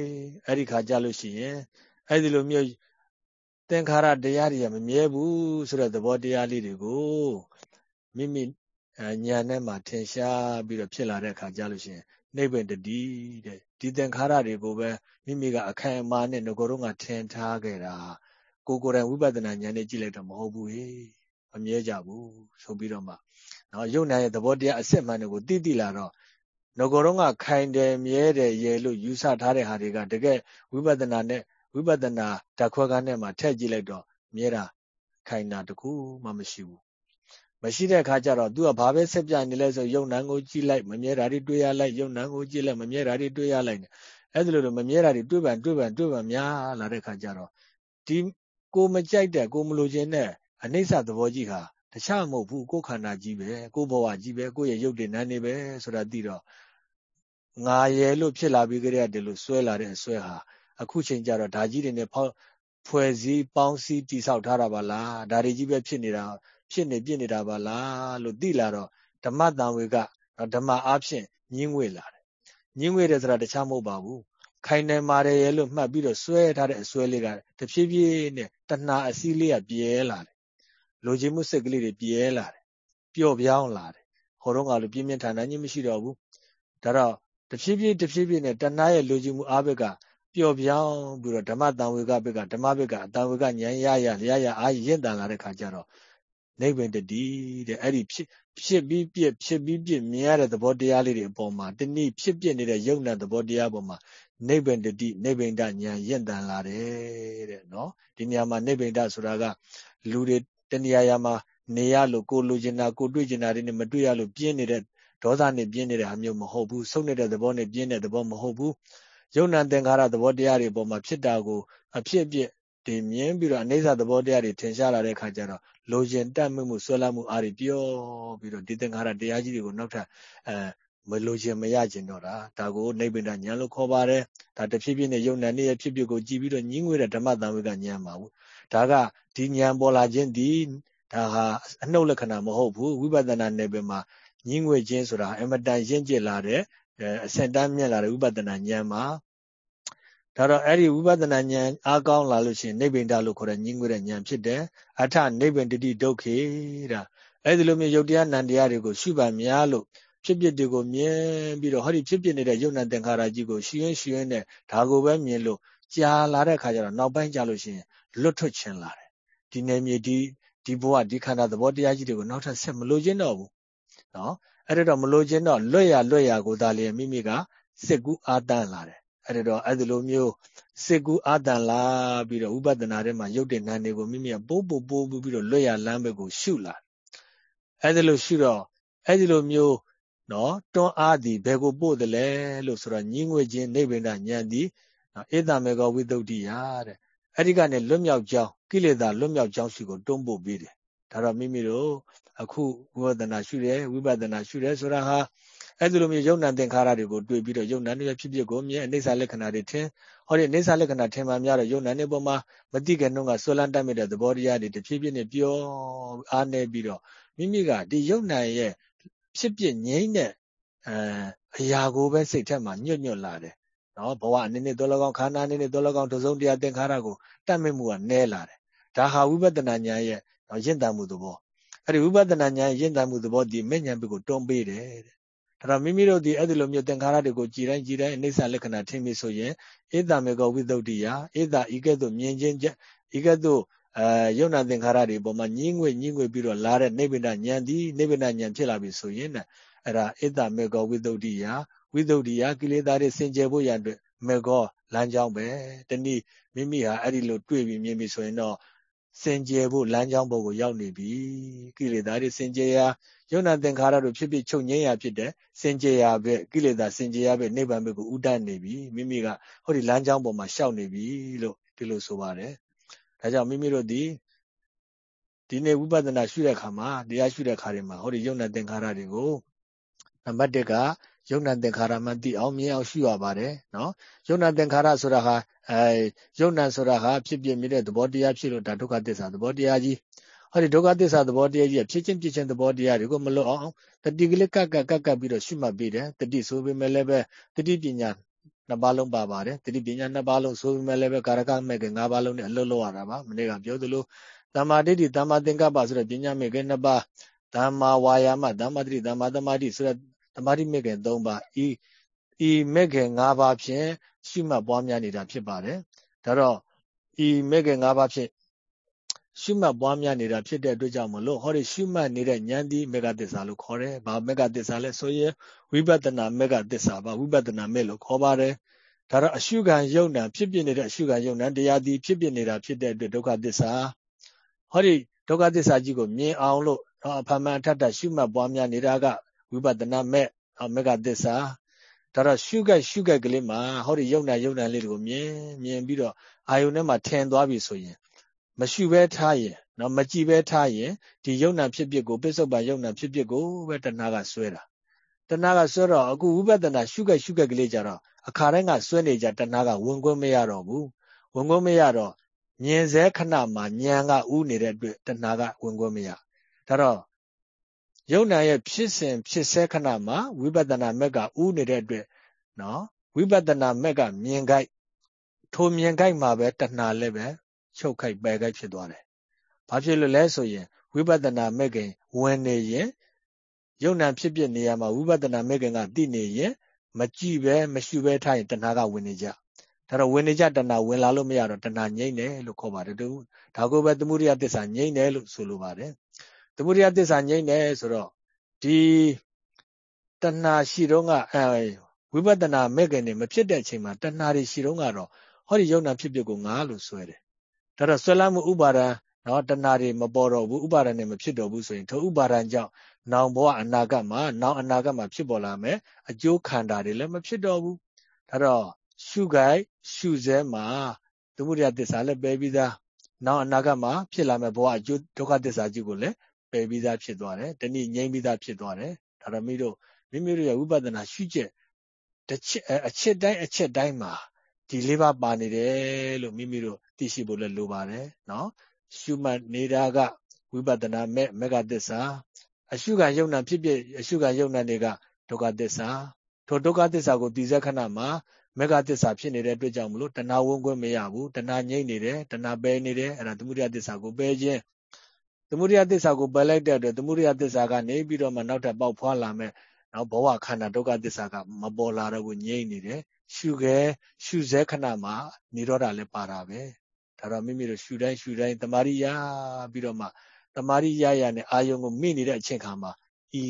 အဲ့ဒီခါကြလို့ရှိရင်အဲ့ဒီလိုမျိုးသင်္ခါရတရားတွေကမမြဲဘူးဆိုတဲ့သဘောတရားလေးတွေကိုမိမိဉာဏ်နဲ့မှထင်ရှားပြီးတော့ဖြစ်လာတဲ့အခါကြလို့ရှိရင်နိဗ္ဗာန်တတိတဲ့ဒီသင်္ခါရတွေကိုပဲမိမိကအခိုင်အမာနဲ့ငကိုယ်တော့ကထင်ထားခဲ့တာ ကိုကိုယ်တိုင်ဝိပဿနာဉာဏ်နဲ့ကြည့်လိုက်တော့မဟုတ်ဘူးဟေးမမြဲကြဘူးဆိုပြီးတော့မှနော်ယုံနာရဲ့သဘောတရားအစစ်မှန်တွေကိုသိသိလာတော့ငကိုယ်တော့ကခိုင်တယ်မြဲတယ်ရေလို့ယူဆထားတဲ့ဟာတွေကတကယ်ဝိပဿနာနဲ့ဝိပဿနာဓာတ်ခွဲခန်းထဲမှာထည့်ကြည့်လိုက်တော့မြဲတာခိုင်တာတခုမှမရှိဘူးမရှိတဲ့အခါကျတော့ तू ကဘာပဲဆက်ပြနေလဲဆိုယုံနံကိုကြည့်လိုက်မမြဲတာတွေတွေးရလိုက်ယုံနံကိုကြည့်လိုက်မမြဲတာတွေတွေးရလိုက်အဲ့ဒါလိုလိုမမြဲတာတွေတွေးပန်တွေးပန်တွေးပန်များလာတဲ့အခါကျတော့ဒီ ကိုမကြိုက်တဲ့ကိုမလိုချင်တဲ့အနိစ္စသဘောကြီးဟာတခြားမဟုတ်ဘူးကိုယ်ခန္ဓာကြီးပဲကိုယ်ဘဝကြီးပဲကိုယ့်ရဲ့ရုပ်တည်နာနေပဲဆိုတာသိတော့ငါရဲ့လို့ဖြစ်လာပြီးကြတဲ့ဒီလိုဆွဲလာတဲ့အဆွဲဟာအခုချိန်ကျတော့ဓာကြီးတွေနဲ့ဖွဲ့စည်းပေါင်းစည်းတိဆောက်ထားတာပါလားဓာတွေကြီးပဲဖြစ်နေတာဖြစ်နေပြစ်နေတာပါလားလို့သိလာတော့ဓမ္မတန်ဝေကဓမ္မအားဖြင့်ညင်းငွေလာတယ်ညင်းငွေတယ်ဆိုတာတခြားမဟုတ်ပါဘူးခိုင်နေပါတယ်ရဲ့လို့မှတ်ပြီးတော့ဆွဲထားတဲ့အဆွဲလေးကတဖြည်းဖြည်းနဲ့ တဏှာအစည်းလေးကပြဲလာတယ်လိုချင်မှုစိတ်ကလေးတွေပြဲလာတယ်ပျော့ပြောင်းလာတယ်ဟောတော့ကလိုပြင်းပြင်းထန်ထန်ကြီးမရှိတော့ဘူးဒါတော့တဖြည်းဖြည်းတဖြည်းဖြည်းနဲ့တဏှာရဲ့လိုချင်မှုအားဘက်ကပျော့ပြောင်းပြီးတော့ဓမ္မတန်ဝေကဘက်ကဓမ္မဘက်ကအတန်ဝေကဉာဏ်ရရရရအားရင့်တန်လာတဲ့ခါကျတော့နိဗ္ဗာန်တတိတဲ့အဲ့ဒီဖြစ်ဖြစ်ပြီးပြစ်ဖြစ်ပြီးပြစ်မြင်ရတဲ့သဘောတရားလေးတွေအပေါ်မှာတနည်းဖြစ်ပြနေတဲ့ယုံနာသဘောတရားပေါ်မှာ နိဗ္ဗာန်တတိနိဗ္ဗာန်ဉာဏ်ရင့်တန်လာတယ်တဲ့နော်ဒီနေရာမှာနိဗ္ဗာန်ဆိုတာကလူတွေတဏှာရာမှာနေရလို့ကိုလိုချင်တာကိုတွေ့ချင်တာတွေနဲ့မတွေ့ရလို့ပြင်းနေတဲ့ဒေါသနဲ့ပြင်းနေတဲ့ဟာမျိုးမဟုတ်ဘူးဆုံးနေတဲ့သဘောနဲ့ပြင်းတဲ့သဘောမဟုတ်ဘူးယုံနာသင်္ခါရသဘောတရားတွေပေါ်မှာဖြစ်တာကိုအဖြစ်အပျက်တွေမြင်ပြီးတော့အနေစာသဘောတရားတွေထင်ရှားလာတဲ့အခါကျတော့လိုချင်တတ်မှုမှုဆွဲလမ်းမှုအားတွေပြောပြီးတော့ဒီသင်္ခါရတရားကြီးတွေကိုနောက်ထပ်အဲ မလိုချင်မရချင်တော့တာဒါကိုနိဗ္ဗာန်ဉာဏ်လို့ခေါ်ပါတယ်ဒါတဖြည်းဖြည်းနဲ့ယုံနာနေရဲ့ဖြစ်ဖြစ်ကိုကြည်ပြီးတော့ညင်းငွေတဲ့ဓမ္မတန်ဝေကဉာဏ်ပါဘူးဒါကဒီဉာဏ်ပေါ်လာခြင်းဒီဒါဟာအနှုတ်လက္ခဏာမဟုတ်ဘူးဝိပဿနာနယ်ပယ်မှာညင်းငွေခြင်းဆိုတာအမတန်ရင့်ကျက်လာတဲ့အဆင့်တန်းမြင့်လာတဲ့ဝိပဿနာဉာဏ်မှာဒါတော့အဲ့ဒီဝိပဿနာဉာဏ်အားကောင်းလာလို့ရှိရင်နိဗ္ဗိန္ဒလို့ခေါ်တဲ့ညင်းငွေတဲ့ဉာဏ်ဖြစ်တယ်အထနိဗ္ဗိန္ဒတိဒုက္ခေတာအဲ့ဒီလိုမျိုးယုတ်တရားနံတရားတွေကိုရှုပါများလို့ ဖြစ်ဖြစ်တွေကိုမြင်ပြီးတော့ဟောဒီဖြစ်ဖြစ်နေတဲ့ယုတ်နံသင်္ခါရကြီးကိုရှင်းရှင်းနဲ့ဒါကိုပဲမြင်လို့ကြာလာတဲ့ခါကျတော့နောက်ပိုင်းကြာလို့ရှိရင်လွတ်ထွက်ခြင်းလာတယ်ဒီနေမြေဒီဒီဘဝဒီခန္ဓာသဘောတရားကြီးတွေကိုနောက်ထပ်ဆက်မလို့ခြင်းတော့ဘူးနော်အဲ့ဒါတော့မလို့ခြင်းတော့လွတ်ရလွတ်ရကိုသာလေမိမိကစစ်ကူးအာတန်းလာတယ်အဲ့ဒါတော့အဲ့ဒီလိုမျိုးစစ်ကူအာတန်လာပြီးတော့ဥပဒနာထဲမှာရုပ်တဲ့နာနေကိုမိမိကပိုးပိုးပိုးပြီးတော့လွတ်ရလမ်းဘက်ကိုရှုလာအဲ့ဒီလိုရှုတော့အဲ့ဒီလိုမျိုး နော်တွန်းအားသည်ဘယ်ကိုပို့တယ်လဲလို့ဆိုတော့ညီငွေချင်းနိဗ္ဗာန်ဉာဏ်သည်ဧတမေကောဝိသုဒ္ဓိယတဲ့အဲ့ဒီကနေလွတ်မြောက်ကြောင်းကိလေသာလွတ်မြောက်ကြောင်းရှိကိုတွန်းပို့ပေးတယ်ဒါတော့မိမိတို့အခုဝိပဿနာရှုတယ်ဝိပဿနာရှုတယ်ဆိုတာဟာအဲ့ဒီလိုမျိုးယုံနာသင်္ခါရတွေကိုတွေ့ပြီးတော့ယုံနာတွေဖြစ်ဖြစ်ကိုမြင်အိဋ္ဌလက္ခဏာတွေထင်ဟောဒီအိဋ္ဌလက္ခဏာထင်မှများတော့ယုံနာတွေပေါ်မှာမတိကနှုံးကဆွလန်းတတ်မြတဲ့သဘောတရားတွေတဖြည်းဖြည်းနဲ့ပြောအားနေပြီးတော့မိမိကဒီယုံနာရဲ့ ဖြစ်ဖြစ်ငြိမ့်တဲ့အဲအရာကိုပဲစိတ်ထက်မှာညွတ်ညွတ်လာတယ်နော်ဘဝအနေနဲ့တော်လကောင်ခန္ဓာအနေနဲ့တော်လကောင်တစုံတရားသင်္ခါရကိုတတ်မြင့်မှုကနည်းလာတယ်ဒါဟာဝိပဿနာဉာဏ်ရဲ့ရင့်တန်မှုသဘောအဲ့ဒီဝိပဿနာဉာဏ်ရင့်တတ်မှုသဘောတည်မဲ့ဉာဏ်ဘက်ကိုတွန်းပေးတယ်တဲ့ဒါတော့မိမိတို့ဒီအဲ့ဒီလိုမျိုးသင်္ခါရတွေကိုကြည်တိုင်းကြည်တိုင်းအိဋ္ဌလက္ခဏာထင်ပြီဆိုရင်ဧတမေကောဝိသုဒ္ဓိယဧတဤကဲ့သို့မြင်ခြင်းဤကဲ့သို့ အဲယုံနာသင်္ခါရတွေပေါ်မှာညင်းငွေညင်းငွေပြီးတော့လာတဲ့နိဗ္ဗာန်ဉာဏ်ဒီနိဗ္ဗာန်ဉာဏ်ဖြစ်လာပြီဆိုရင်အဲ့ဒါဧတမေကောဝိသုဒ္ဓိယဝိသုဒ္ဓိယကိလေသာတွေစင်ကြယ်ဖို့ရန်အတွက်မေကောလမ်းကြောင်းပဲတနည်းမိမိဟာအဲ့ဒီလိုတွေ့ပြီးမြင်ပြီးဆိုရင်တော့စင်ကြယ်ဖို့လမ်းကြောင်းပေါ်ကိုရောက်နေပြီကိလေသာတွေစင်ကြယ်ရာယုံနာသင်္ခါရတို့ဖြစ်ဖြစ်ချုပ်ငြိမ်းရာဖြစ်တဲ့စင်ကြယ်ရာပဲကိလေသာစင်ကြယ်ရာပဲနိဗ္ဗာန်ဘက်ကိုဥဒတ်နေပြီမိမိကဟောဒီလမ်းကြောင်းပေါ်မှာရှောက်နေပြီလို့ဒီလိုဆိုပါတယ် ဒါကြောင့်မိမိတို့ဒီဒီနေ့ဝိပဿနာရှုတဲ့အခါမှာတရားရှုတဲ့အခါတွေမှာဟောဒီယုံနာသင်္ခါရတွေကိုနံပါတ်1ကယုံနာသင်္ခါရမှသိအောင်မြင်အောင်ရှုရပါတယ်နော်ယုံနာသင်္ခါရဆိုတာဟာအဲယုံနာဆိုတာဟာဖြစ်ပြမြင်တဲ့သဘောတရားဖြစ်လို့ဒါဒုက္ခသစ္စာသဘောတရားကြီးဟောဒီဒုက္ခသစ္စာသဘောတရားကြီးဖြစ်ချင်းဖြစ်ချင်းသဘောတရားတွေကိုမလွတ်အောင်တတိကလေးကကကကပြီးတော့ရှုမှတ်ပေးတယ်တတိဆိုပေမဲ့လည်းပဲတတိပညာ နှစ်ပါးလုံးပါပါတယ်တတိပညာနှစ်ပါးလုံးဆိုပေမဲ့လည်းပဲကာရကမဲ့ကငါးပါးလုံးနဲ့အလွတ်လွတ်ရတာပါမနေ့ကပြောသလိုတမ္မာဒိဋ္ဌိတမ္မာသင်္ကပ္ပဆိုတဲ့ပညာမဲ့ကနှစ်ပါးဓမ္မာဝါယာမဓမ္မတတိဓမ္မာသမာဓိဆိုတဲ့သမာဓိမဲ့က၃ပါးဤဤမဲ့က၅ပါးဖြင့်ရှုမှတ်ပွားများနေတာဖြစ်ပါတယ်ဒါတော့ဤမဲ့က၅ပါးဖြင့် ရှုမှတ်ပွားများနေတာဖြစ်တဲ့အတွက်ကြောင့်မလို့ဟောဒီရှုမှတ်နေတဲ့ဉာဏ်ဒီမေဃသစ္စာလို့ခေါ်တယ်။ဘာမေဃသစ္စာလဲဆိုရင်ဝိပဿနာမေဃသစ္စာပါဝိပဿနာမေလို့ခေါ်ပါတယ်။ဒါတော့အရှုခံယုံနာဖြစ်ဖြစ်နေတဲ့အရှုခံယုံနာတရားဒီဖြစ်ဖြစ်နေတာဖြစ်တဲ့အတွက်ဒုက္ခသစ္စာဟောဒီဒုက္ခသစ္စာကြီးကိုမြင်အောင်လို့အဖမှန်အထက်ထရှုမှတ်ပွားများနေတာကဝိပဿနာမေမေဃသစ္စာဒါတော့ရှုခိုက်ရှုခိုက်ကလေးမှာဟောဒီယုံနာယုံနာလေးတွေကိုမြင်မြင်ပြီးတော့အာယုန်ထဲမှာထင်သွားပြီဆိုရင် မရှုဘဲထားရင်နော်မကြည့်ဘဲထားရင်ဒီယုံနာဖြစ်ဖြစ်ကိုပစ္စုပန်ယုံနာဖြစ်ဖြစ်ကိုပဲတဏှာကဆွဲတာတဏှာကဆွဲတော့အခုဝိပဿနာရှုခဲ့ရှုခဲ့ကလေးကြတော့အခါတိုင်းကဆွဲနေကြတဏှာကဝင်ခွင့်မရတော့ဘူးဝင်ခွင့်မရတော့မြင်စေခဏမှာဉာဏ်ကဥနေတဲ့အတွက်တဏှာကဝင်ခွင့်မရဒါတော့ယုံနာရဲ့ဖြစ်စဉ်ဖြစ်စေခဏမှာဝိပဿနာမက်ကဥနေတဲ့အတွက်နော်ဝိပဿနာမက်ကမြင်ခိုက်ထိုမြင်ခိုက်မှာပဲတဏှာလည်းပဲ ချုပ်ခိုက်ပယ်ခိုက်ဖြစ်သွားတယ်။ဘာဖြစ်လို့လဲဆိုရင်ဝိပဿနာမဲ့ခင်ဝင်နေရင်ယုံ nant ဖြစ်ဖြစ်နေရမှာဝိပဿနာမဲ့ခင်ကသိနေရင်မကြည့်ပဲမရှုပဲထားရင်တဏှာကဝင်နေကြ။ဒါတော့ဝင်နေကြတဏှာဝင်လာလို့မရတော့တဏှာငြိမ့်တယ်လို့ခေါ်ပါတယ်တူ။ဒါကိုပဲသမုဒိယသစ္စာငြိမ့်တယ်လို့ဆိုလိုပါတယ်။သမုဒိယသစ္စာငြိမ့်တယ်ဆိုတော့ဒီတဏှာရှိတော့ကအဲဝိပဿနာမဲ့ခင်နေမဖြစ်တဲ့အချိန်မှာတဏှာတွေရှိတော့ကတော့ဟောဒီယုံ nant ဖြစ်ဖြစ်ကိုငါလို့ဆွဲတယ် ဒါတော့ဆွဲလမ်းမှုဥပါဒံနော်တဏှာတွေမပေါ်တော့ဘူးဥပါဒံနဲ့မဖြစ်တော့ဘူးဆိုရင်ထိုဥပါဒံကြောင့်နောင်ဘဝအနာဂတ်မှာနောင်အနာဂတ်မှာဖြစ်ပေါ်လာမယ်အကျိုးခန္ဓာတွေလည်းမဖြစ်တော့ဘူးဒါတော့ရှုခိုက်ရှုစဲမှာသမုဒယသစ္စာလည်းပယ်ပြီးသားနောင်အနာဂတ်မှာဖြစ်လာမယ့်ဘဝအကျိုးဒုက္ခသစ္စာကြီးကိုလည်းပယ်ပြီးသားဖြစ်သွားတယ်တနည်းငြိမ်းပြီးသားဖြစ်သွားတယ်ဒါတော့မိတို့မိမိတို့ရဲ့ဝိပဿနာရှုချက်တစ်ချက်အချက်တိုင်းအချက်တိုင်းမှာဒီလေးပါးပါနေတယ်လို့မိမိတို့ သိရှိဖို့လည်းလိုပါတယ်နော်ရှုမှတ်နေတာကဝိပဿနာမဲ့မေဃသစ္စာအရှုခံယုံနာဖြစ်ဖြစ်အရှုခံယုံနာတွေကဒုက္ခသစ္စာထိုဒုက္ခသစ္စာကိုသိစေခဏမှာမေဃသစ္စာဖြစ်နေတဲ့အတွက်ကြောင့်မလို့တဏှာဝန်းခွင့်မရဘူးတဏှာငြိမ့်နေတယ်တဏှာပယ်နေတယ်အဲ့ဒါသမုဒယသစ္စာကိုပယ်ခြင်းသမုဒယသစ္စာကိုပယ်လိုက်တဲ့အတွက်သမုဒယသစ္စာကနေပြီးတော့မှနောက်ထပ်ပေါက်ဖွာလာမဲ့နောက်ဘဝခန္ဓာဒုက္ခသစ္စာကမပေါ်လာတော့ဘူးငြိမ့်နေတယ်ရှုခဲရှုစေခဏမှာនិရောဓလည်းပါတာပဲ ဒါတော့မိမိတို့ရှုတိုင်းရှုတိုင်းတမာရိယပြီးတော့မှတမာရိယရနဲ့အာယုံကိုမိနေတဲ့အချိန်ခါမှာဤ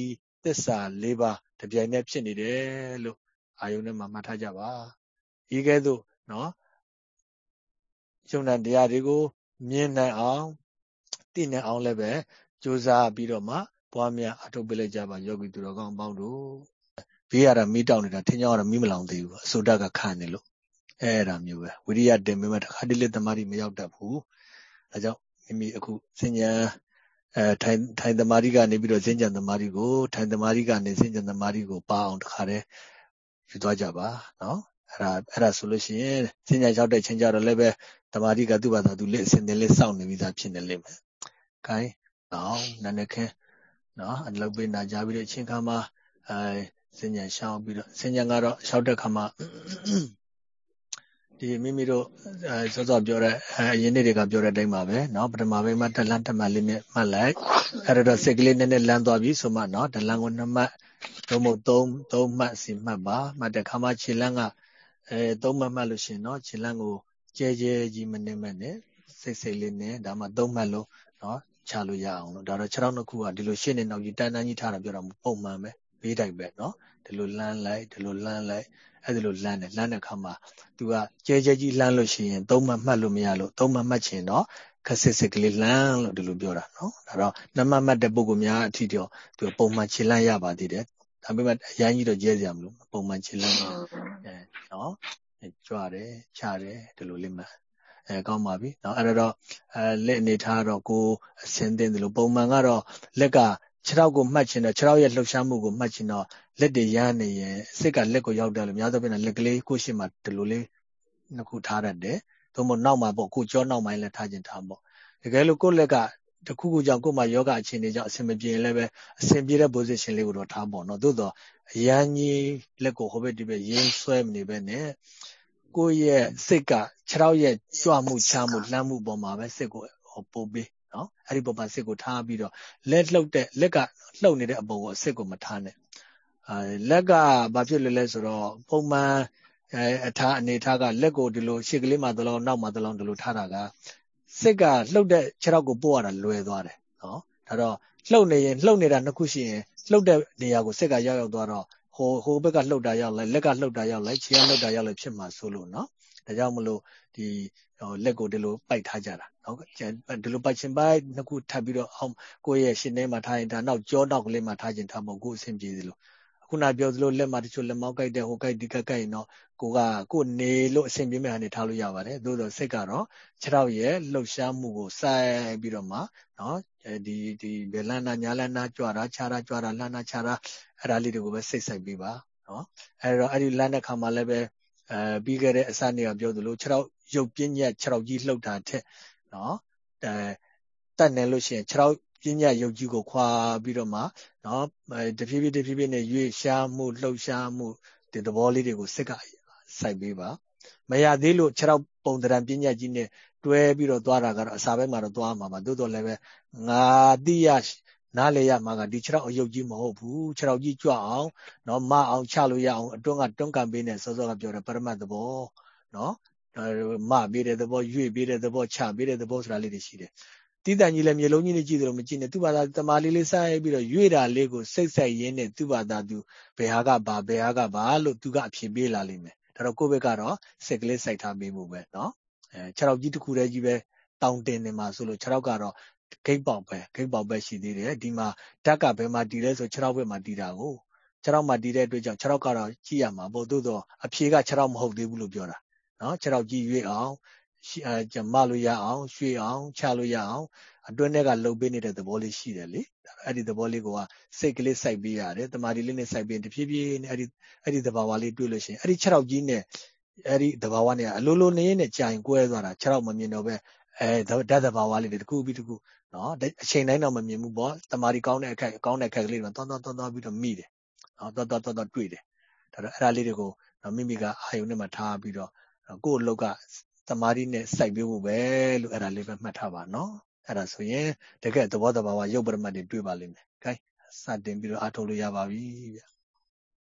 သစ္စာ၄ပါးတပြိုင်တည်းဖြစ်နေတယ်လို့အာယုံနဲ့မှမှတ်ထားကြပါဤကဲ့သို့နော်ယုံတဲ့တရားတွေကို မြင်နိုင်အောင်သိနိုင်အောင်လည်းပဲကြိုးစားပြီးတော့မှပွားများအထုတ်ပေးလိုက်ကြပါယောဂီသူတော်ကောင်းအပေါင်းတို့ဘေးရတာမီးတောက်နေတာထင်းကြောင်ရတာမီးမလောင်သေးဘူးအစိုးတကခံနေလို့ အဲ့ဒါမျိုးပဲဝိရိယတင်ပေမဲ့တခါတလေတမာတိမရောက်တတ်ဘူးအဲကြောင့်မိမိအခုစဉ္ညာအဲထိုင်ထိုင်တမာတိကနေပြီးတော့စဉ္ညာတမာတိကိုထိုင်တမာတိကနေစဉ္ညာတမာတိကိုပါအောင်တခါတည်းယူသွားကြပါနော်အဲ့ဒါအဲ့ဒါဆိုလို့ရှိရင်စဉ္ညာရောက်တဲ့ချင်းကြတော့လည်းပဲတမာတိကသူ့ဘာသာသူလက်အစဉ်တင်လေးစောင့်နေပြီးသားဖြစ်နေလိမ့်မယ်။ gain နော်နာနေခင်းနော်အလုပ်ပေးနာကြပြီးတဲ့အချိန်ခါမှာအဲစဉ္ညာရှောင်းပြီးတော့စဉ္ညာကတော့ရှောက်တဲ့ခါမှာ ဒီမိမိတို့စောစောပြောတဲ့အရင်နေ့တွေကပြောတဲ့အတိုင်းပါပဲเนาะပထမပိုင်းမှာတလန်းတစ်မှတ်လေးနဲ့မှတ်လိုက်အဲ့တော့စိတ်ကလေးနည်းနည်းလန်းသွားပြီဆိုမှเนาะတလန်းကိုနှစ်မှတ်တို့မို့3 3မှတ်စီမှတ်ပါမှတ်တဲ့ခါမှခြေလန်းကအဲ3မှတ်မှတ်လို့ရှင်เนาะခြေလန်းကိုကျဲကျဲကြီးမနေမဲ့နဲ့စိတ်စိတ်လေးနဲ့ဒါမှ3မှတ်လို့เนาะချလို့ရအောင်လို့ဒါတော့ခြေထောက်နှစ်ခုကဒီလိုရှင်းနေနောက်ကြီးတန်းတန်းကြီးထားတာပြောတာပုံမှန်ပဲဘေးတိုက်ပဲเนาะဒီလိုလန်းလိုက်ဒီလိုလန်းလိုက် အဲ့ဒါလိုလှမ်းတယ်လှမ်းတဲ့အခါမှာ तू ကကြဲကြဲကြီးလှမ်းလို့ရှိရင်သုံးမမှတ်လို့မရလို့သုံးမမှတ်ချင်တော့ခက်စစ်စစ်ကလေးလှမ်းလို့ဒီလိုပြောတာနော်ဒါတော့နမမှတ်တဲ့ပုဂ္ဂိုလ်များအထီးတော့သူပုံမှန်ခြေလှမ်းရပါသေးတယ်ဒါပေမဲ့အရန်ကြီးတော့ကျဲစရာမလိုပုံမှန်ခြေလှမ်းအဲနော်ကြွတယ်ချတယ်ဒီလိုလေးမှအဲကောင်းပါပြီနော်အဲ့တော့အဲလက်အနေထားတော့ကိုအစင်းသိတယ်လို့ပုံမှန်ကတော့လက်က6ကိုမှတ်ချင်တော့6ရဲ့လှုပ်ရှားမှုကိုမှတ်ချင်တော့ လက်တွေရမ်းနေရင်စိတ်ကလက်ကိုရောက်တယ်လို့များသောဖြင့်လက်ကလေးကိုရှိမှဒီလိုလေးနှစ်ခုထားရတယ်။သို့မဟုတ်နောက်မှာပေါ့ကိုကြောနောက်ပိုင်းလည်းထားခြင်းထားပေါ့။တကယ်လို့ကိုလက်ကတခုခုကြောင့်ကိုမှယောဂအခြေအနေကြောင့်အဆင်မပြေရင်လည်းပဲအဆင်ပြေတဲ့ position လေးကိုတော့ထားပေါ့နော်။သို့တော့အရန်ကြီးလက်ကိုဟိုဘက်ဒီဘက်ရင်းဆွဲမနေပဲနဲ့ကိုယ့်ရဲ့စိတ်ကခြေထောက်ရဲ့ကြွမှုချမှုလှမ်းမှုပေါ်မှာပဲစိတ်ကိုပို့ပေးနော်အဲ့ဒီပုံမှာစစ်ကိုထားပြီးတော့လက်လှုပ်တဲ့လက်ကလှုပ်နေတဲ့အပုံကိုစစ်ကိုမထားနဲ့အဲ လက်ကဘာဖြစ်လဲလဲဆိုတော့ပုံမှန်အဲအထားအနေထားကလက်ကိုဒီလိုရှေ့ကလေးမှတလုံးနောက်မှတလုံးဒီလိုထားတာကစစ်ကလှုပ်တဲ့ခြေထောက်ကိုပို့ရတာလွယ်သွားတယ်နော်ဒါတော့လှုပ်နေရင်လှုပ်နေတာနှစ်ခုရှိရင်လှုပ်တဲ့နေရာကိုစစ်ကရောက်ရောက်သွားတော့ဟိုဟိုဘက်ကလှုပ်တာရောက်လိုက်လက်ကလှုပ်တာရောက်လိုက်ခြေကလှုပ်တာရောက်လိုက်ဖြစ်မှာဆိုလို့နော်ဒါကြောင့်မလို့ဒီလက်ကိုဒီလိုပိုက်ထားကြတာနော်ဒီလိုပိုက်ချင်ပိုက်နှစ်ခုထပ်ပြီးတော့အောင်ကိုယ့်ရဲ့ရှင်ထဲမှာထားရင်ဒါနောက်ကြောနောက်ကလေးမှာထားခြင်းထားဖို့ကိုယ်အဆင်ပြေသလို ခုနပြောသလိုလက်မှာတချို့လက်မောင်းကိုက်တဲ့ဟိုကိုက်ဒီကက်ကိုက်ရင်တော့ကိုကကိုနေလို့အဆင်ပြေမဲ့ဟာနေထားလို့ရပါတယ်သို့တော့စိတ်ကတော့ခြေထောက်ရဲ့လှုပ်ရှားမှုကိုစိုက်ပြီးတော့မှနော်ဒီဒီဘယ်လန်းနာညာလန်းနာကြွတာခြားတာကြွတာလန်းနာခြားတာအဲ့ဒါလေးတွေကိုပဲစိတ်ဆိုင်ပြီးပါနော်အဲ့တော့အဲ့ဒီလန်းတဲ့ခါမှာလည်းပဲအဲပြီးခဲ့တဲ့အစနေ့ကပြောသလိုခြေထောက်ရုပ်ပြင်းညက်ခြေထောက်ကြီးလှုပ်တာထက်နော်အဲတက်နေလို့ရှိရင်ခြေထောက် ပြင်းညက်ရုပ်ကြီးကိုခွာပြီးတော့မှနော်တဖြည်းဖြည်းတဖြည်းဖြည်းနဲ့ရွေ့ရှားမှုလှုပ်ရှားမှုဒီသဘောလေးတွေကိုစိတ်ကစိုက်ပေးပါမရသေးလို့ခြေထောက်ပုံတရံပြင်းညက်ကြီးနဲ့တွဲပြီးတော့သွားတာကတော့အစာဘက်မှာတော့သွားမှာပါသို့တော်လည်းပဲငါတိရနားလေရမှာကဒီခြေထောက်အယုတ်ကြီးမဟုတ်ဘူးခြေထောက်ကြီးကြွအောင်နော်မအောင်ချလို့ရအောင်အတွန်းကတွန်းကန်ပေးနေစောစောကပြောတယ်ပရမတ်သဘောနော်မပေးတဲ့သဘောရွေ့ပေးတဲ့သဘောချပေးတဲ့သဘောဆိုတာလေးတွေရှိတယ် တိတန်ကြီးလည်းမျိုးလုံးကြီးနဲ့ကြည့်တယ်လို့မကြည့်နဲ့သူ့ဘာသာတမာလေးလေးစားပြီးတော့ရွေ့တာလေးကိုစိတ်ဆက်ရင်းနဲ့သူ့ဘာသာသူဘယ်ဟာကဘာဘယ်ဟာကဘာလို့သူကအဖြေပေးလာလိမ့်မယ်ဒါတော့ကိုယ့်ဘက်ကတော့စိတ်ကလေးစိုက်ထားပေးမှုပဲเนาะအဲခြေထောက်ကြီးတစ်ခုတည်းကြီးပဲတောင်းတင်နေမှာဆိုလို့ခြေထောက်ကတော့ဂိတ်ပေါက်ပဲဂိတ်ပေါက်ပဲရှိသေးတယ်ဒီမှာဓာတ်ကဘယ်မှာတည်လဲဆိုခြေထောက်ဘက်မှာတည်တာကိုခြေထောက်မှာတည်တဲ့အတွက်ကြောင့်ခြေထောက်ကတော့ကြည့်ရမှာပေါ့သို့တော့အဖြေကခြေထောက်မဟုတ်သေးဘူးလို့ပြောတာနော်ခြေထောက်ကြည့်ရွေ့အောင်အဲ မလို့ရအောင်ရွှေ့အောင်ချလို့ရအောင်အတွင်းထဲကလှုပ်ပေးနေတဲ့သဘောလေးရှိတယ်လေအဲ့ဒီသဘောလေးကစိတ်ကလေးစိုက်ပေးရတယ်တမာဒီလေးနဲ့စိုက်ပေးတဖြည်းဖြည်းနဲ့အဲ့ဒီအဲ့ဒီသဘာဝလေးတွေ့လို့ရှိရင်အဲ့ဒီခြေထောက်ကြီးနဲ့အဲ့ဒီသဘာဝနဲ့အလိုလိုနေနဲ့ကြာရင်ကွဲသွားတာခြေထောက်မမြင်တော့ပဲအဲဓာတ်သဘာဝလေးတွေတစ်ခုပြီးတစ်ခုနော်အချိန်တိုင်းတော့မမြင်ဘူးပေါ့တမာဒီကောင်းတဲ့အခိုက်ကောင်းတဲ့အခက်ကလေးတွေတွန်းတွန်းတွန်းတွန်းပြီးတော့မိတယ်နော်တွန်းတွန်းတွန်းတွန်းတွေ့တယ်ဒါတော့အဲ့ဒါလေးတွေကိုမိမိကအာယုန်နဲ့မှထားပြီးတော့ကိုယ့်အလုပ်က တမာဒီနဲ့စိုက်ပြဖို့ပဲလို့အဲ့ဒါလေးပဲမှတ်ထားပါနော်အဲ့ဒါဆိုရင်တကယ်သဘောတဘာဝရုပ်ပရမတ်တွေတွေ့ပါလိမ့်မယ် gain စတင်ပြီးတော့အားထုတ်လို့ရပါပြီဗျ